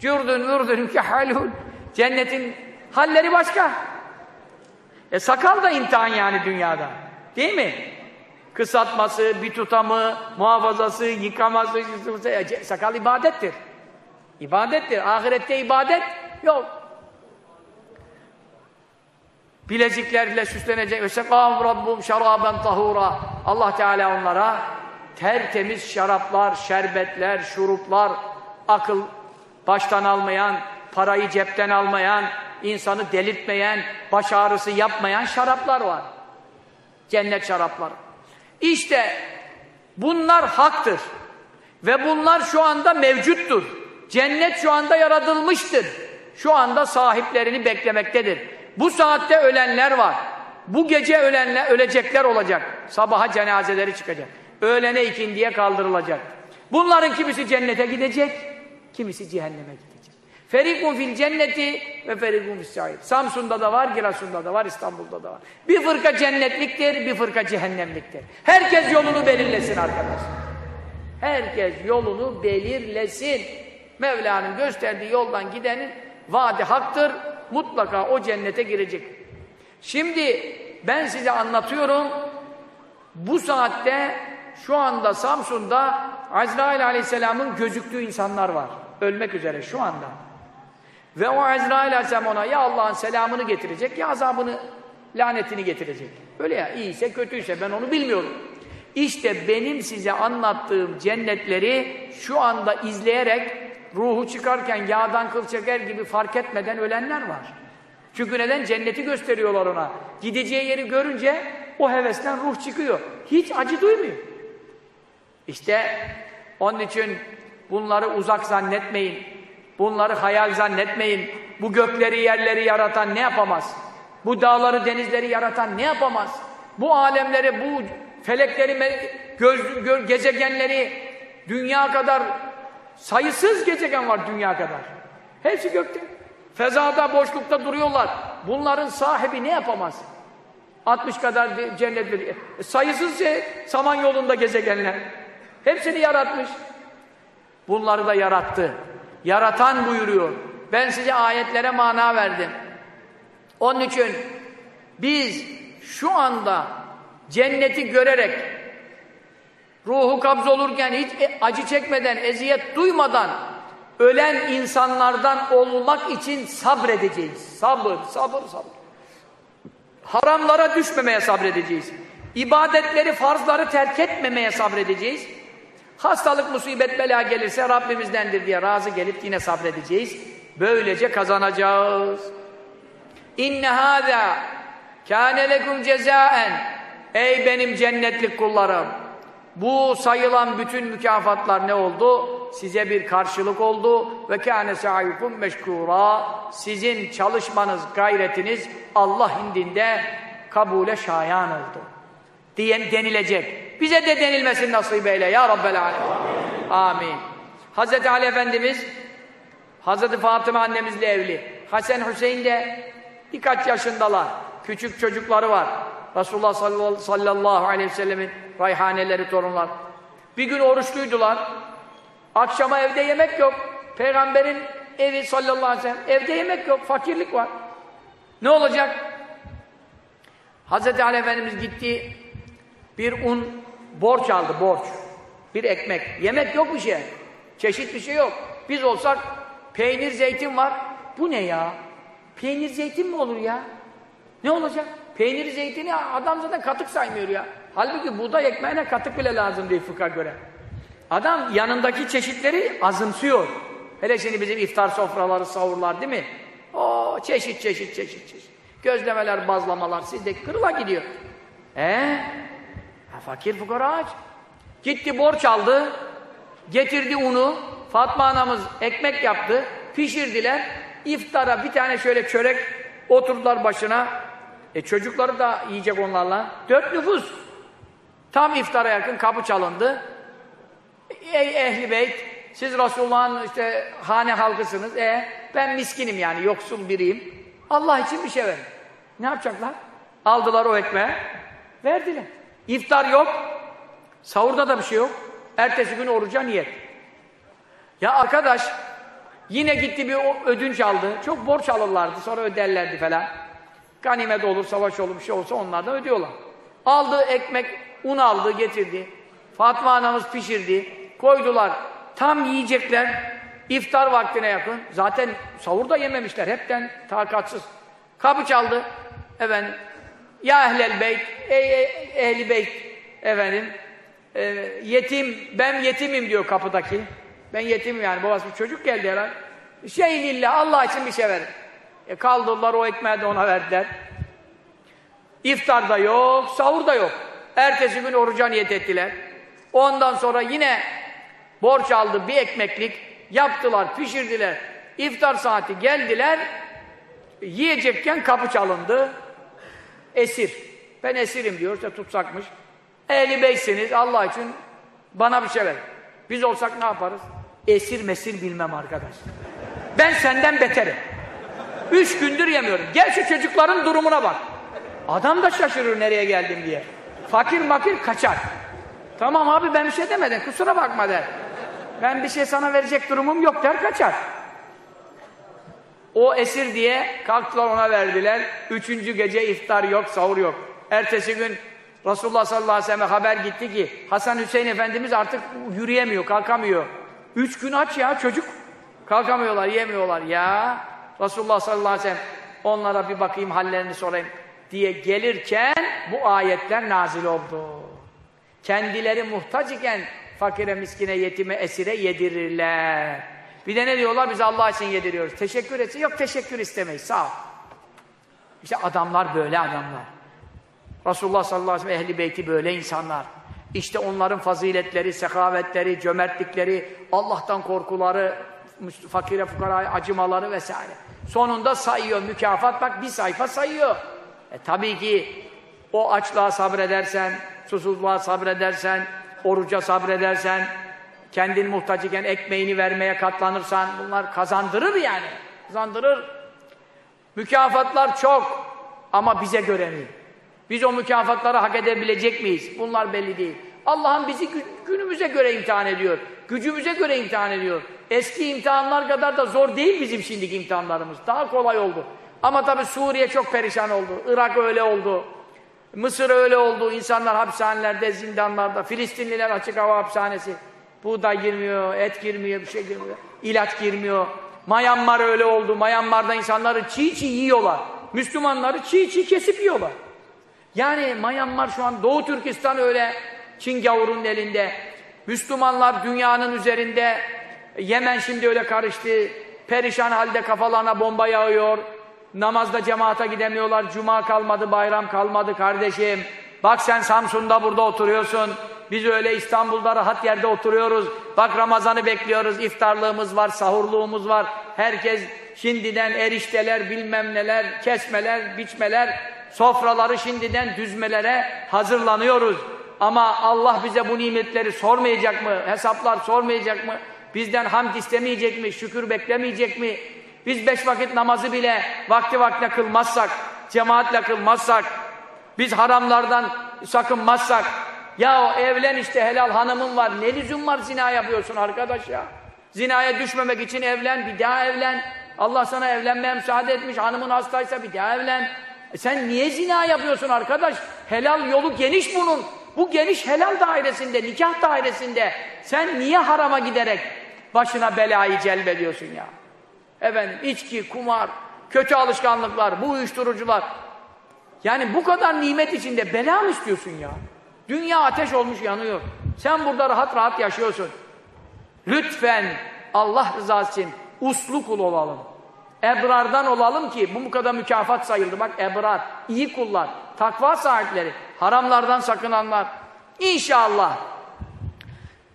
Cürdün vürdün kehalun. Cennetin halleri başka. E sakal da imtihan yani dünyada. Değil mi? Kısaltması, bir tutamı, muhafazası, yıkaması, sakal ibadettir. İbadettir. Ahirette ibadet yok. Bileziklerle süslenecek. Vesekâhum rabbum şaraben tahura. Allah Teala onlara tertemiz şaraplar, şerbetler, şuruplar, akıl baştan almayan, parayı cepten almayan, insanı delirtmeyen, baş ağrısı yapmayan şaraplar var. Cennet şarapları. İşte bunlar haktır. Ve bunlar şu anda mevcuttur. Cennet şu anda yaratılmıştır. Şu anda sahiplerini beklemektedir. Bu saatte ölenler var. Bu gece ölenler, ölecekler olacak. Sabaha cenazeleri çıkacak. Öğlene ikindiye kaldırılacak. Bunların kimisi cennete gidecek, kimisi cehenneme gidecek. Ferikun fil cenneti ve ferikun fis sa'ir. Samsun'da da var, Giresun'da da var, İstanbul'da da var. Bir fırka cennetliktir, bir fırka cehennemliktir. Herkes yolunu belirlesin arkadaş. Herkes yolunu belirlesin. Mevla'nın gösterdiği yoldan gidenin vaadi haktır. Mutlaka o cennete girecek. Şimdi ben size anlatıyorum. Bu saatte şu anda Samsun'da Azrail Aleyhisselam'ın gözüktüğü insanlar var. Ölmek üzere şu anda. Ve o Azrail Aleyhisselam ona ya Allah'ın selamını getirecek ya azabını, lanetini getirecek. Öyle ya iyiyse kötüyse ben onu bilmiyorum. İşte benim size anlattığım cennetleri şu anda izleyerek ruhu çıkarken yağdan kıl çeker gibi fark etmeden ölenler var. Çünkü neden? Cenneti gösteriyorlar ona. Gideceği yeri görünce o hevesten ruh çıkıyor. Hiç acı duymuyor. İşte onun için bunları uzak zannetmeyin. Bunları hayal zannetmeyin. Bu gökleri yerleri yaratan ne yapamaz? Bu dağları denizleri yaratan ne yapamaz? Bu alemleri, bu felekleri, göz, gö, gezegenleri, dünya kadar sayısız gezegen var dünya kadar. Hepsi gökte. Fezada, boşlukta duruyorlar. Bunların sahibi ne yapamaz? 60 kadar cennet veriyor. E, sayısız şey, saman yolunda gezegenler. Hepsini yaratmış. Bunları da yarattı. Yaratan buyuruyor. Ben size ayetlere mana verdim. Onun için biz şu anda cenneti görerek ruhu kabz olurken hiç e, acı çekmeden, eziyet duymadan ölen insanlardan olmak için sabredeceğiz. Sabır, sabır, sabır. Haramlara düşmemeye sabredeceğiz. İbadetleri, farzları terk etmemeye sabredeceğiz. Hastalık, musibet, bela gelirse Rabbimizdendir diye razı gelip yine sabredeceğiz. Böylece kazanacağız. İnne hâzâ kâne lekum cezâen Ey benim cennetlik kullarım! Bu sayılan bütün mükafatlar ne oldu? Size bir karşılık oldu. Ve kâne sa'yukum meşkûrâ. Sizin çalışmanız, gayretiniz Allah indinde kabule şayan oldu. Diyen denilecek. Bize de denilmesin nasip eyle ya Rabbel Alem. Amin. Hz. Ali Efendimiz Hz. Fatıma annemizle evli. Hasan Hüseyin de birkaç yaşındalar. Küçük çocukları var. Resulullah sallallahu aleyhi ve sellemin rayhaneleri, torunlar. Bir gün oruçluydular. Akşama evde yemek yok. Peygamberin evi sallallahu aleyhi ve sellem. Evde yemek yok. Fakirlik var. Ne olacak? Hz. Ali Efendimiz gitti. Bir un borç aldı, borç. Bir ekmek. Yemek yok bir şey. Çeşit bir şey yok. Biz olsak peynir, zeytin var. Bu ne ya? Peynir, zeytin mi olur ya? Ne olacak? Peyniri, zeytini adam zaten katık saymıyor ya. Halbuki buğday ekmeğine katık bile lazım değil fıkha göre. Adam yanındaki çeşitleri azımsıyor. Hele şimdi bizim iftar sofraları, savurlar değil mi? O çeşit çeşit çeşit çeşit. Gözlemeler, bazlamalar sizdeki kırıla gidiyor. Ee? Ha, fakir fukara aç. Gitti borç aldı. Getirdi unu. Fatma anamız ekmek yaptı. Pişirdiler. İftara bir tane şöyle çörek oturdular başına. E çocukları da yiyecek onlarla. Dört nüfus. Tam iftara yakın kapı çalındı. Ey ehli beyt, siz Resulullah'ın işte hane halkısınız. E ben miskinim yani, yoksul biriyim. Allah için bir şey verin. Ne yapacaklar? Aldılar o ekmeği, verdiler. İftar yok, sahurda da bir şey yok. Ertesi gün oruca niyet. Ya arkadaş, yine gitti bir ödünç aldı. Çok borç alırlardı, sonra öderlerdi falan. Ganimet olur, savaş olur, bir şey olsa onlar da ödüyorlar. Aldı ekmek, un aldı, getirdi. Fatma anamız pişirdi. Koydular. Tam yiyecekler. İftar vaktine yakın. Zaten savur da yememişler. Hepten takatsız. Kapı çaldı. Efendim. Ya ehlel beyt. Ey, ehli beyt. Efendim. E, yetim. Ben yetimim diyor kapıdaki. Ben yetimim yani. Babası bir çocuk geldi herhalde. Şey lillah. Allah için bir şey verin. E kaldırdılar o ekmeği de ona verdiler. İftar da yok, sahur da yok. Ertesi gün oruca niyet ettiler. Ondan sonra yine borç aldı bir ekmeklik. Yaptılar, pişirdiler. İftar saati geldiler. Yiyecekken kapı çalındı. Esir. Ben esirim diyor, işte tutsakmış. Ehli beysiniz, Allah için bana bir şey ver. Biz olsak ne yaparız? Esir mesir bilmem arkadaş. Ben senden beterim. Üç gündür yemiyorum. Gel şu çocukların durumuna bak. Adam da şaşırır nereye geldim diye. Fakir makir kaçar. Tamam abi ben bir şey demedim kusura bakma der. Ben bir şey sana verecek durumum yok der kaçar. O esir diye kalktılar ona verdiler. Üçüncü gece iftar yok, sahur yok. Ertesi gün Resulullah sallallahu aleyhi ve sellem'e haber gitti ki Hasan Hüseyin Efendimiz artık yürüyemiyor, kalkamıyor. Üç gün aç ya çocuk. Kalkamıyorlar, yemiyorlar. Ya Resulullah sallallahu aleyhi ve sellem onlara bir bakayım hallerini sorayım diye gelirken bu ayetler nazil oldu. Kendileri muhtaç iken fakire, miskine, yetime, esire yedirirler. Bir de ne diyorlar? Biz Allah için yediriyoruz. Teşekkür etsin. Yok teşekkür istemeyiz. Sağ ol. İşte adamlar böyle adamlar. Resulullah sallallahu aleyhi ve sellem ehli böyle insanlar. İşte onların faziletleri, sekavetleri, cömertlikleri, Allah'tan korkuları, fakire fukaraya acımaları vesaire. Sonunda sayıyor mükafat bak bir sayfa sayıyor. E tabii ki o açlığa sabredersen, susuzluğa sabredersen, oruca sabredersen, kendin muhtaç iken ekmeğini vermeye katlanırsan bunlar kazandırır yani. Kazandırır. Mükafatlar çok ama bize göre mi? Biz o mükafatları hak edebilecek miyiz? Bunlar belli değil. Allah'ın bizi günümüze göre imtihan ediyor. Gücümüze göre imtihan ediyor. Eski imtihanlar kadar da zor değil bizim şimdiki imtihanlarımız. Daha kolay oldu. Ama tabi Suriye çok perişan oldu. Irak öyle oldu. Mısır öyle oldu. İnsanlar hapishanelerde, zindanlarda. Filistinliler açık hava hapishanesi. Buğday girmiyor, et girmiyor, bir şey girmiyor. İlaç girmiyor. Myanmar öyle oldu. Myanmar'da insanları çiğ çiğ yiyorlar. Müslümanları çiğ çiğ kesip yiyorlar. Yani Myanmar şu an Doğu Türkistan öyle Çin gavurunun elinde. Müslümanlar dünyanın üzerinde Yemen şimdi öyle karıştı. Perişan halde kafalarına bomba yağıyor. Namazda cemaata gidemiyorlar. Cuma kalmadı, bayram kalmadı kardeşim. Bak sen Samsun'da burada oturuyorsun. Biz öyle İstanbul'da rahat yerde oturuyoruz. Bak Ramazan'ı bekliyoruz. İftarlığımız var, sahurluğumuz var. Herkes şimdiden erişteler, bilmem neler, kesmeler, biçmeler, sofraları şimdiden düzmelere hazırlanıyoruz. Ama Allah bize bu nimetleri sormayacak mı? Hesaplar sormayacak mı? Bizden hamd istemeyecek mi? Şükür beklemeyecek mi? Biz beş vakit namazı bile vakti vakti kılmazsak, cemaatle kılmazsak, biz haramlardan sakınmazsak, ya evlen işte helal hanımın var, ne lüzum var zina yapıyorsun arkadaş ya? Zinaya düşmemek için evlen, bir daha evlen. Allah sana evlenmeye müsaade etmiş, hanımın hastaysa bir daha evlen. E sen niye zina yapıyorsun arkadaş? Helal yolu geniş bunun. Bu geniş helal dairesinde, nikah dairesinde sen niye harama giderek başına belayı celbediyorsun ya? Efendim içki, kumar, kötü alışkanlıklar, bu uyuşturucular. Yani bu kadar nimet içinde bela mı istiyorsun ya? Dünya ateş olmuş yanıyor. Sen burada rahat rahat yaşıyorsun. Lütfen Allah rızası için uslu kul olalım. Ebrardan olalım ki bu kadar mükafat sayıldı. Bak ebrar, iyi kullar, takva sahipleri, haramlardan sakınanlar. İnşallah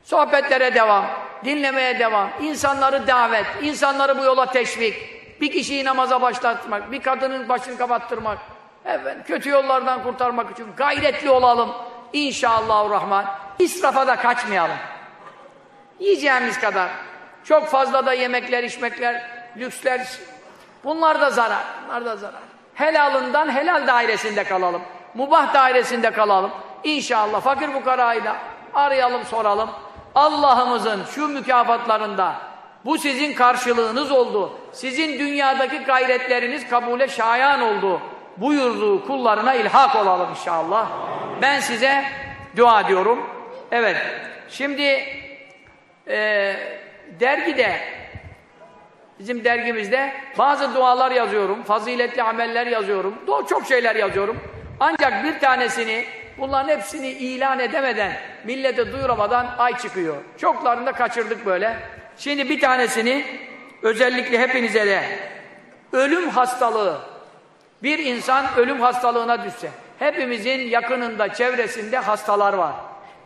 sohbetlere devam, dinlemeye devam, insanları davet, insanları bu yola teşvik, bir kişiyi namaza başlatmak, bir kadının başını kapattırmak, efendim, kötü yollardan kurtarmak için gayretli olalım. İnşallahurrahman. İsrafa da kaçmayalım. Yiyeceğimiz kadar. Çok fazla da yemekler, içmekler, lüksler, bunlar da zarar. Bunlar da zarar. Helalından helal dairesinde kalalım. Mubah dairesinde kalalım. İnşallah fakir fukarayla arayalım, soralım. Allah'ımızın şu mükafatlarında bu sizin karşılığınız oldu. Sizin dünyadaki gayretleriniz kabule şayan oldu. Buyurduğu kullarına ilhak olalım inşallah. Ben size dua ediyorum. Evet. Şimdi e, dergide bizim dergimizde bazı dualar yazıyorum. Faziletli ameller yazıyorum. Çok şeyler yazıyorum. Ancak bir tanesini bunların hepsini ilan edemeden, millete duyuramadan ay çıkıyor. Çoklarını da kaçırdık böyle. Şimdi bir tanesini özellikle hepinize de ölüm hastalığı bir insan ölüm hastalığına düşse hepimizin yakınında, çevresinde hastalar var.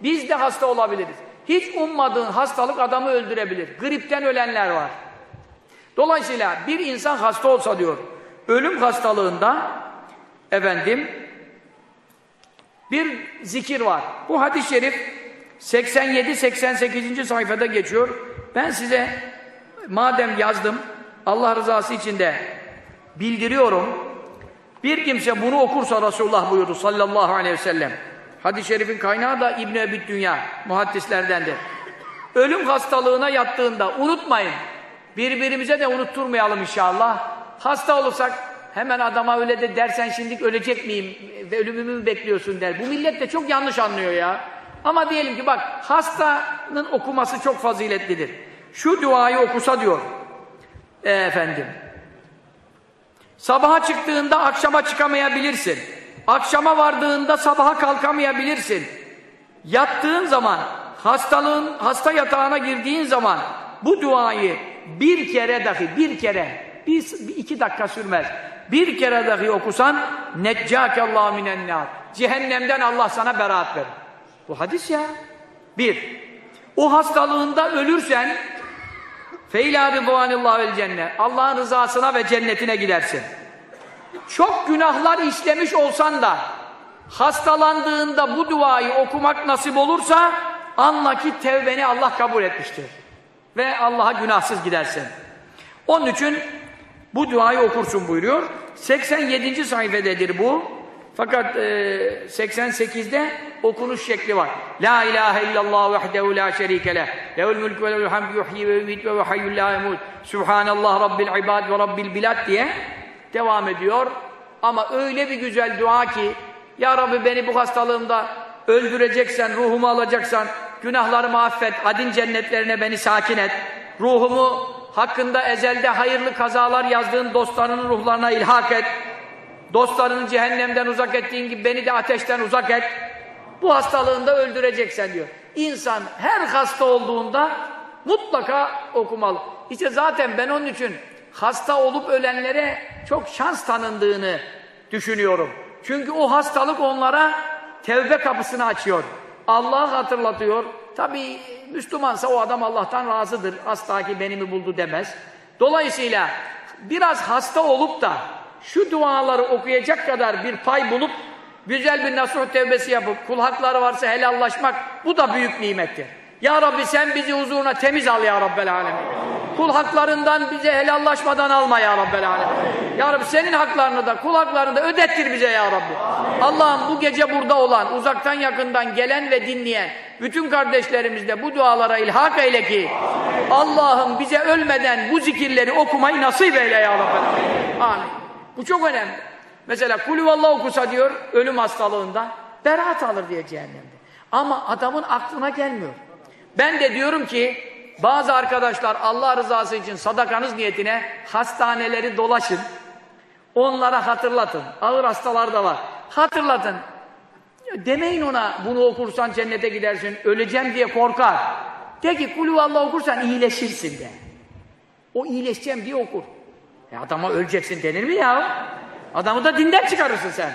Biz de hasta olabiliriz. Hiç ummadığın hastalık adamı öldürebilir. Gripten ölenler var. Dolayısıyla bir insan hasta olsa diyor, ölüm hastalığında efendim bir zikir var. Bu hadis-i şerif 87-88. sayfada geçiyor. Ben size madem yazdım, Allah rızası için de bildiriyorum. Bir kimse bunu okursa Resulullah buyurdu sallallahu aleyhi ve sellem. Hadis-i şerifin kaynağı da İbn-i Ebid Dünya, muhaddislerdendir. Ölüm hastalığına yattığında unutmayın. Birbirimize de unutturmayalım inşallah. hasta olursak hemen adama öyle de dersen şimdi ölecek miyim ve ölümümü mü bekliyorsun der. Bu millet de çok yanlış anlıyor ya. Ama diyelim ki bak hastanın okuması çok faziletlidir. Şu duayı okusa diyor. E, efendim. Sabaha çıktığında akşama çıkamayabilirsin. Akşama vardığında sabaha kalkamayabilirsin. Yattığın zaman, hastalığın, hasta yatağına girdiğin zaman bu duayı bir kere dahi, bir kere, bir, iki dakika sürmez. Bir kere dahi okusan neccâkallâhu minennâr. Cehennemden Allah sana beraat verir. Bu hadis ya. Bir. O hastalığında ölürsen feylâ ridvânillâhu vel cennet. Allah'ın rızasına ve cennetine gidersin. Çok günahlar işlemiş olsan da hastalandığında bu duayı okumak nasip olursa anla ki tevbeni Allah kabul etmiştir. Ve Allah'a günahsız gidersin. Onun için bu duayı okursun buyuruyor. 87. sayfededir bu. Fakat e, 88'de okunuş şekli var. La ilahe illallah vahdehu la şerike leh. Lehul mulku ve lehul hamdu yuhyi ve yumit ve hayyul la yemut. Subhanallah rabbil ibad ve rabbil bilad diye devam ediyor. Ama öyle bir güzel dua ki Ya Rabbi beni bu hastalığımda öldüreceksen, ruhumu alacaksan günahlarımı affet, adin cennetlerine beni sakin et. Ruhumu hakkında ezelde hayırlı kazalar yazdığın dostlarının ruhlarına ilhak et. Dostlarını cehennemden uzak ettiğin gibi beni de ateşten uzak et. Bu hastalığında öldüreceksen diyor. İnsan her hasta olduğunda mutlaka okumalı. İşte zaten ben onun için hasta olup ölenlere çok şans tanındığını düşünüyorum. Çünkü o hastalık onlara tevbe kapısını açıyor. Allah'ı hatırlatıyor. Tabi Müslümansa o adam Allah'tan razıdır. Asla ki beni mi buldu demez. Dolayısıyla biraz hasta olup da şu duaları okuyacak kadar bir pay bulup güzel bir nasuh tevbesi yapıp kul hakları varsa helallaşmak bu da büyük nimettir. Ya Rabbi sen bizi huzuruna temiz al ya Rabbel Alemin. Kul haklarından bize helallaşmadan alma ya Rabbel Alemin. Ya Rabbi senin haklarını da kul haklarını da ödettir bize ya Rabbi. Allah'ım bu gece burada olan, uzaktan yakından gelen ve dinleyen bütün kardeşlerimiz de bu dualara ilhak eyle ki Allah'ım bize ölmeden bu zikirleri okumayı nasip eyle ya Rabbel Alemin. Amin. Bu çok önemli. Mesela kulüvallah okusa diyor ölüm hastalığında beraat alır diye cehennemde. Ama adamın aklına gelmiyor. Ben de diyorum ki bazı arkadaşlar Allah rızası için sadakanız niyetine hastaneleri dolaşın. Onlara hatırlatın. Ağır hastalar da var. Hatırlatın. Demeyin ona bunu okursan cennete gidersin. Öleceğim diye korkar. De ki kulüvallah okursan iyileşirsin de. O iyileşeceğim diye okur. E adama öleceksin denir mi ya? Adamı da dinden çıkarırsın sen.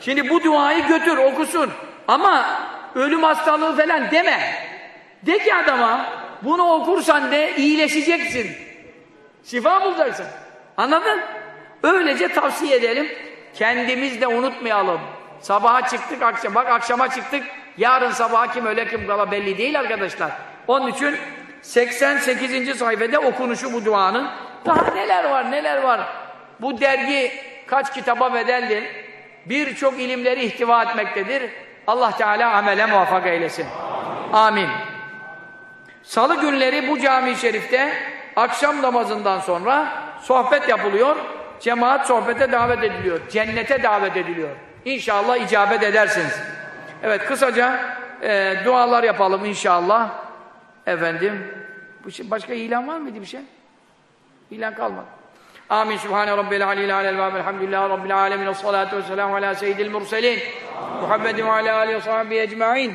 Şimdi bu duayı götür okusun. Ama ölüm hastalığı falan deme. De ki adama bunu okursan de iyileşeceksin. Şifa bulacaksın. Anladın? Öylece tavsiye edelim. Kendimiz de unutmayalım. Sabaha çıktık akşam. Bak akşama çıktık. Yarın sabaha kim öyle kim kala belli değil arkadaşlar. Onun için 88. sayfada okunuşu bu duanın. Daha neler var neler var. Bu dergi kaç kitaba bedeldir. Birçok ilimleri ihtiva etmektedir. Allah Teala amele muvaffak eylesin. Amin. Salı günleri bu cami-i şerifte akşam namazından sonra sohbet yapılıyor. Cemaat sohbete davet ediliyor. Cennete davet ediliyor. İnşallah icabet edersiniz. Evet kısaca e, dualar yapalım inşallah. Efendim. Başka ilan var mıydı bir şey? İlan kalmadı. Amin. Sübhane Rabbil Aleyhi Alel Vâb. Elhamdülillah Rabbil Alemin. Esselatu vesselamu ala seyyidil murselin. Muhammedin ve ala alihi ve sahbihi ecma'in.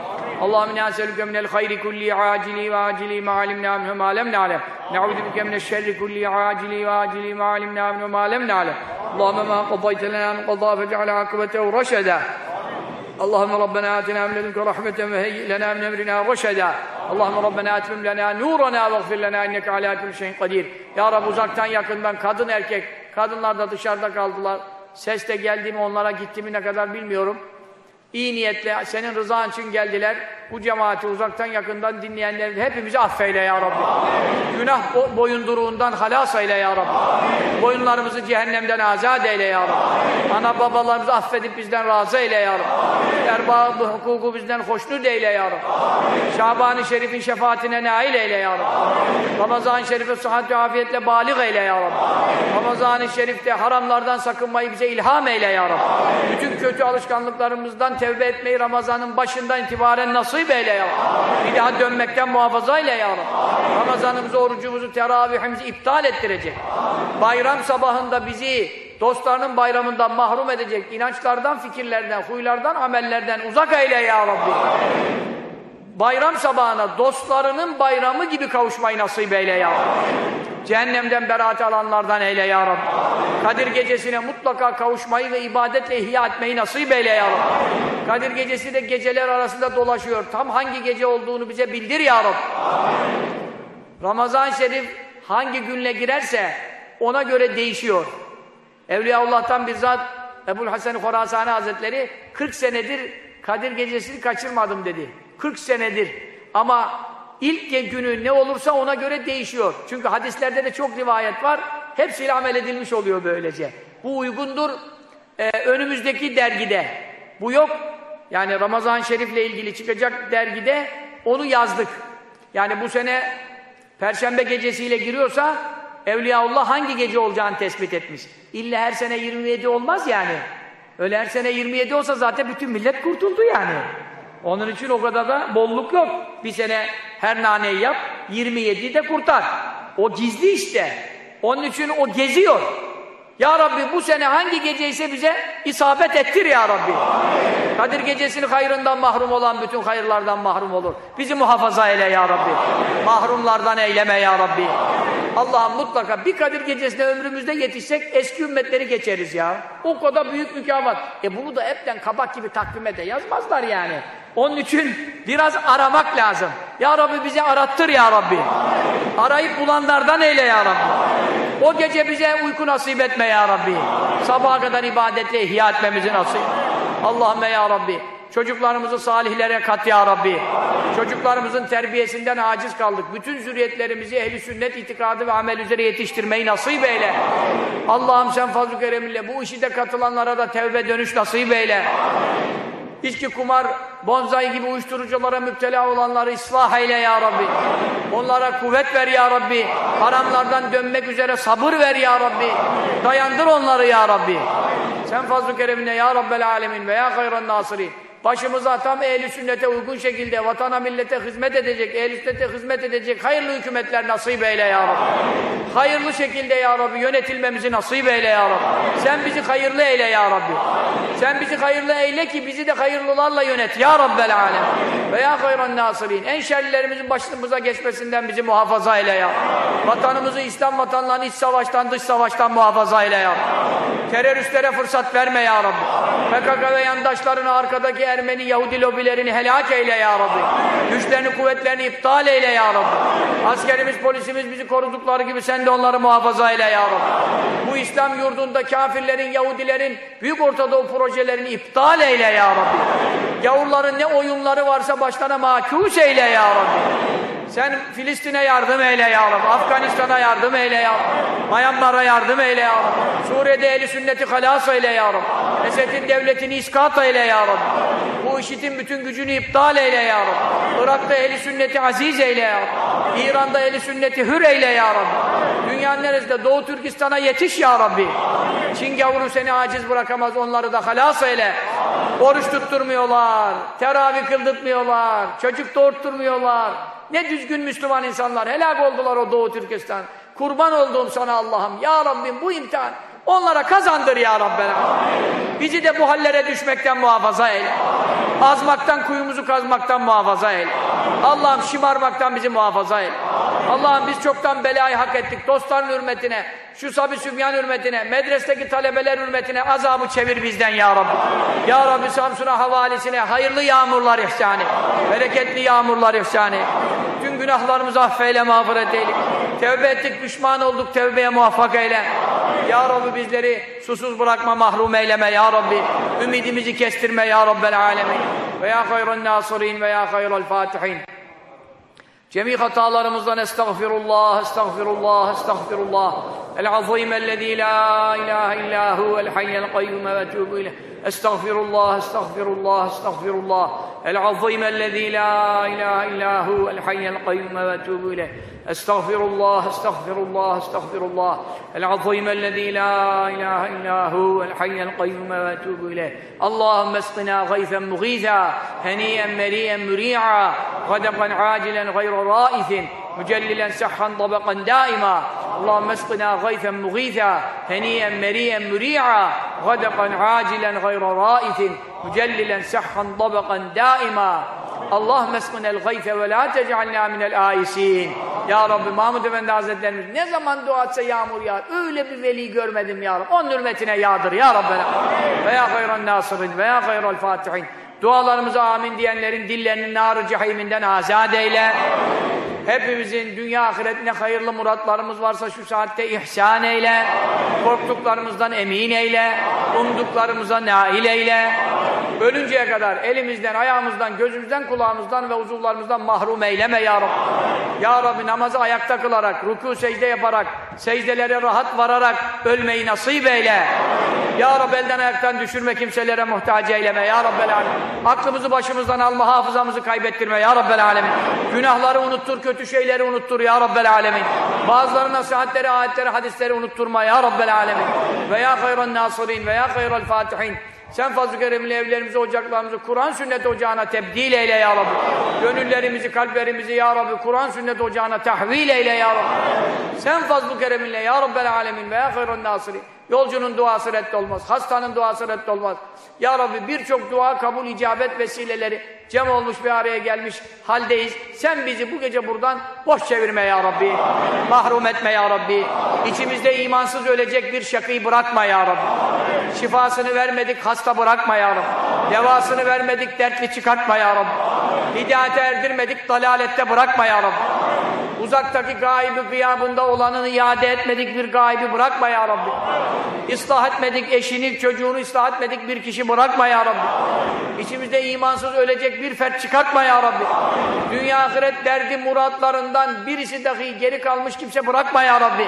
اللهم انا نسالك من الخير كله عاجله واجله ما علمنا منه ما لم نعلم نعوذ بك من الشر كله عاجله واجله ما علمنا منه ما لم نعلم اللهم ما قضيت لنا من قضاء فاجعل عاقبته رشدا اللهم ربنا آتنا من لدنك رحمة وهيئ لنا من أمرنا رشدا اللهم ربنا أتمم لنا نورنا واغفر لنا إنك على كل شيء قدير Ya Rabbi uzaktan yakından kadın erkek kadınlar da dışarıda kaldılar ses de geldi mi onlara gitti mi ne kadar bilmiyorum İyi niyetle senin rızan için geldiler. Bu cemaati uzaktan yakından dinleyenleri hepimizi affeyle ya Rabbi. Amin. Günah bo boyunduruğundan halas eyle ya Rabbi. Amin. Boyunlarımızı cehennemden azat eyle ya Rabbi. Amin. Ana babalarımızı affedip bizden razı eyle ya Rabbi. Erbabı hukuku bizden hoşnut eyle ya Rabbi. Şaban-ı Şerif'in şefaatine nail eyle ya Rabbi. Ramazan-ı Şerif'e sıhhat ve afiyetle balik eyle ya Rabbi. Ramazan-ı Şerif'te haramlardan sakınmayı bize ilham eyle ya Rabbi. Bütün kötü alışkanlıklarımızdan tevbe etmeyi Ramazan'ın başından itibaren nasip eyle ya Rabbi. Bir daha dönmekten muhafaza eyle ya Rabbi. Ramazanımızı, orucumuzu, teravihimizi iptal ettirecek. Bayram sabahında bizi dostlarının bayramından mahrum edecek inançlardan, fikirlerden, huylardan, amellerden uzak eyle ya Rabbi. Bayram sabahına dostlarının bayramı gibi kavuşmayı nasip eyle ya Rabbi. Cehennemden beraat alanlardan eyle ya Rabbi. Kadir gecesine mutlaka kavuşmayı ve ibadetle ihya etmeyi nasip eyle ya Rabbi. Kadir gecesi de geceler arasında dolaşıyor. Tam hangi gece olduğunu bize bildir ya Rabbi. Ramazan-ı Şerif hangi günle girerse ona göre değişiyor. Evliyaullah'tan bizzat Ebul Hasan Horasani Hazretleri 40 senedir Kadir gecesini kaçırmadım dedi. 40 senedir. Ama ilk günü ne olursa ona göre değişiyor. Çünkü hadislerde de çok rivayet var. Hepsiyle amel edilmiş oluyor böylece. Bu uygundur. Ee, önümüzdeki dergide. Bu yok. Yani Ramazan Şerif'le ilgili çıkacak dergide onu yazdık. Yani bu sene Perşembe gecesiyle giriyorsa Evliyaullah hangi gece olacağını tespit etmiş. İlla her sene 27 olmaz yani. Öyle her sene 27 olsa zaten bütün millet kurtuldu yani. Onun için o kadar da bolluk yok. Bir sene her naneyi yap, 27'yi de kurtar. O gizli işte. Onun için o geziyor. Ya Rabbi bu sene hangi geceyse bize isabet ettir ya Rabbi. Amin. Kadir gecesini hayrından mahrum olan bütün hayırlardan mahrum olur. Bizi muhafaza eyle ya Rabbi. Amin. Mahrumlardan eyleme ya Rabbi. Allah'ım mutlaka bir Kadir gecesine ömrümüzde yetişsek eski ümmetleri geçeriz ya. O kadar büyük mükafat. E bunu da hepten kabak gibi takvime de yazmazlar yani. Onun için biraz aramak lazım. Ya Rabbi bizi arattır ya Rabbi. Arayıp bulanlardan eyle ya Rabbi. O gece bize uyku nasip etme ya Rabbi. Sabaha kadar ibadetle ihya etmemizi nasip. Allahümme ya Rabbi. Çocuklarımızı salihlere kat ya Rabbi. Çocuklarımızın terbiyesinden aciz kaldık. Bütün zürriyetlerimizi ehli sünnet itikadı ve amel üzere yetiştirmeyi nasip eyle. Allah'ım sen fazl-ı bu işi de katılanlara da tevbe dönüş nasip eyle. İçki, kumar, bonzai gibi uyuşturuculara müptela olanları ıslah eyle ya Rabbi. Onlara kuvvet ver ya Rabbi. Haramlardan dönmek üzere sabır ver ya Rabbi. Dayandır onları ya Rabbi. Sen fazl-ı keremine ya Rabbel alemin ve ya hayran nasiri. Başımıza tam ehli sünnete uygun şekilde vatana millete hizmet edecek, ehli sünnete hizmet edecek hayırlı hükümetler nasip eyle ya Rabbi. Hayırlı şekilde ya Rabbi yönetilmemizi nasip eyle ya Rabbi. Sen bizi hayırlı eyle ya Rabbi. Sen bizi hayırlı eyle ki bizi de hayırlılarla yönet ya Rabbel alem. Ve ya hayran nasirin. En şerlilerimizin başımıza geçmesinden bizi muhafaza eyle ya. Vatanımızı İslam vatanlarını iç savaştan dış savaştan muhafaza eyle ya. Teröristlere fırsat verme ya Rabbi. PKK ve yandaşlarını arkadaki Ermeni Yahudi lobilerini helak eyle ya Rabbi. Güçlerini kuvvetlerini iptal eyle ya Rabbi. Askerimiz polisimiz bizi korudukları gibi sen de onları muhafaza eyle ya Rabbi. Bu İslam yurdunda kafirlerin Yahudilerin Büyük Ortadoğu projelerini iptal eyle ya Rabbi. Yavruların ne oyunları varsa başlarına makus eyle ya Rabbi. Sen Filistin'e yardım eyle ya Rabbi. Afganistan'a yardım eyle ya Rabbi. Myanmar'a yardım eyle ya Rabbi. Suriye'de eli sünneti halas eyle ya Rabbi. Esed'in devletini iskat eyle ya Rabbi. Bu işitin bütün gücünü iptal eyle ya Rabbi. Irak'ta eli sünneti aziz eyle ya Rabbi. İran'da eli sünneti hür eyle ya Rabbi. Dünyanın neresinde? Doğu Türkistan'a yetiş ya Rabbi. Çin gavuru seni aciz bırakamaz. Onları da halas eyle. Oruç tutturmuyorlar. Teravih kıldırtmıyorlar. Çocuk doğurtturmuyorlar. Ne düzgün Müslüman insanlar. Helak oldular o Doğu Türkistan. Kurban olduğum sana Allah'ım. Ya Rabbim bu imtihan onlara kazandır ya Rabbena. Bizi de bu hallere düşmekten muhafaza eyle. Azmaktan, kuyumuzu kazmaktan muhafaza eyle. Allah'ım şımarmaktan bizi muhafaza eyle. Allah'ım biz çoktan belayı hak ettik. Dostların hürmetine şu Sabi Sübyan hürmetine, medresteki talebeler hürmetine azabı çevir bizden ya Rabbi. Ya Rabbi Samsun'a havalisine hayırlı yağmurlar ihsan et. Bereketli yağmurlar ihsan. Tüm günahlarımızı affeyle, mağfiret eyle. Tevbe ettik, pişman olduk, tevbeye muvaffak eyle. Ya Rabbi bizleri susuz bırakma, mahrum eyleme ya Rabbi. Ümidimizi kestirme ya Rabbel alemin. Ve ya hayran nasirin ve ya hayral fatihin. Cemi hatalarımızdan estağfirullah, estağfirullah, estağfirullah. العظيم الذي لا إله إلا هو الحي القيوم وأتوب إليه. أستغفر الله أستغفر الله أستغفر الله. العظيم الذي لا إله إلا هو الحي القيوم وأتوب إليه. أستغفر الله أستغفر الله أستغفر الله. العظيم الذي لا إله إلا هو الحي القيوم وأتوب إليه. اللهم اسقنا غيثا مغيثا هنيئا مريئا مريعا غدقا عاجلا غير رائث. mücellilen sehhan tabakan daima. Allahümme esqina gayfen mugitha heniyen meriyen müri'a gadakan acilen gayra raitin mücellilen sehhan tabakan daima. Allahümme esqinel gayfe ve la tecealna minel aisin Ya Rabbi Mahmud Efendi Hazretlerimiz ne zaman dua etse yağmur yağar. Öyle bir veli görmedim ya Rabbi. Onun hürmetine yağdır ya Rabbi. Veya hayran nasirin veya hayral fatihin. Dualarımıza amin diyenlerin dillerinin nar-ı cehiminden azad eyle. Hepimizin dünya ahiretine hayırlı muratlarımız varsa şu saatte ihsan eyle. Korktuklarımızdan emin eyle. Umduklarımıza nail eyle. Ölünceye kadar elimizden, ayağımızdan, gözümüzden, kulağımızdan ve uzuvlarımızdan mahrum eyleme ya Rabbi. Ya Rabbi namazı ayakta kılarak, ruku secde yaparak, secdelere rahat vararak ölmeyi nasip eyle. Ya Rabbi elden ayaktan düşürme kimselere muhtaç eyleme ya Rabbel. Aklımızı başımızdan alma, hafızamızı kaybettirme ya Rabbel. Günahları unuttur, kötü şeyleri unuttur ya Rabbel Alemin. Bazıları nasihatleri, ayetleri, hadisleri unutturma ya Rabbel Alemin. Ve ya hayran nasirin ve ya hayral fatihin. Sen fazl-ı keremli evlerimizi, ocaklarımızı Kur'an sünnet ocağına tebdil eyle ya Rabbi. Gönüllerimizi, kalplerimizi ya Rabbi Kur'an sünnet ocağına tahvil eyle ya Rabbi. Sen fazl-ı kereminle ya Rabbel alemin ve ya hayran nasirin. Yolcunun duası reddolmaz, hastanın duası reddolmaz. Ya Rabbi birçok dua kabul icabet vesileleri cem olmuş bir araya gelmiş haldeyiz. Sen bizi bu gece buradan boş çevirme ya Rabbi. Mahrum etme ya Rabbi. İçimizde imansız ölecek bir şakıyı bırakma ya Rabbi. Şifasını vermedik hasta bırakma ya Rabbi. Devasını vermedik dertli çıkartma ya Rabbi. Hidayete erdirmedik dalalette bırakma ya Rabbi. Uzaktaki gaybi gıyabında olanını iade etmedik bir gaybi bırakma ya Rabbi. İslah etmedik eşini, çocuğunu ıslah etmedik bir kişi bırakma ya Rabbi. İçimizde imansız ölecek bir fert çıkartma ya Rabbi. Dünya ahiret derdi muratlarından birisi dahi geri kalmış kimse bırakma ya Rabbi.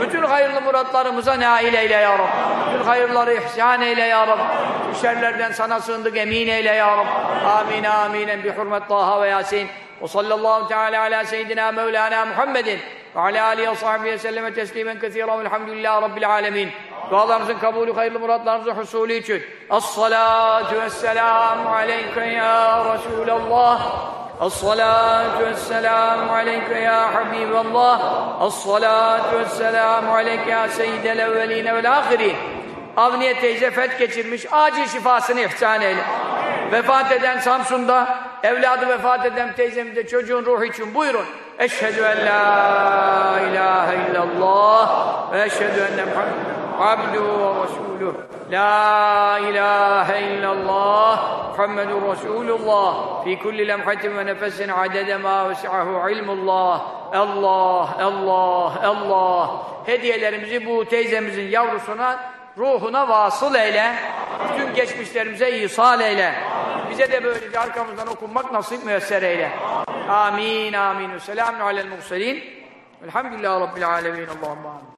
Bütün hayırlı muratlarımıza nail eyle ya Rabbi. Bütün hayırları ihsan eyle ya Rabbi. Şerlerden sana sığındık emin eyle ya Rabbi. Amin aminen bi hurmet Taha ve Yasin. وصلى الله تعالى على سيدنا مولانا محمد وعلى آله وصحبه وسلم تسليما كثيرا والحمد لله رب العالمين dualarımızın kabulü, hayırlı muratlarımızın husulü için. Es-salatu vesselamu aleyke ya Resulallah. Es-salatu vesselamu aleyke ya Habiballah. Es-salatu vesselamu aleyke ya seyyidel evveline vel ahirin. Avniye teyze fet geçirmiş, acil şifasını ihsan eyle. Vefat eden Samsun'da, evladı vefat eden teyzemiz de çocuğun ruhu için buyurun. Eşhedü en la ilahe illallah ve eşhedü enne Muhammed abduhu ve resuluh. La ilahe illallah Muhammedun Resulullah fi kulli lemhatin ve nefesin adede ma vesi'ahu ilmullah. Allah, Allah, Allah. Hediyelerimizi bu teyzemizin yavrusuna ruhuna vasıl eyle, bütün geçmişlerimize ihsal eyle. Bize de böylece arkamızdan okunmak nasip müyesser eyle. Amin, amin. Selamun alel murselin. Elhamdülillah Rabbil alemin. Allahümme amin.